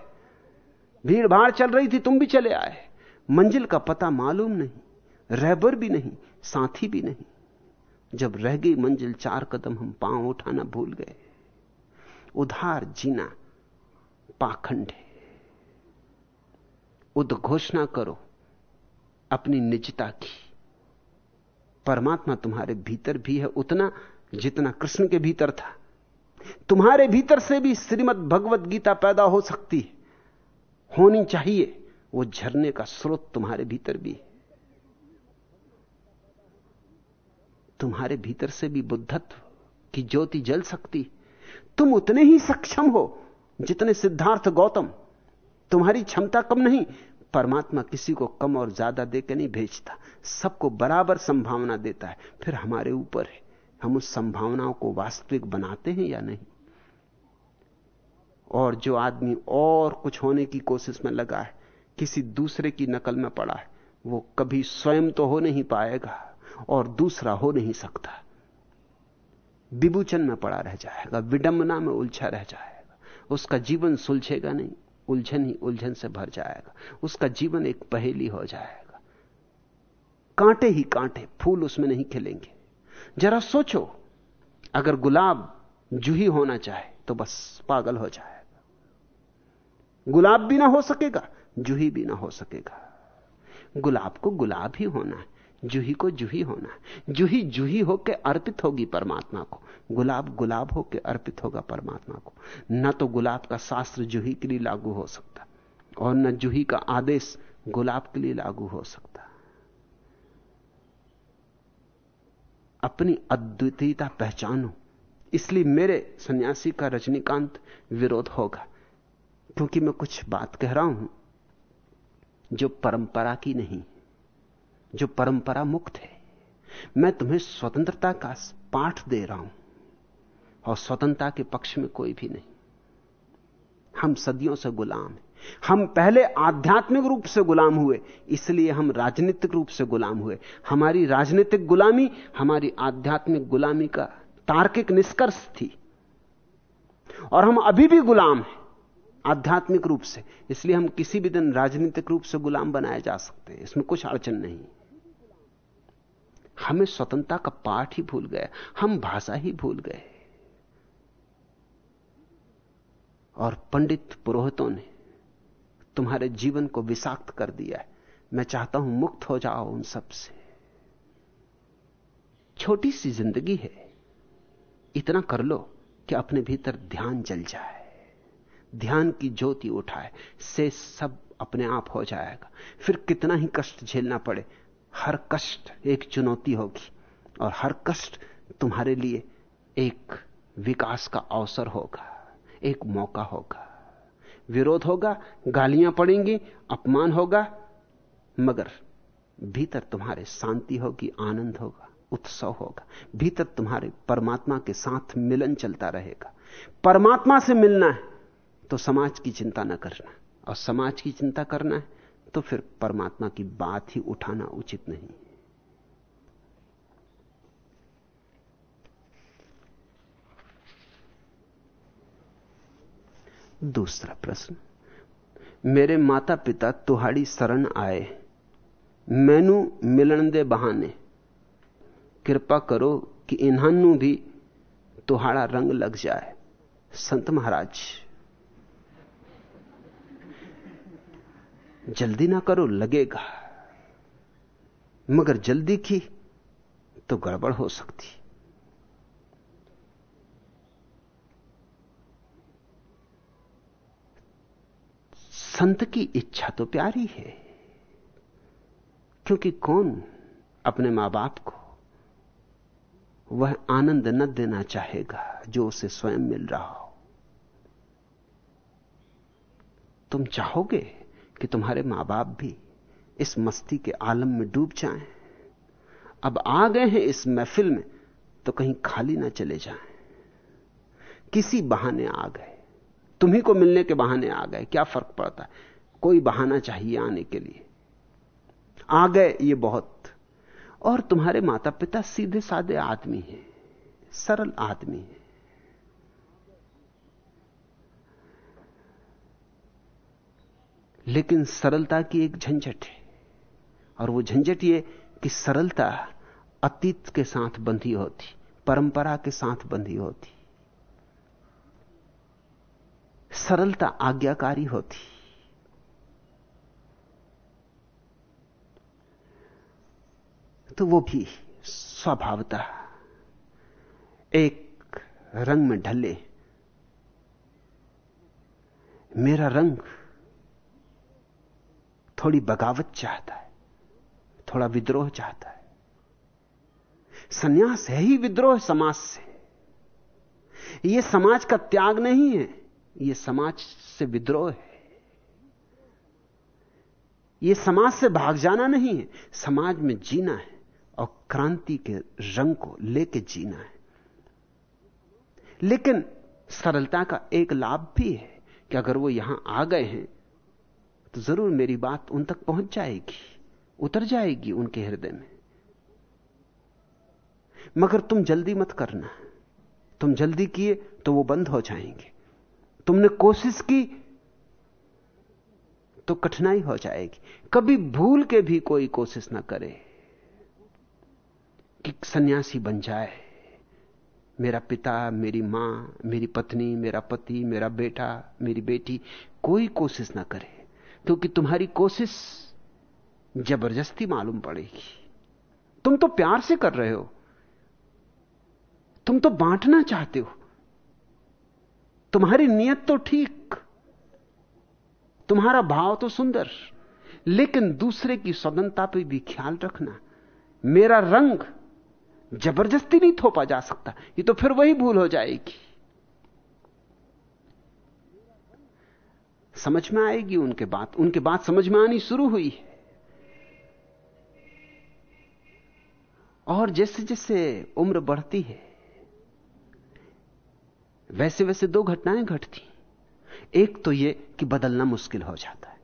भीड़ भाड़ चल रही थी, तुम भी चले आए। मंजिल का पता मालूम नहीं, रहबर भी नहीं, साथी भी नहीं। जब रह गई मंजिल, चार कदम हम पाँव उठाना भूल गए। उधार जीना पाखंड है। उद्घोषणा करो अपनी निजता की। परमात्मा तुम्हारे भीतर भी है, उतना जितना कृष्ण के भीतर था। तुम्हारे भीतर से भी श्रीमद भगवत गीता पैदा हो सकती है। होनी चाहिए, वो झरने का स्रोत तुम्हारे भीतर भी तुम्हारे भीतर से भी बुद्धत्व की ज्योति जल सकती तुम उतने ही सक्षम हो जितने सिद्धार्थ गौतम। तुम्हारी क्षमता कम नहीं, परमात्मा किसी को कम और ज़्यादा देकर नहीं भेजता। सबको बराबर संभावना देता है। फिर हमारे ऊपर है। हम उस संभावनाओं को वास्तविक बनाते हैं या नहीं? और जो आदमी और कुछ होने की कोशिश में लगा है, किसी दूसरे की नकल में पड़ा है, वो कभी स्वयं तो हो नहीं पाएगा और दूसरा हो नहीं सकता। विभूचन में पड़ा रह जाएगा, विडंबना में उलझा रह जाएगा। उसका जीवन सुलझेगा नहीं, उलझन ही उलझन से भर जाएगा। उसका जीवन एक पहेली हो जाएगा। कांटे ही कांटे, फूल उसमें नहीं खिलेंगे। जरा सोचो, अगर गुलाब जूही होना चाहे तो बस पागल हो जाएगा गुलाब भी ना हो सकेगा, जूही भी ना हो सकेगा। गुलाब को गुलाब ही होना है, जूही को जूही होना है। जूही जूही होकर अर्पित होगी परमात्मा को, गुलाब गुलाब होकर अर्पित होगा परमात्मा को। न तो गुलाब का शास्त्र जूही के लिए लागू हो सकता, और न जूही का आदेश गुलाब के लिए लागू हो सकता। अपनी अद्वितीयता पहचानो, इसलिए मेरे सन्यासी का रजनीकांत विरोध होगा। क्योंकि मैं कुछ बात कह रहा हूँ जो परंपरा की नहीं, जो परंपरा मुक्त है। मैं तुम्हें स्वतंत्रता का पाठ दे रहा हूँ और स्वतंत्रता के पक्ष में कोई भी नहीं। हम सदियों से गुलाम हैं। हम पहले आध्यात्मिक रूप से गुलाम हुए, इसलिए हम राजनीतिक रूप से गुलाम हुए। हमारी राजनीतिक गुलामी, हमारी आध्यात्मिक गुलामी का तार्किक निष्कर्ष थी। और हम अभी भी गुलाम हैं। आध्यात्मिक रूप से। इसलिए हम किसी भी दिन राजनीतिक रूप से गुलाम बनाए जा सकते हैं। इसमें कुछ अड़चन नहीं। हमें स्वतंत्रता का पाठ ही भूल गए। हम भाषा ही भूल गए। और पंडित पुरोहितों ने तुम्हारे जीवन को विषाक्त कर दिया है। मैं चाहता हूँ मुक्त हो जाओ उन सबसे। छोटी सी ज़िंदगी है। इतना कर लो कि अपने भीतर ध्यान जल जाए। ध्यान की ज्योति उठाए, से सब अपने आप हो जाएगा। फिर कितना ही कष्ट झेलना पड़े, हर कष्ट एक चुनौती होगी और हर कष्ट तुम्हारे लिए एक विकास का अवसर होगा, एक मौका होगा। विरोध होगा, गालियाँ पड़ेंगी, अपमान होगा, मगर भीतर तुम्हारे शांति होगी, आनंद होगा, उत्सव होगा। भीतर तुम्हारे परमात्मा के साथ मिलन चलता रहेगा। परमात्मा से मिलना है। तो समाज की चिंता न करना। और समाज की चिंता करना है तो फिर परमात्मा की बात ही उठाना उचित नहीं। दूसरा प्रश्न, मेरे माता पिता तुहाड़ी शरण आए, मैनू मिलन दे बहाने। कृपा करो कि इन्हानू भी तुहाड़ा रंग लग जाए। संत महाराज। जल्दी ना करो, लगेगा। मगर जल्दी की तो गड़बड़ हो सकती। संत की इच्छा तो प्यारी है, क्योंकि कौन अपने माँ बाप को वह आनंद न देना चाहेगा जो उसे स्वयं मिल रहा हो। तुम चाहोगे? कि तुम्हारे माँ बाप भी इस मस्ती के आलम में डूब जाएँ। अब आ गए हैं इस महफिल में तो कहीं खाली ना चले जाएँ। किसी बहाने आ गए। तुम्ही को मिलने के बहाने आ गए। क्या फ़र्क पड़ता? है कोई बहाना चाहिए आने के लिए। आ गए ये बहुत। और तुम्हारे माता पिता सीधे साधे आदमी हैं। सरल आदमी हैं। लेकिन सरलता की एक झंझट है। और वो झंझट ये कि सरलता अतीत के साथ बंधी होती, परंपरा के साथ बंधी होती। सरलता आज्ञाकारी होती। तो वो भी स्वभावता एक रंग में ढले। मेरा रंग थोड़ी बगावत चाहता है, थोड़ा विद्रोह चाहता है। सन्यास है ही विद्रोह समाज से। यह समाज का त्याग नहीं है यह समाज से विद्रोह है। यह समाज से भाग जाना नहीं है, समाज में जीना है और क्रांति के रंग को लेके जीना है। लेकिन सरलता का एक लाभ भी है कि अगर वो यहाँ आ गए हैं तो ज़रूर मेरी बात उन तक पहुँच जाएगी, उतर जाएगी उनके हृदय में। मगर तुम जल्दी मत करना। तुम जल्दी किए तो वो बंद हो जाएँगे। तुमने कोशिश की तो कठिनाई हो जाएगी। कभी भूल के भी कोई कोशिश ना करे कि सन्यासी बन जाए। मेरा पिता, मेरी माँ, मेरी पत्नी, मेरा पति, मेरा बेटा, मेरी बेटी कोई कोशिश ना करे। क्योंकि तुम्हारी कोशिश ज़बरदस्ती मालूम पड़ेगी। तुम तो प्यार से कर रहे हो। तुम तो बांटना चाहते हो। तुम्हारी नीयत तो ठीक, तुम्हारा भाव तो सुंदर, लेकिन दूसरे की स्वतंत्रता पर भी ख्याल रखना, मेरा रंग ज़बरदस्ती नहीं थोपा जा सकता, ये तो फिर वही भूल हो जाएगी। समझ में आएगी उनके बात। उनके बात समझ में आनी शुरू हुई। है और जैसे जैसे उम्र बढ़ती है वैसे वैसे दो घटनाएँ घटती। एक तो यह कि बदलना मुश्किल हो जाता है।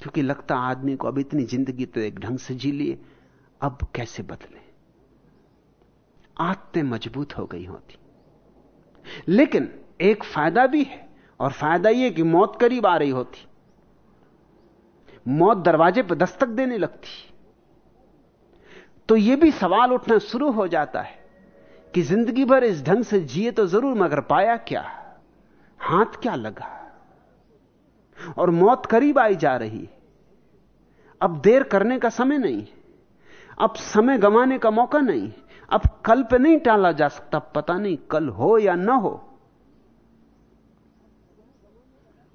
क्योंकि लगता आदमी को अब इतनी ज़िंदगी तो एक ढंग से जी लिए, अब कैसे बदले? आदतें मज़बूत हो गई होती। लेकिन एक फ़ायदा भी है। और फ़ायदा यह कि मौत करीब आ रही होती। मौत दरवाजे पर दस्तक देने लगती। तो यह भी सवाल उठना शुरू हो जाता है कि ज़िंदगी भर इस ढंग से जिए तो ज़रूर, मगर पाया क्या? हाथ क्या लगा? और मौत करीब आई जा रही अब देर करने का समय नहीं। अब समय गंवाने का मौका नहीं। अब कल पे नहीं टाला जा सकता, पता नहीं कल हो या ना हो।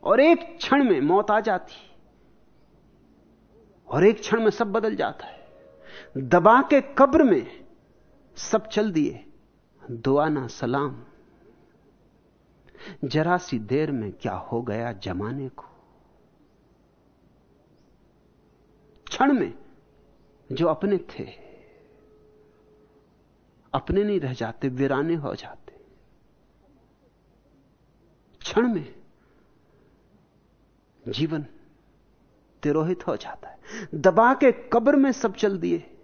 और एक क्षण में मौत आ जाती और एक क्षण में सब बदल जाता है। दबा के कब्र में सब चल दिए। दुआ ना सलाम। जरा सी देर में क्या हो गया जमाने को? क्षण में जो अपने थे, अपने नहीं रह जाते, वीराने हो जाते। क्षण में जीवन तिरोहित हो जाता है। दबा के कब्र में सब चल दिए।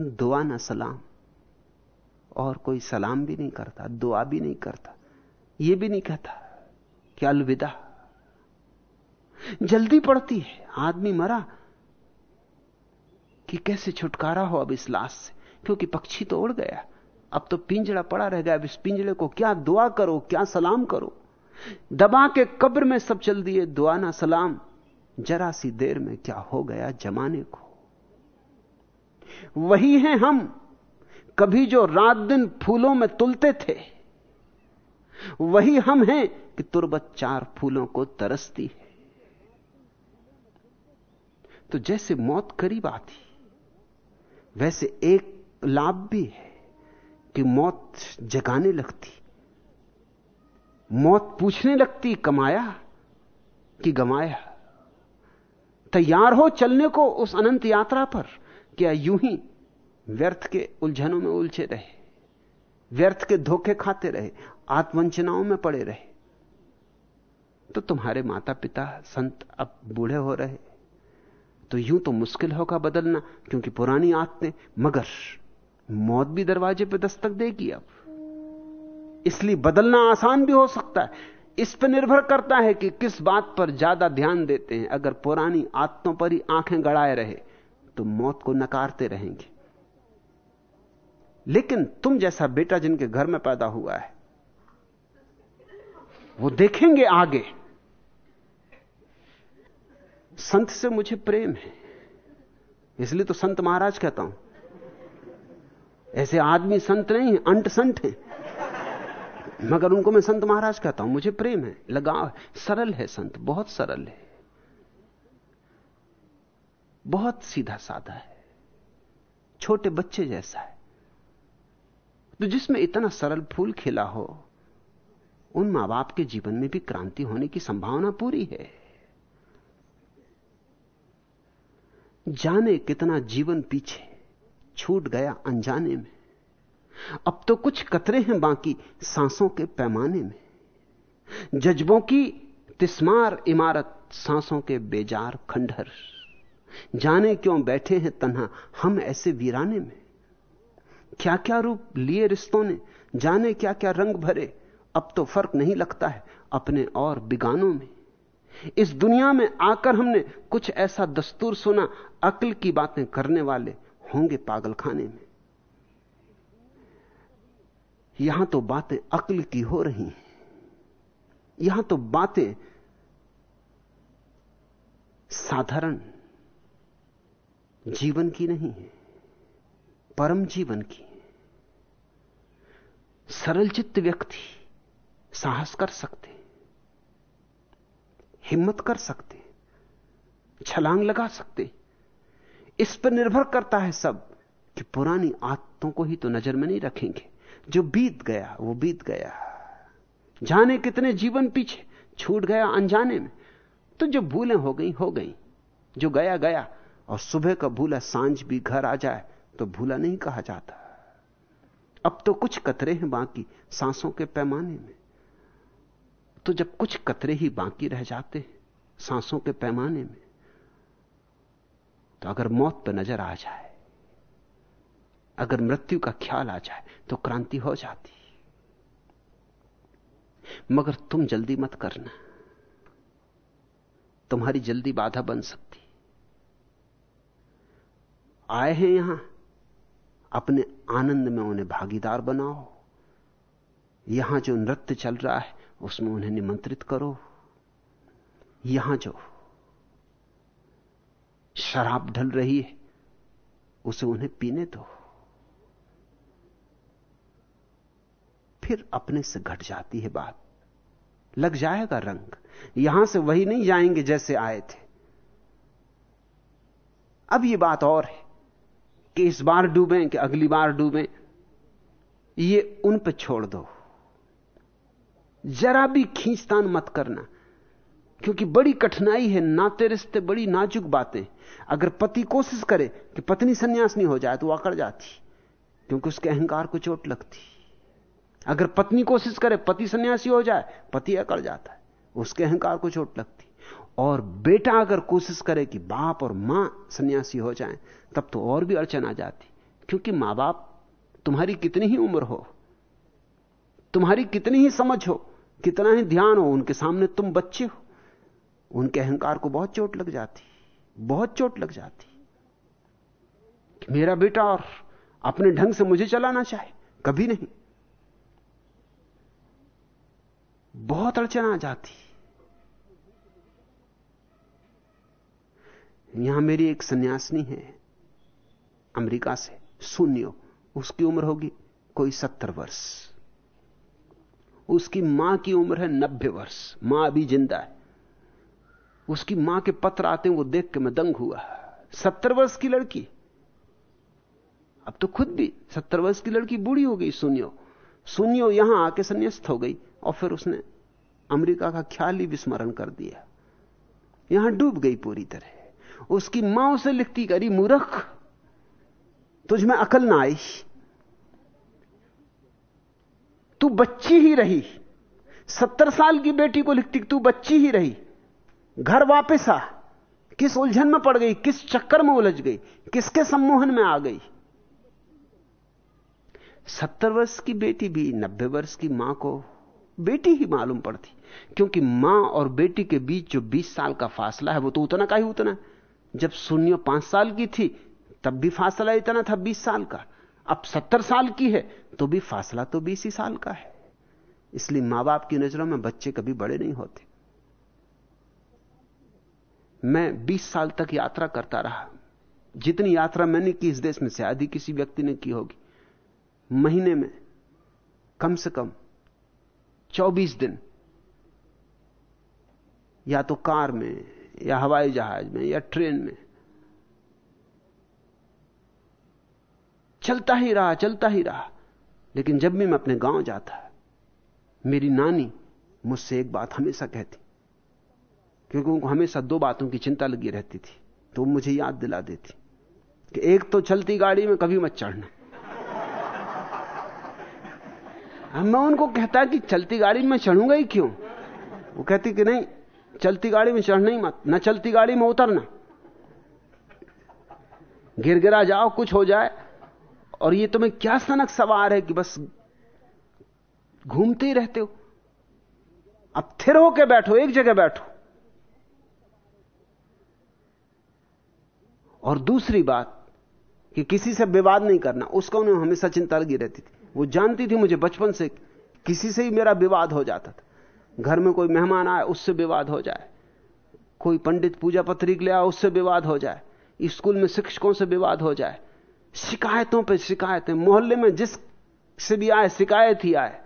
दुआ ना सलाम। और कोई सलाम भी नहीं करता, दुआ भी नहीं करता। यह भी नहीं कहता कि अलविदा। जल्दी पड़ती है। आदमी मरा कि कैसे छुटकारा हो अब इस लाश से? क्योंकि पक्षी तो उड़ गया। अब तो पिंजड़ा पड़ा रह गया। अब इस पिंजड़े को क्या दुआ करो, क्या सलाम करो? दबा के कब्र में सब चल दिए, दुआ ना सलाम। जरा सी देर में क्या हो गया जमाने को? वही हैं हम, कभी जो रात दिन फूलों में तुलते थे, वही हम हैं कि तुरबत चार फूलों को तरसती है। तो जैसे मौत करीब आती, वैसे एक लाभ भी है कि मौत जगाने लगती। मौत पूछने लगती कमाया कि गमाया। तैयार हो चलने को उस अनंत यात्रा पर, क्या यूँ ही व्यर्थ के उलझनों में उलझे रहे, व्यर्थ के धोखे खाते रहे, आत्मवंचनाओं में पड़े रहे। तो तुम्हारे माता पिता संत अब बूढ़े हो रहे। तो यूँ तो मुश्किल होगा बदलना, क्योंकि पुरानी आदतें मगर मौत भी दरवाजे पर दस्तक देगी अब। इसलिए बदलना आसान भी हो सकता है। इस पर निर्भर करता है कि किस बात पर ज़्यादा ध्यान देते हैं। अगर पुरानी आदतों पर ही आँखें गड़ाए रहे तो मौत को नकारते रहेंगे। लेकिन तुम जैसा बेटा जिनके घर में पैदा हुआ है, वो देखेंगे आगे। संत से मुझे प्रेम है, इसलिए तो संत महाराज कहता हूँ। ऐसे आदमी संत नहीं है अंट संत है। मगर उनको मैं संत महाराज कहता हूँ, मुझे प्रेम है, लगाव है, सरल है संत, बहुत सरल है। बहुत सीधा साधा है, छोटे बच्चे जैसा है। तो जिसमें इतना सरल फूल खिला हो, उन माँ बाप के जीवन में भी क्रांति होने की संभावना पूरी है। जाने कितना जीवन पीछे, छूट गया अनजाने में। अब तो कुछ कतरे हैं बाकी सांसों के पैमाने में। जज्बों की तिस्मार इमारत सांसों के बेजार खंडहर। जाने क्यों बैठे हैं तन्हा हम ऐसे वीराने में? क्या क्या रूप लिए रिश्तों ने? जाने क्या क्या रंग भरे? अब तो फ़र्क नहीं लगता है अपने और बिगानों में। इस दुनिया में आकर हमने कुछ ऐसा दस्तूर सुना, अक्ल की बातें करने वाले होंगे पागलखाने में। यहाँ तो बातें अक्ल की हो रही हैं। यहाँ तो बातें साधारण जीवन की नहीं है, परम जीवन की सरल चित्त व्यक्ति साहस कर सकते हिम्मत कर सकते छलांग लगा सकते इस पर निर्भर करता है सब कि पुरानी आदतों को ही तो नज़र में नहीं रखेंगे। जो बीत गया, वो बीत गया। जाने कितने जीवन पीछे, छूट गया अनजाने में। तो जो भूलें हो गई हो गई। जो गया गया। और सुबह का भूला, साँझ भी घर आ जाए तो भूला नहीं कहा जाता। अब तो कुछ कतरे हैं बाकी, सांसों के पैमाने में। तो जब कुछ कतरे ही बाकी रह जाते हैं, सांसों के पैमाने में तो अगर मौत पर नज़र आ जाए। अगर मृत्यु का ख्याल आ जाए तो क्रांति हो जाती। मगर तुम जल्दी मत करना। तुम्हारी जल्दी बाधा बन सकती। आए हैं यहाँ। अपने आनंद में उन्हें भागीदार बनाओ। यहाँ जो नृत्य चल रहा है, उसमें उन्हें निमंत्रित करो। यहाँ जो शराब ढल रही है, उसे उन्हें पीने दो। फिर अपने से घट जाती है बात। लग जाएगा रंग। यहाँ से वही नहीं जाएँगे जैसे आए थे। अब ये बात और है कि इस बार डूबें कि अगली बार डूबें, ये उन पर छोड़ दो। जरा भी खींचतान मत करना, क्योंकि बड़ी कठिनाई है, नाते रिश्ते, बड़ी नाजुक बातें। अगर पति कोशिश करे कि पत्नी संन्यास नहीं हो जाए तो वो अकड़ जाती, क्योंकि उसके अहंकार को चोट लगती। अगर पत्नी कोशिश करे, पति सन्यासी हो जाए, पति अकड़ जाता है। उसके अहंकार को चोट लगती। और बेटा अगर कोशिश करे कि बाप और माँ सन्यासी हो जाएँ, तब तो और भी अड़चन आ जाती। क्योंकि माँ बाप तुम्हारी कितनी ही उम्र हो, तुम्हारी कितनी ही समझ हो, कितना ही ध्यान हो, उनके सामने तुम बच्चे हो, उनके अहंकार को बहुत चोट लग जाती, बहुत चोट लग जाती। मेरा बेटा और अपने ढंग से मुझे चलाना चाहे, कभी नहीं। बहुत अड़चन आ जाती। यहाँ मेरी एक सन्यासिनी है, अमेरिका से शून्य उसकी उम्र होगी कोई सत्तर वर्ष। उसकी माँ की उम्र है नब्बे वर्ष, माँ अभी ज़िंदा है। उसकी माँ के पत्र आते हैं, वो देख के मैं दंग हुआ। सत्तर वर्ष की लड़की। अब तो खुद भी सत्तर वर्ष की लड़की बूढ़ी हो गई, सुनियो। सुनियो, यहाँ आके संन्यास्त हो गई। और फिर उसने अमेरिका का ख्याल ही विस्मरण कर दिया। यहाँ डूब गई पूरी तरह। उसकी माँ उसे लिखती करी, मूर्ख, तुझ में अकल ना आई तू बच्ची ही रही। सत्तर साल की बेटी को लिखती, तू बच्ची ही रही। घर वापस आ। किस उलझन में पड़ गई? किस चक्कर में उलझ गई? किसके सम्मोहन में आ गई? सत्तर वर्ष की बेटी भी नब्बे वर्ष की माँ को बेटी ही मालूम पड़ती। क्योंकि माँ और बेटी के बीच जो 20 साल का फासला है, वो तो उतना का ही उतना। जब शून्य पाँच साल की थी, तब भी फासला इतना था 20 साल का। अब 70 साल की है तो भी फासला तो 20 ही साल का है। इसलिए माँ बाप की नज़रों में बच्चे कभी बड़े नहीं होते। मैं 20 साल तक यात्रा करता रहा। जितनी यात्रा मैंने की इस देश में, से आदि किसी व्यक्ति ने की होगी। महीने में कम से कम 24 दिन, या तो कार में, या हवाई जहाज़ में, या ट्रेन में। चलता ही रहा, चलता ही रहा। लेकिन जब भी मैं अपने गाँव जाता, मेरी नानी मुझसे एक बात हमेशा कहती, क्योंकि उनको हमेशा दो बातों की चिंता लगी रहती थी तो मुझे याद दिला देती कि एक तो चलती गाड़ी में कभी मत चढ़ना। मैं उनको कहता कि चलती गाड़ी में चढ़ूँगा ही क्यों? वो कहती कि नहीं, चलती गाड़ी में चढ़ना ही मत, न चलती गाड़ी में उतरना। गिर गिरा जाओ, कुछ हो जाए। और ये तुम्हें क्या सनक सवार है कि बस घूमते ही रहते हो? अब थिर होके बैठो, एक जगह बैठो। और दूसरी बात कि किसी से विवाद नहीं करना, उसका उन्हें हमेशा चिंता लगी रहती थी। वो जानती थी मुझे बचपन से, किसी से ही मेरा विवाद हो जाता था। घर में कोई मेहमान आए, उससे विवाद हो जाए। कोई पंडित पूजा पत्रिक ले आए, उससे विवाद हो जाए। स्कूल में शिक्षकों से विवाद हो जाए। शिकायतों पर शिकायतें, मोहल्ले में जिस से भी आए, शिकायत ही आए।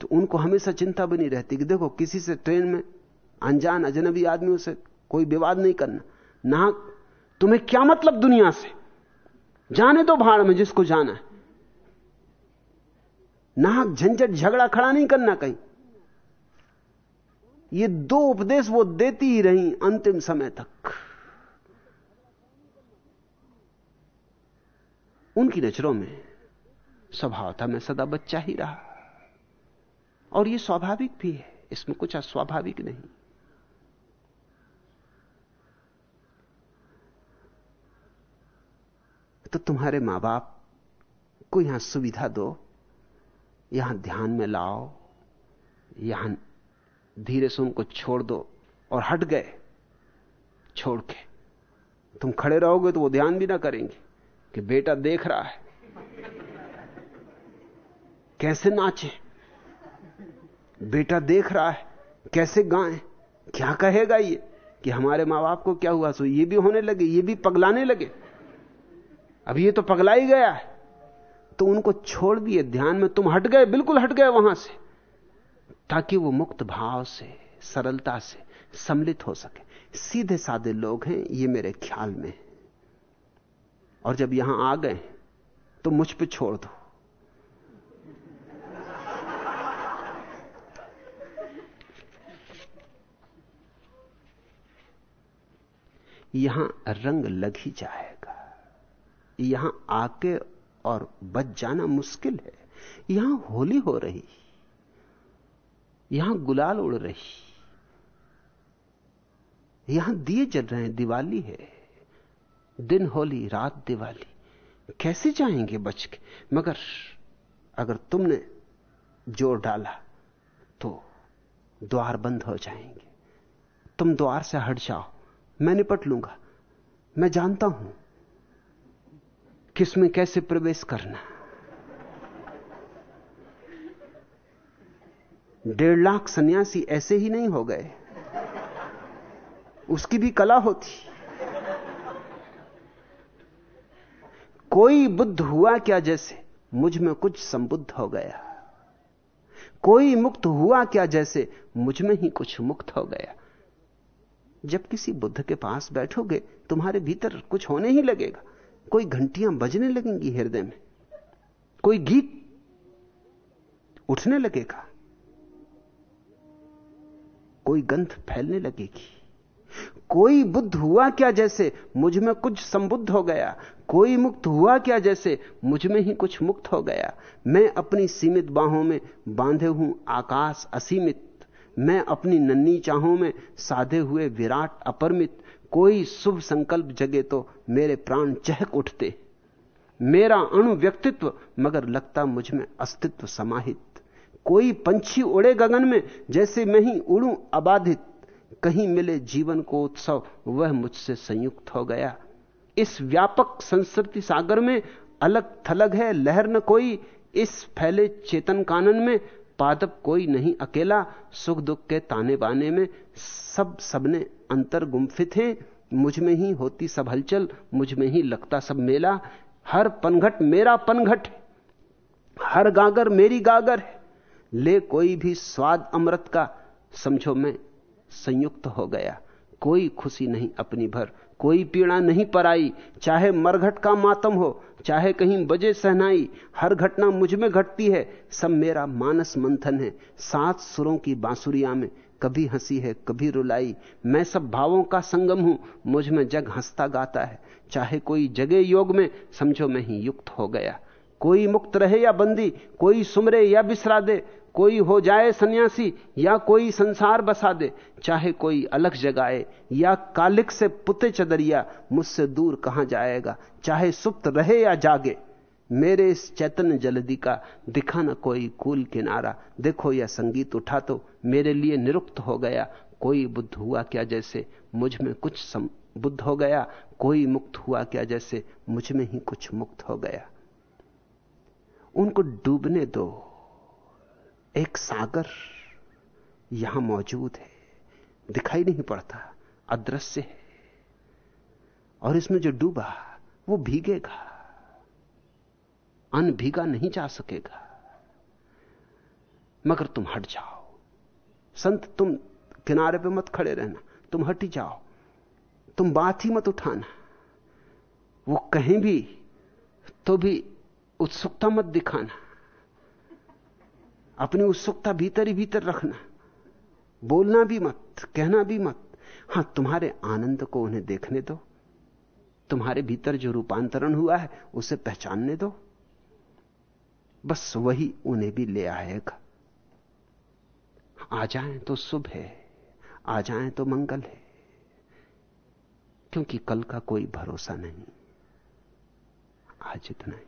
तो उनको हमेशा चिंता बनी रहती कि देखो, किसी से ट्रेन में अनजान अजनबी आदमियों से कोई विवाद नहीं करना। ना तुम्हें क्या मतलब दुनिया से? जाने दो भाड़ में जिसको जाना है। नाहक झंझट झगड़ा खड़ा नहीं करना कहीं। ये दो उपदेश वो देती ही रही अंतिम समय तक। उनकी नज़रों में स्वभाव था, मैं सदा बच्चा ही रहा। और ये स्वाभाविक भी है, इसमें कुछ अस्वाभाविक नहीं। तो तुम्हारे माँ बाप को यहाँ सुविधा दो। यहाँ ध्यान में लाओ। यहाँ धीरे से उनको छोड़ दो और हट गए। छोड़ के तुम खड़े रहोगे तो वो ध्यान भी ना करेंगे कि बेटा देख रहा है। कैसे नाचे? बेटा देख रहा है। कैसे गाएँ? क्या कहेगा ये कि हमारे माँ बाप को क्या हुआ? सो ये भी होने लगे, ये भी पगलाने लगे। अब ये तो पगला ही गया है। तो उनको छोड़ दिए, ध्यान में तुम हट गए, बिल्कुल हट गए वहाँ से, ताकि वो मुक्त भाव से, सरलता से सम्मिलित हो सके। सीधे साधे लोग हैं, ये मेरे ख्याल में। और जब यहाँ आ गए तो मुझ पे छोड़ दो। यहाँ रंग लग ही जाएगा यहाँ आके और बच जाना मुश्किल है। यहाँ होली हो रही, यहाँ गुलाल उड़ रही, यहाँ दिए जल रहे हैं, दिवाली है, दिन होली, रात दिवाली। कैसे जाएँगे बच के? मगर अगर तुमने ज़ोर डाला तो द्वार बंद हो जाएँगे। तुम द्वार से हट जाओ, मैं निपट लूँगा, मैं जानता हूँ। किसमें कैसे प्रवेश करना डेढ़ लाख सन्यासी ऐसे ही नहीं हो गए। उसकी भी कला होती। कोई बुद्ध हुआ क्या जैसे? मुझमें कुछ संबुद्ध हो गया। कोई मुक्त हुआ क्या जैसे? मुझमें ही कुछ मुक्त हो गया। जब किसी बुद्ध के पास बैठोगे, तुम्हारे भीतर कुछ होने ही लगेगा। कोई घंटियाँ बजने लगेंगी हृदय में। कोई गीत उठने लगेगा। कोई गंध फैलने लगेगी। कोई बुद्ध हुआ क्या जैसे मुझमें कुछ संबुद्ध हो गया? कोई मुक्त हुआ क्या जैसे मुझमें ही कुछ मुक्त हो गया? मैं अपनी सीमित बाहों में बांधे हूँ आकाश असीमित। मैं अपनी नन्नी चाहों में साधे हुए विराट अपरमित। कोई शुभ संकल्प जगे तो मेरे प्राण चहक उठते। मेरा अणु व्यक्तित्व, मगर लगता मुझमें अस्तित्व समाहित। कोई पंछी उड़े गगन में, जैसे मैं ही उड़ू अबाधित। कहीं मिले जीवन को उत्सव, वह मुझसे संयुक्त हो गया। इस व्यापक संस्कृति सागर में अलग थलग है, लहर न कोई। इस फैले चेतन कानन में पादप कोई नहीं, अकेला सुख दुख के ताने बाने में सब सबने अंतर गुम्फित हैं। मुझमें ही होती सब हलचल, मुझमें ही लगता सब मेला। हर पनघट मेरा पनघट हर गागर मेरी गागर है। ले कोई भी स्वाद अमृत का, समझो मैं संयुक्त हो गया। कोई खुशी नहीं अपनी भर कोई पीड़ा नहीं पराई, चाहे मरघट का मातम हो, चाहे कहीं बजे सहनाई, हर घटना मुझमें घटती है, सब मेरा मानस मंथन है। सात सुरों की बांसुरिया में कभी हँसी है, कभी रुलाई। मैं सब भावों का संगम हूँ, मुझमें जग हंसता गाता है। चाहे कोई जगे योग में, समझो मैं ही युक्त हो गया। कोई मुक्त रहे या बंदी, कोई सुमरे या बिसरा दे कोई हो जाए सन्यासी या कोई संसार बसा दे चाहे कोई अलग जगाए या कालिक से पुते चदरिया मुझसे दूर कहाँ जाएगा चाहे सुप्त रहे या जागे मेरे इस चैतन्य जलदी का दिखा न कोई कूल किनारा। देखो यह संगीत उठा तो मेरे लिए निरुक्त हो गया। कोई बुद्ध हुआ क्या जैसे मुझमें कुछ सम, बुद्ध हो गया? कोई मुक्त हुआ क्या जैसे मुझमें ही कुछ मुक्त हो गया? उनको डूबने दो। एक सागर यहाँ मौजूद है। दिखाई नहीं पड़ता, अदृश्य है। और इसमें जो डूबा, वो भीगेगा। अन भीगा नहीं जा सकेगा। मगर तुम हट जाओ। संत, तुम किनारे पे मत खड़े रहना। तुम हट ही जाओ। तुम बात ही मत उठाना। वो कहीं भी तो भी उत्सुकता मत दिखाना। अपनी उत्सुकता भीतर ही भीतर रखना। बोलना भी मत, कहना भी मत। हाँ, तुम्हारे आनंद को उन्हें देखने दो। तुम्हारे भीतर जो रूपांतरण हुआ है, उसे पहचानने दो। बस वही उन्हें भी ले आएगा। आ जाएँ तो शुभ है, आ जाएँ तो मंगल है, क्योंकि कल का कोई भरोसा नहीं। आज इतना ही।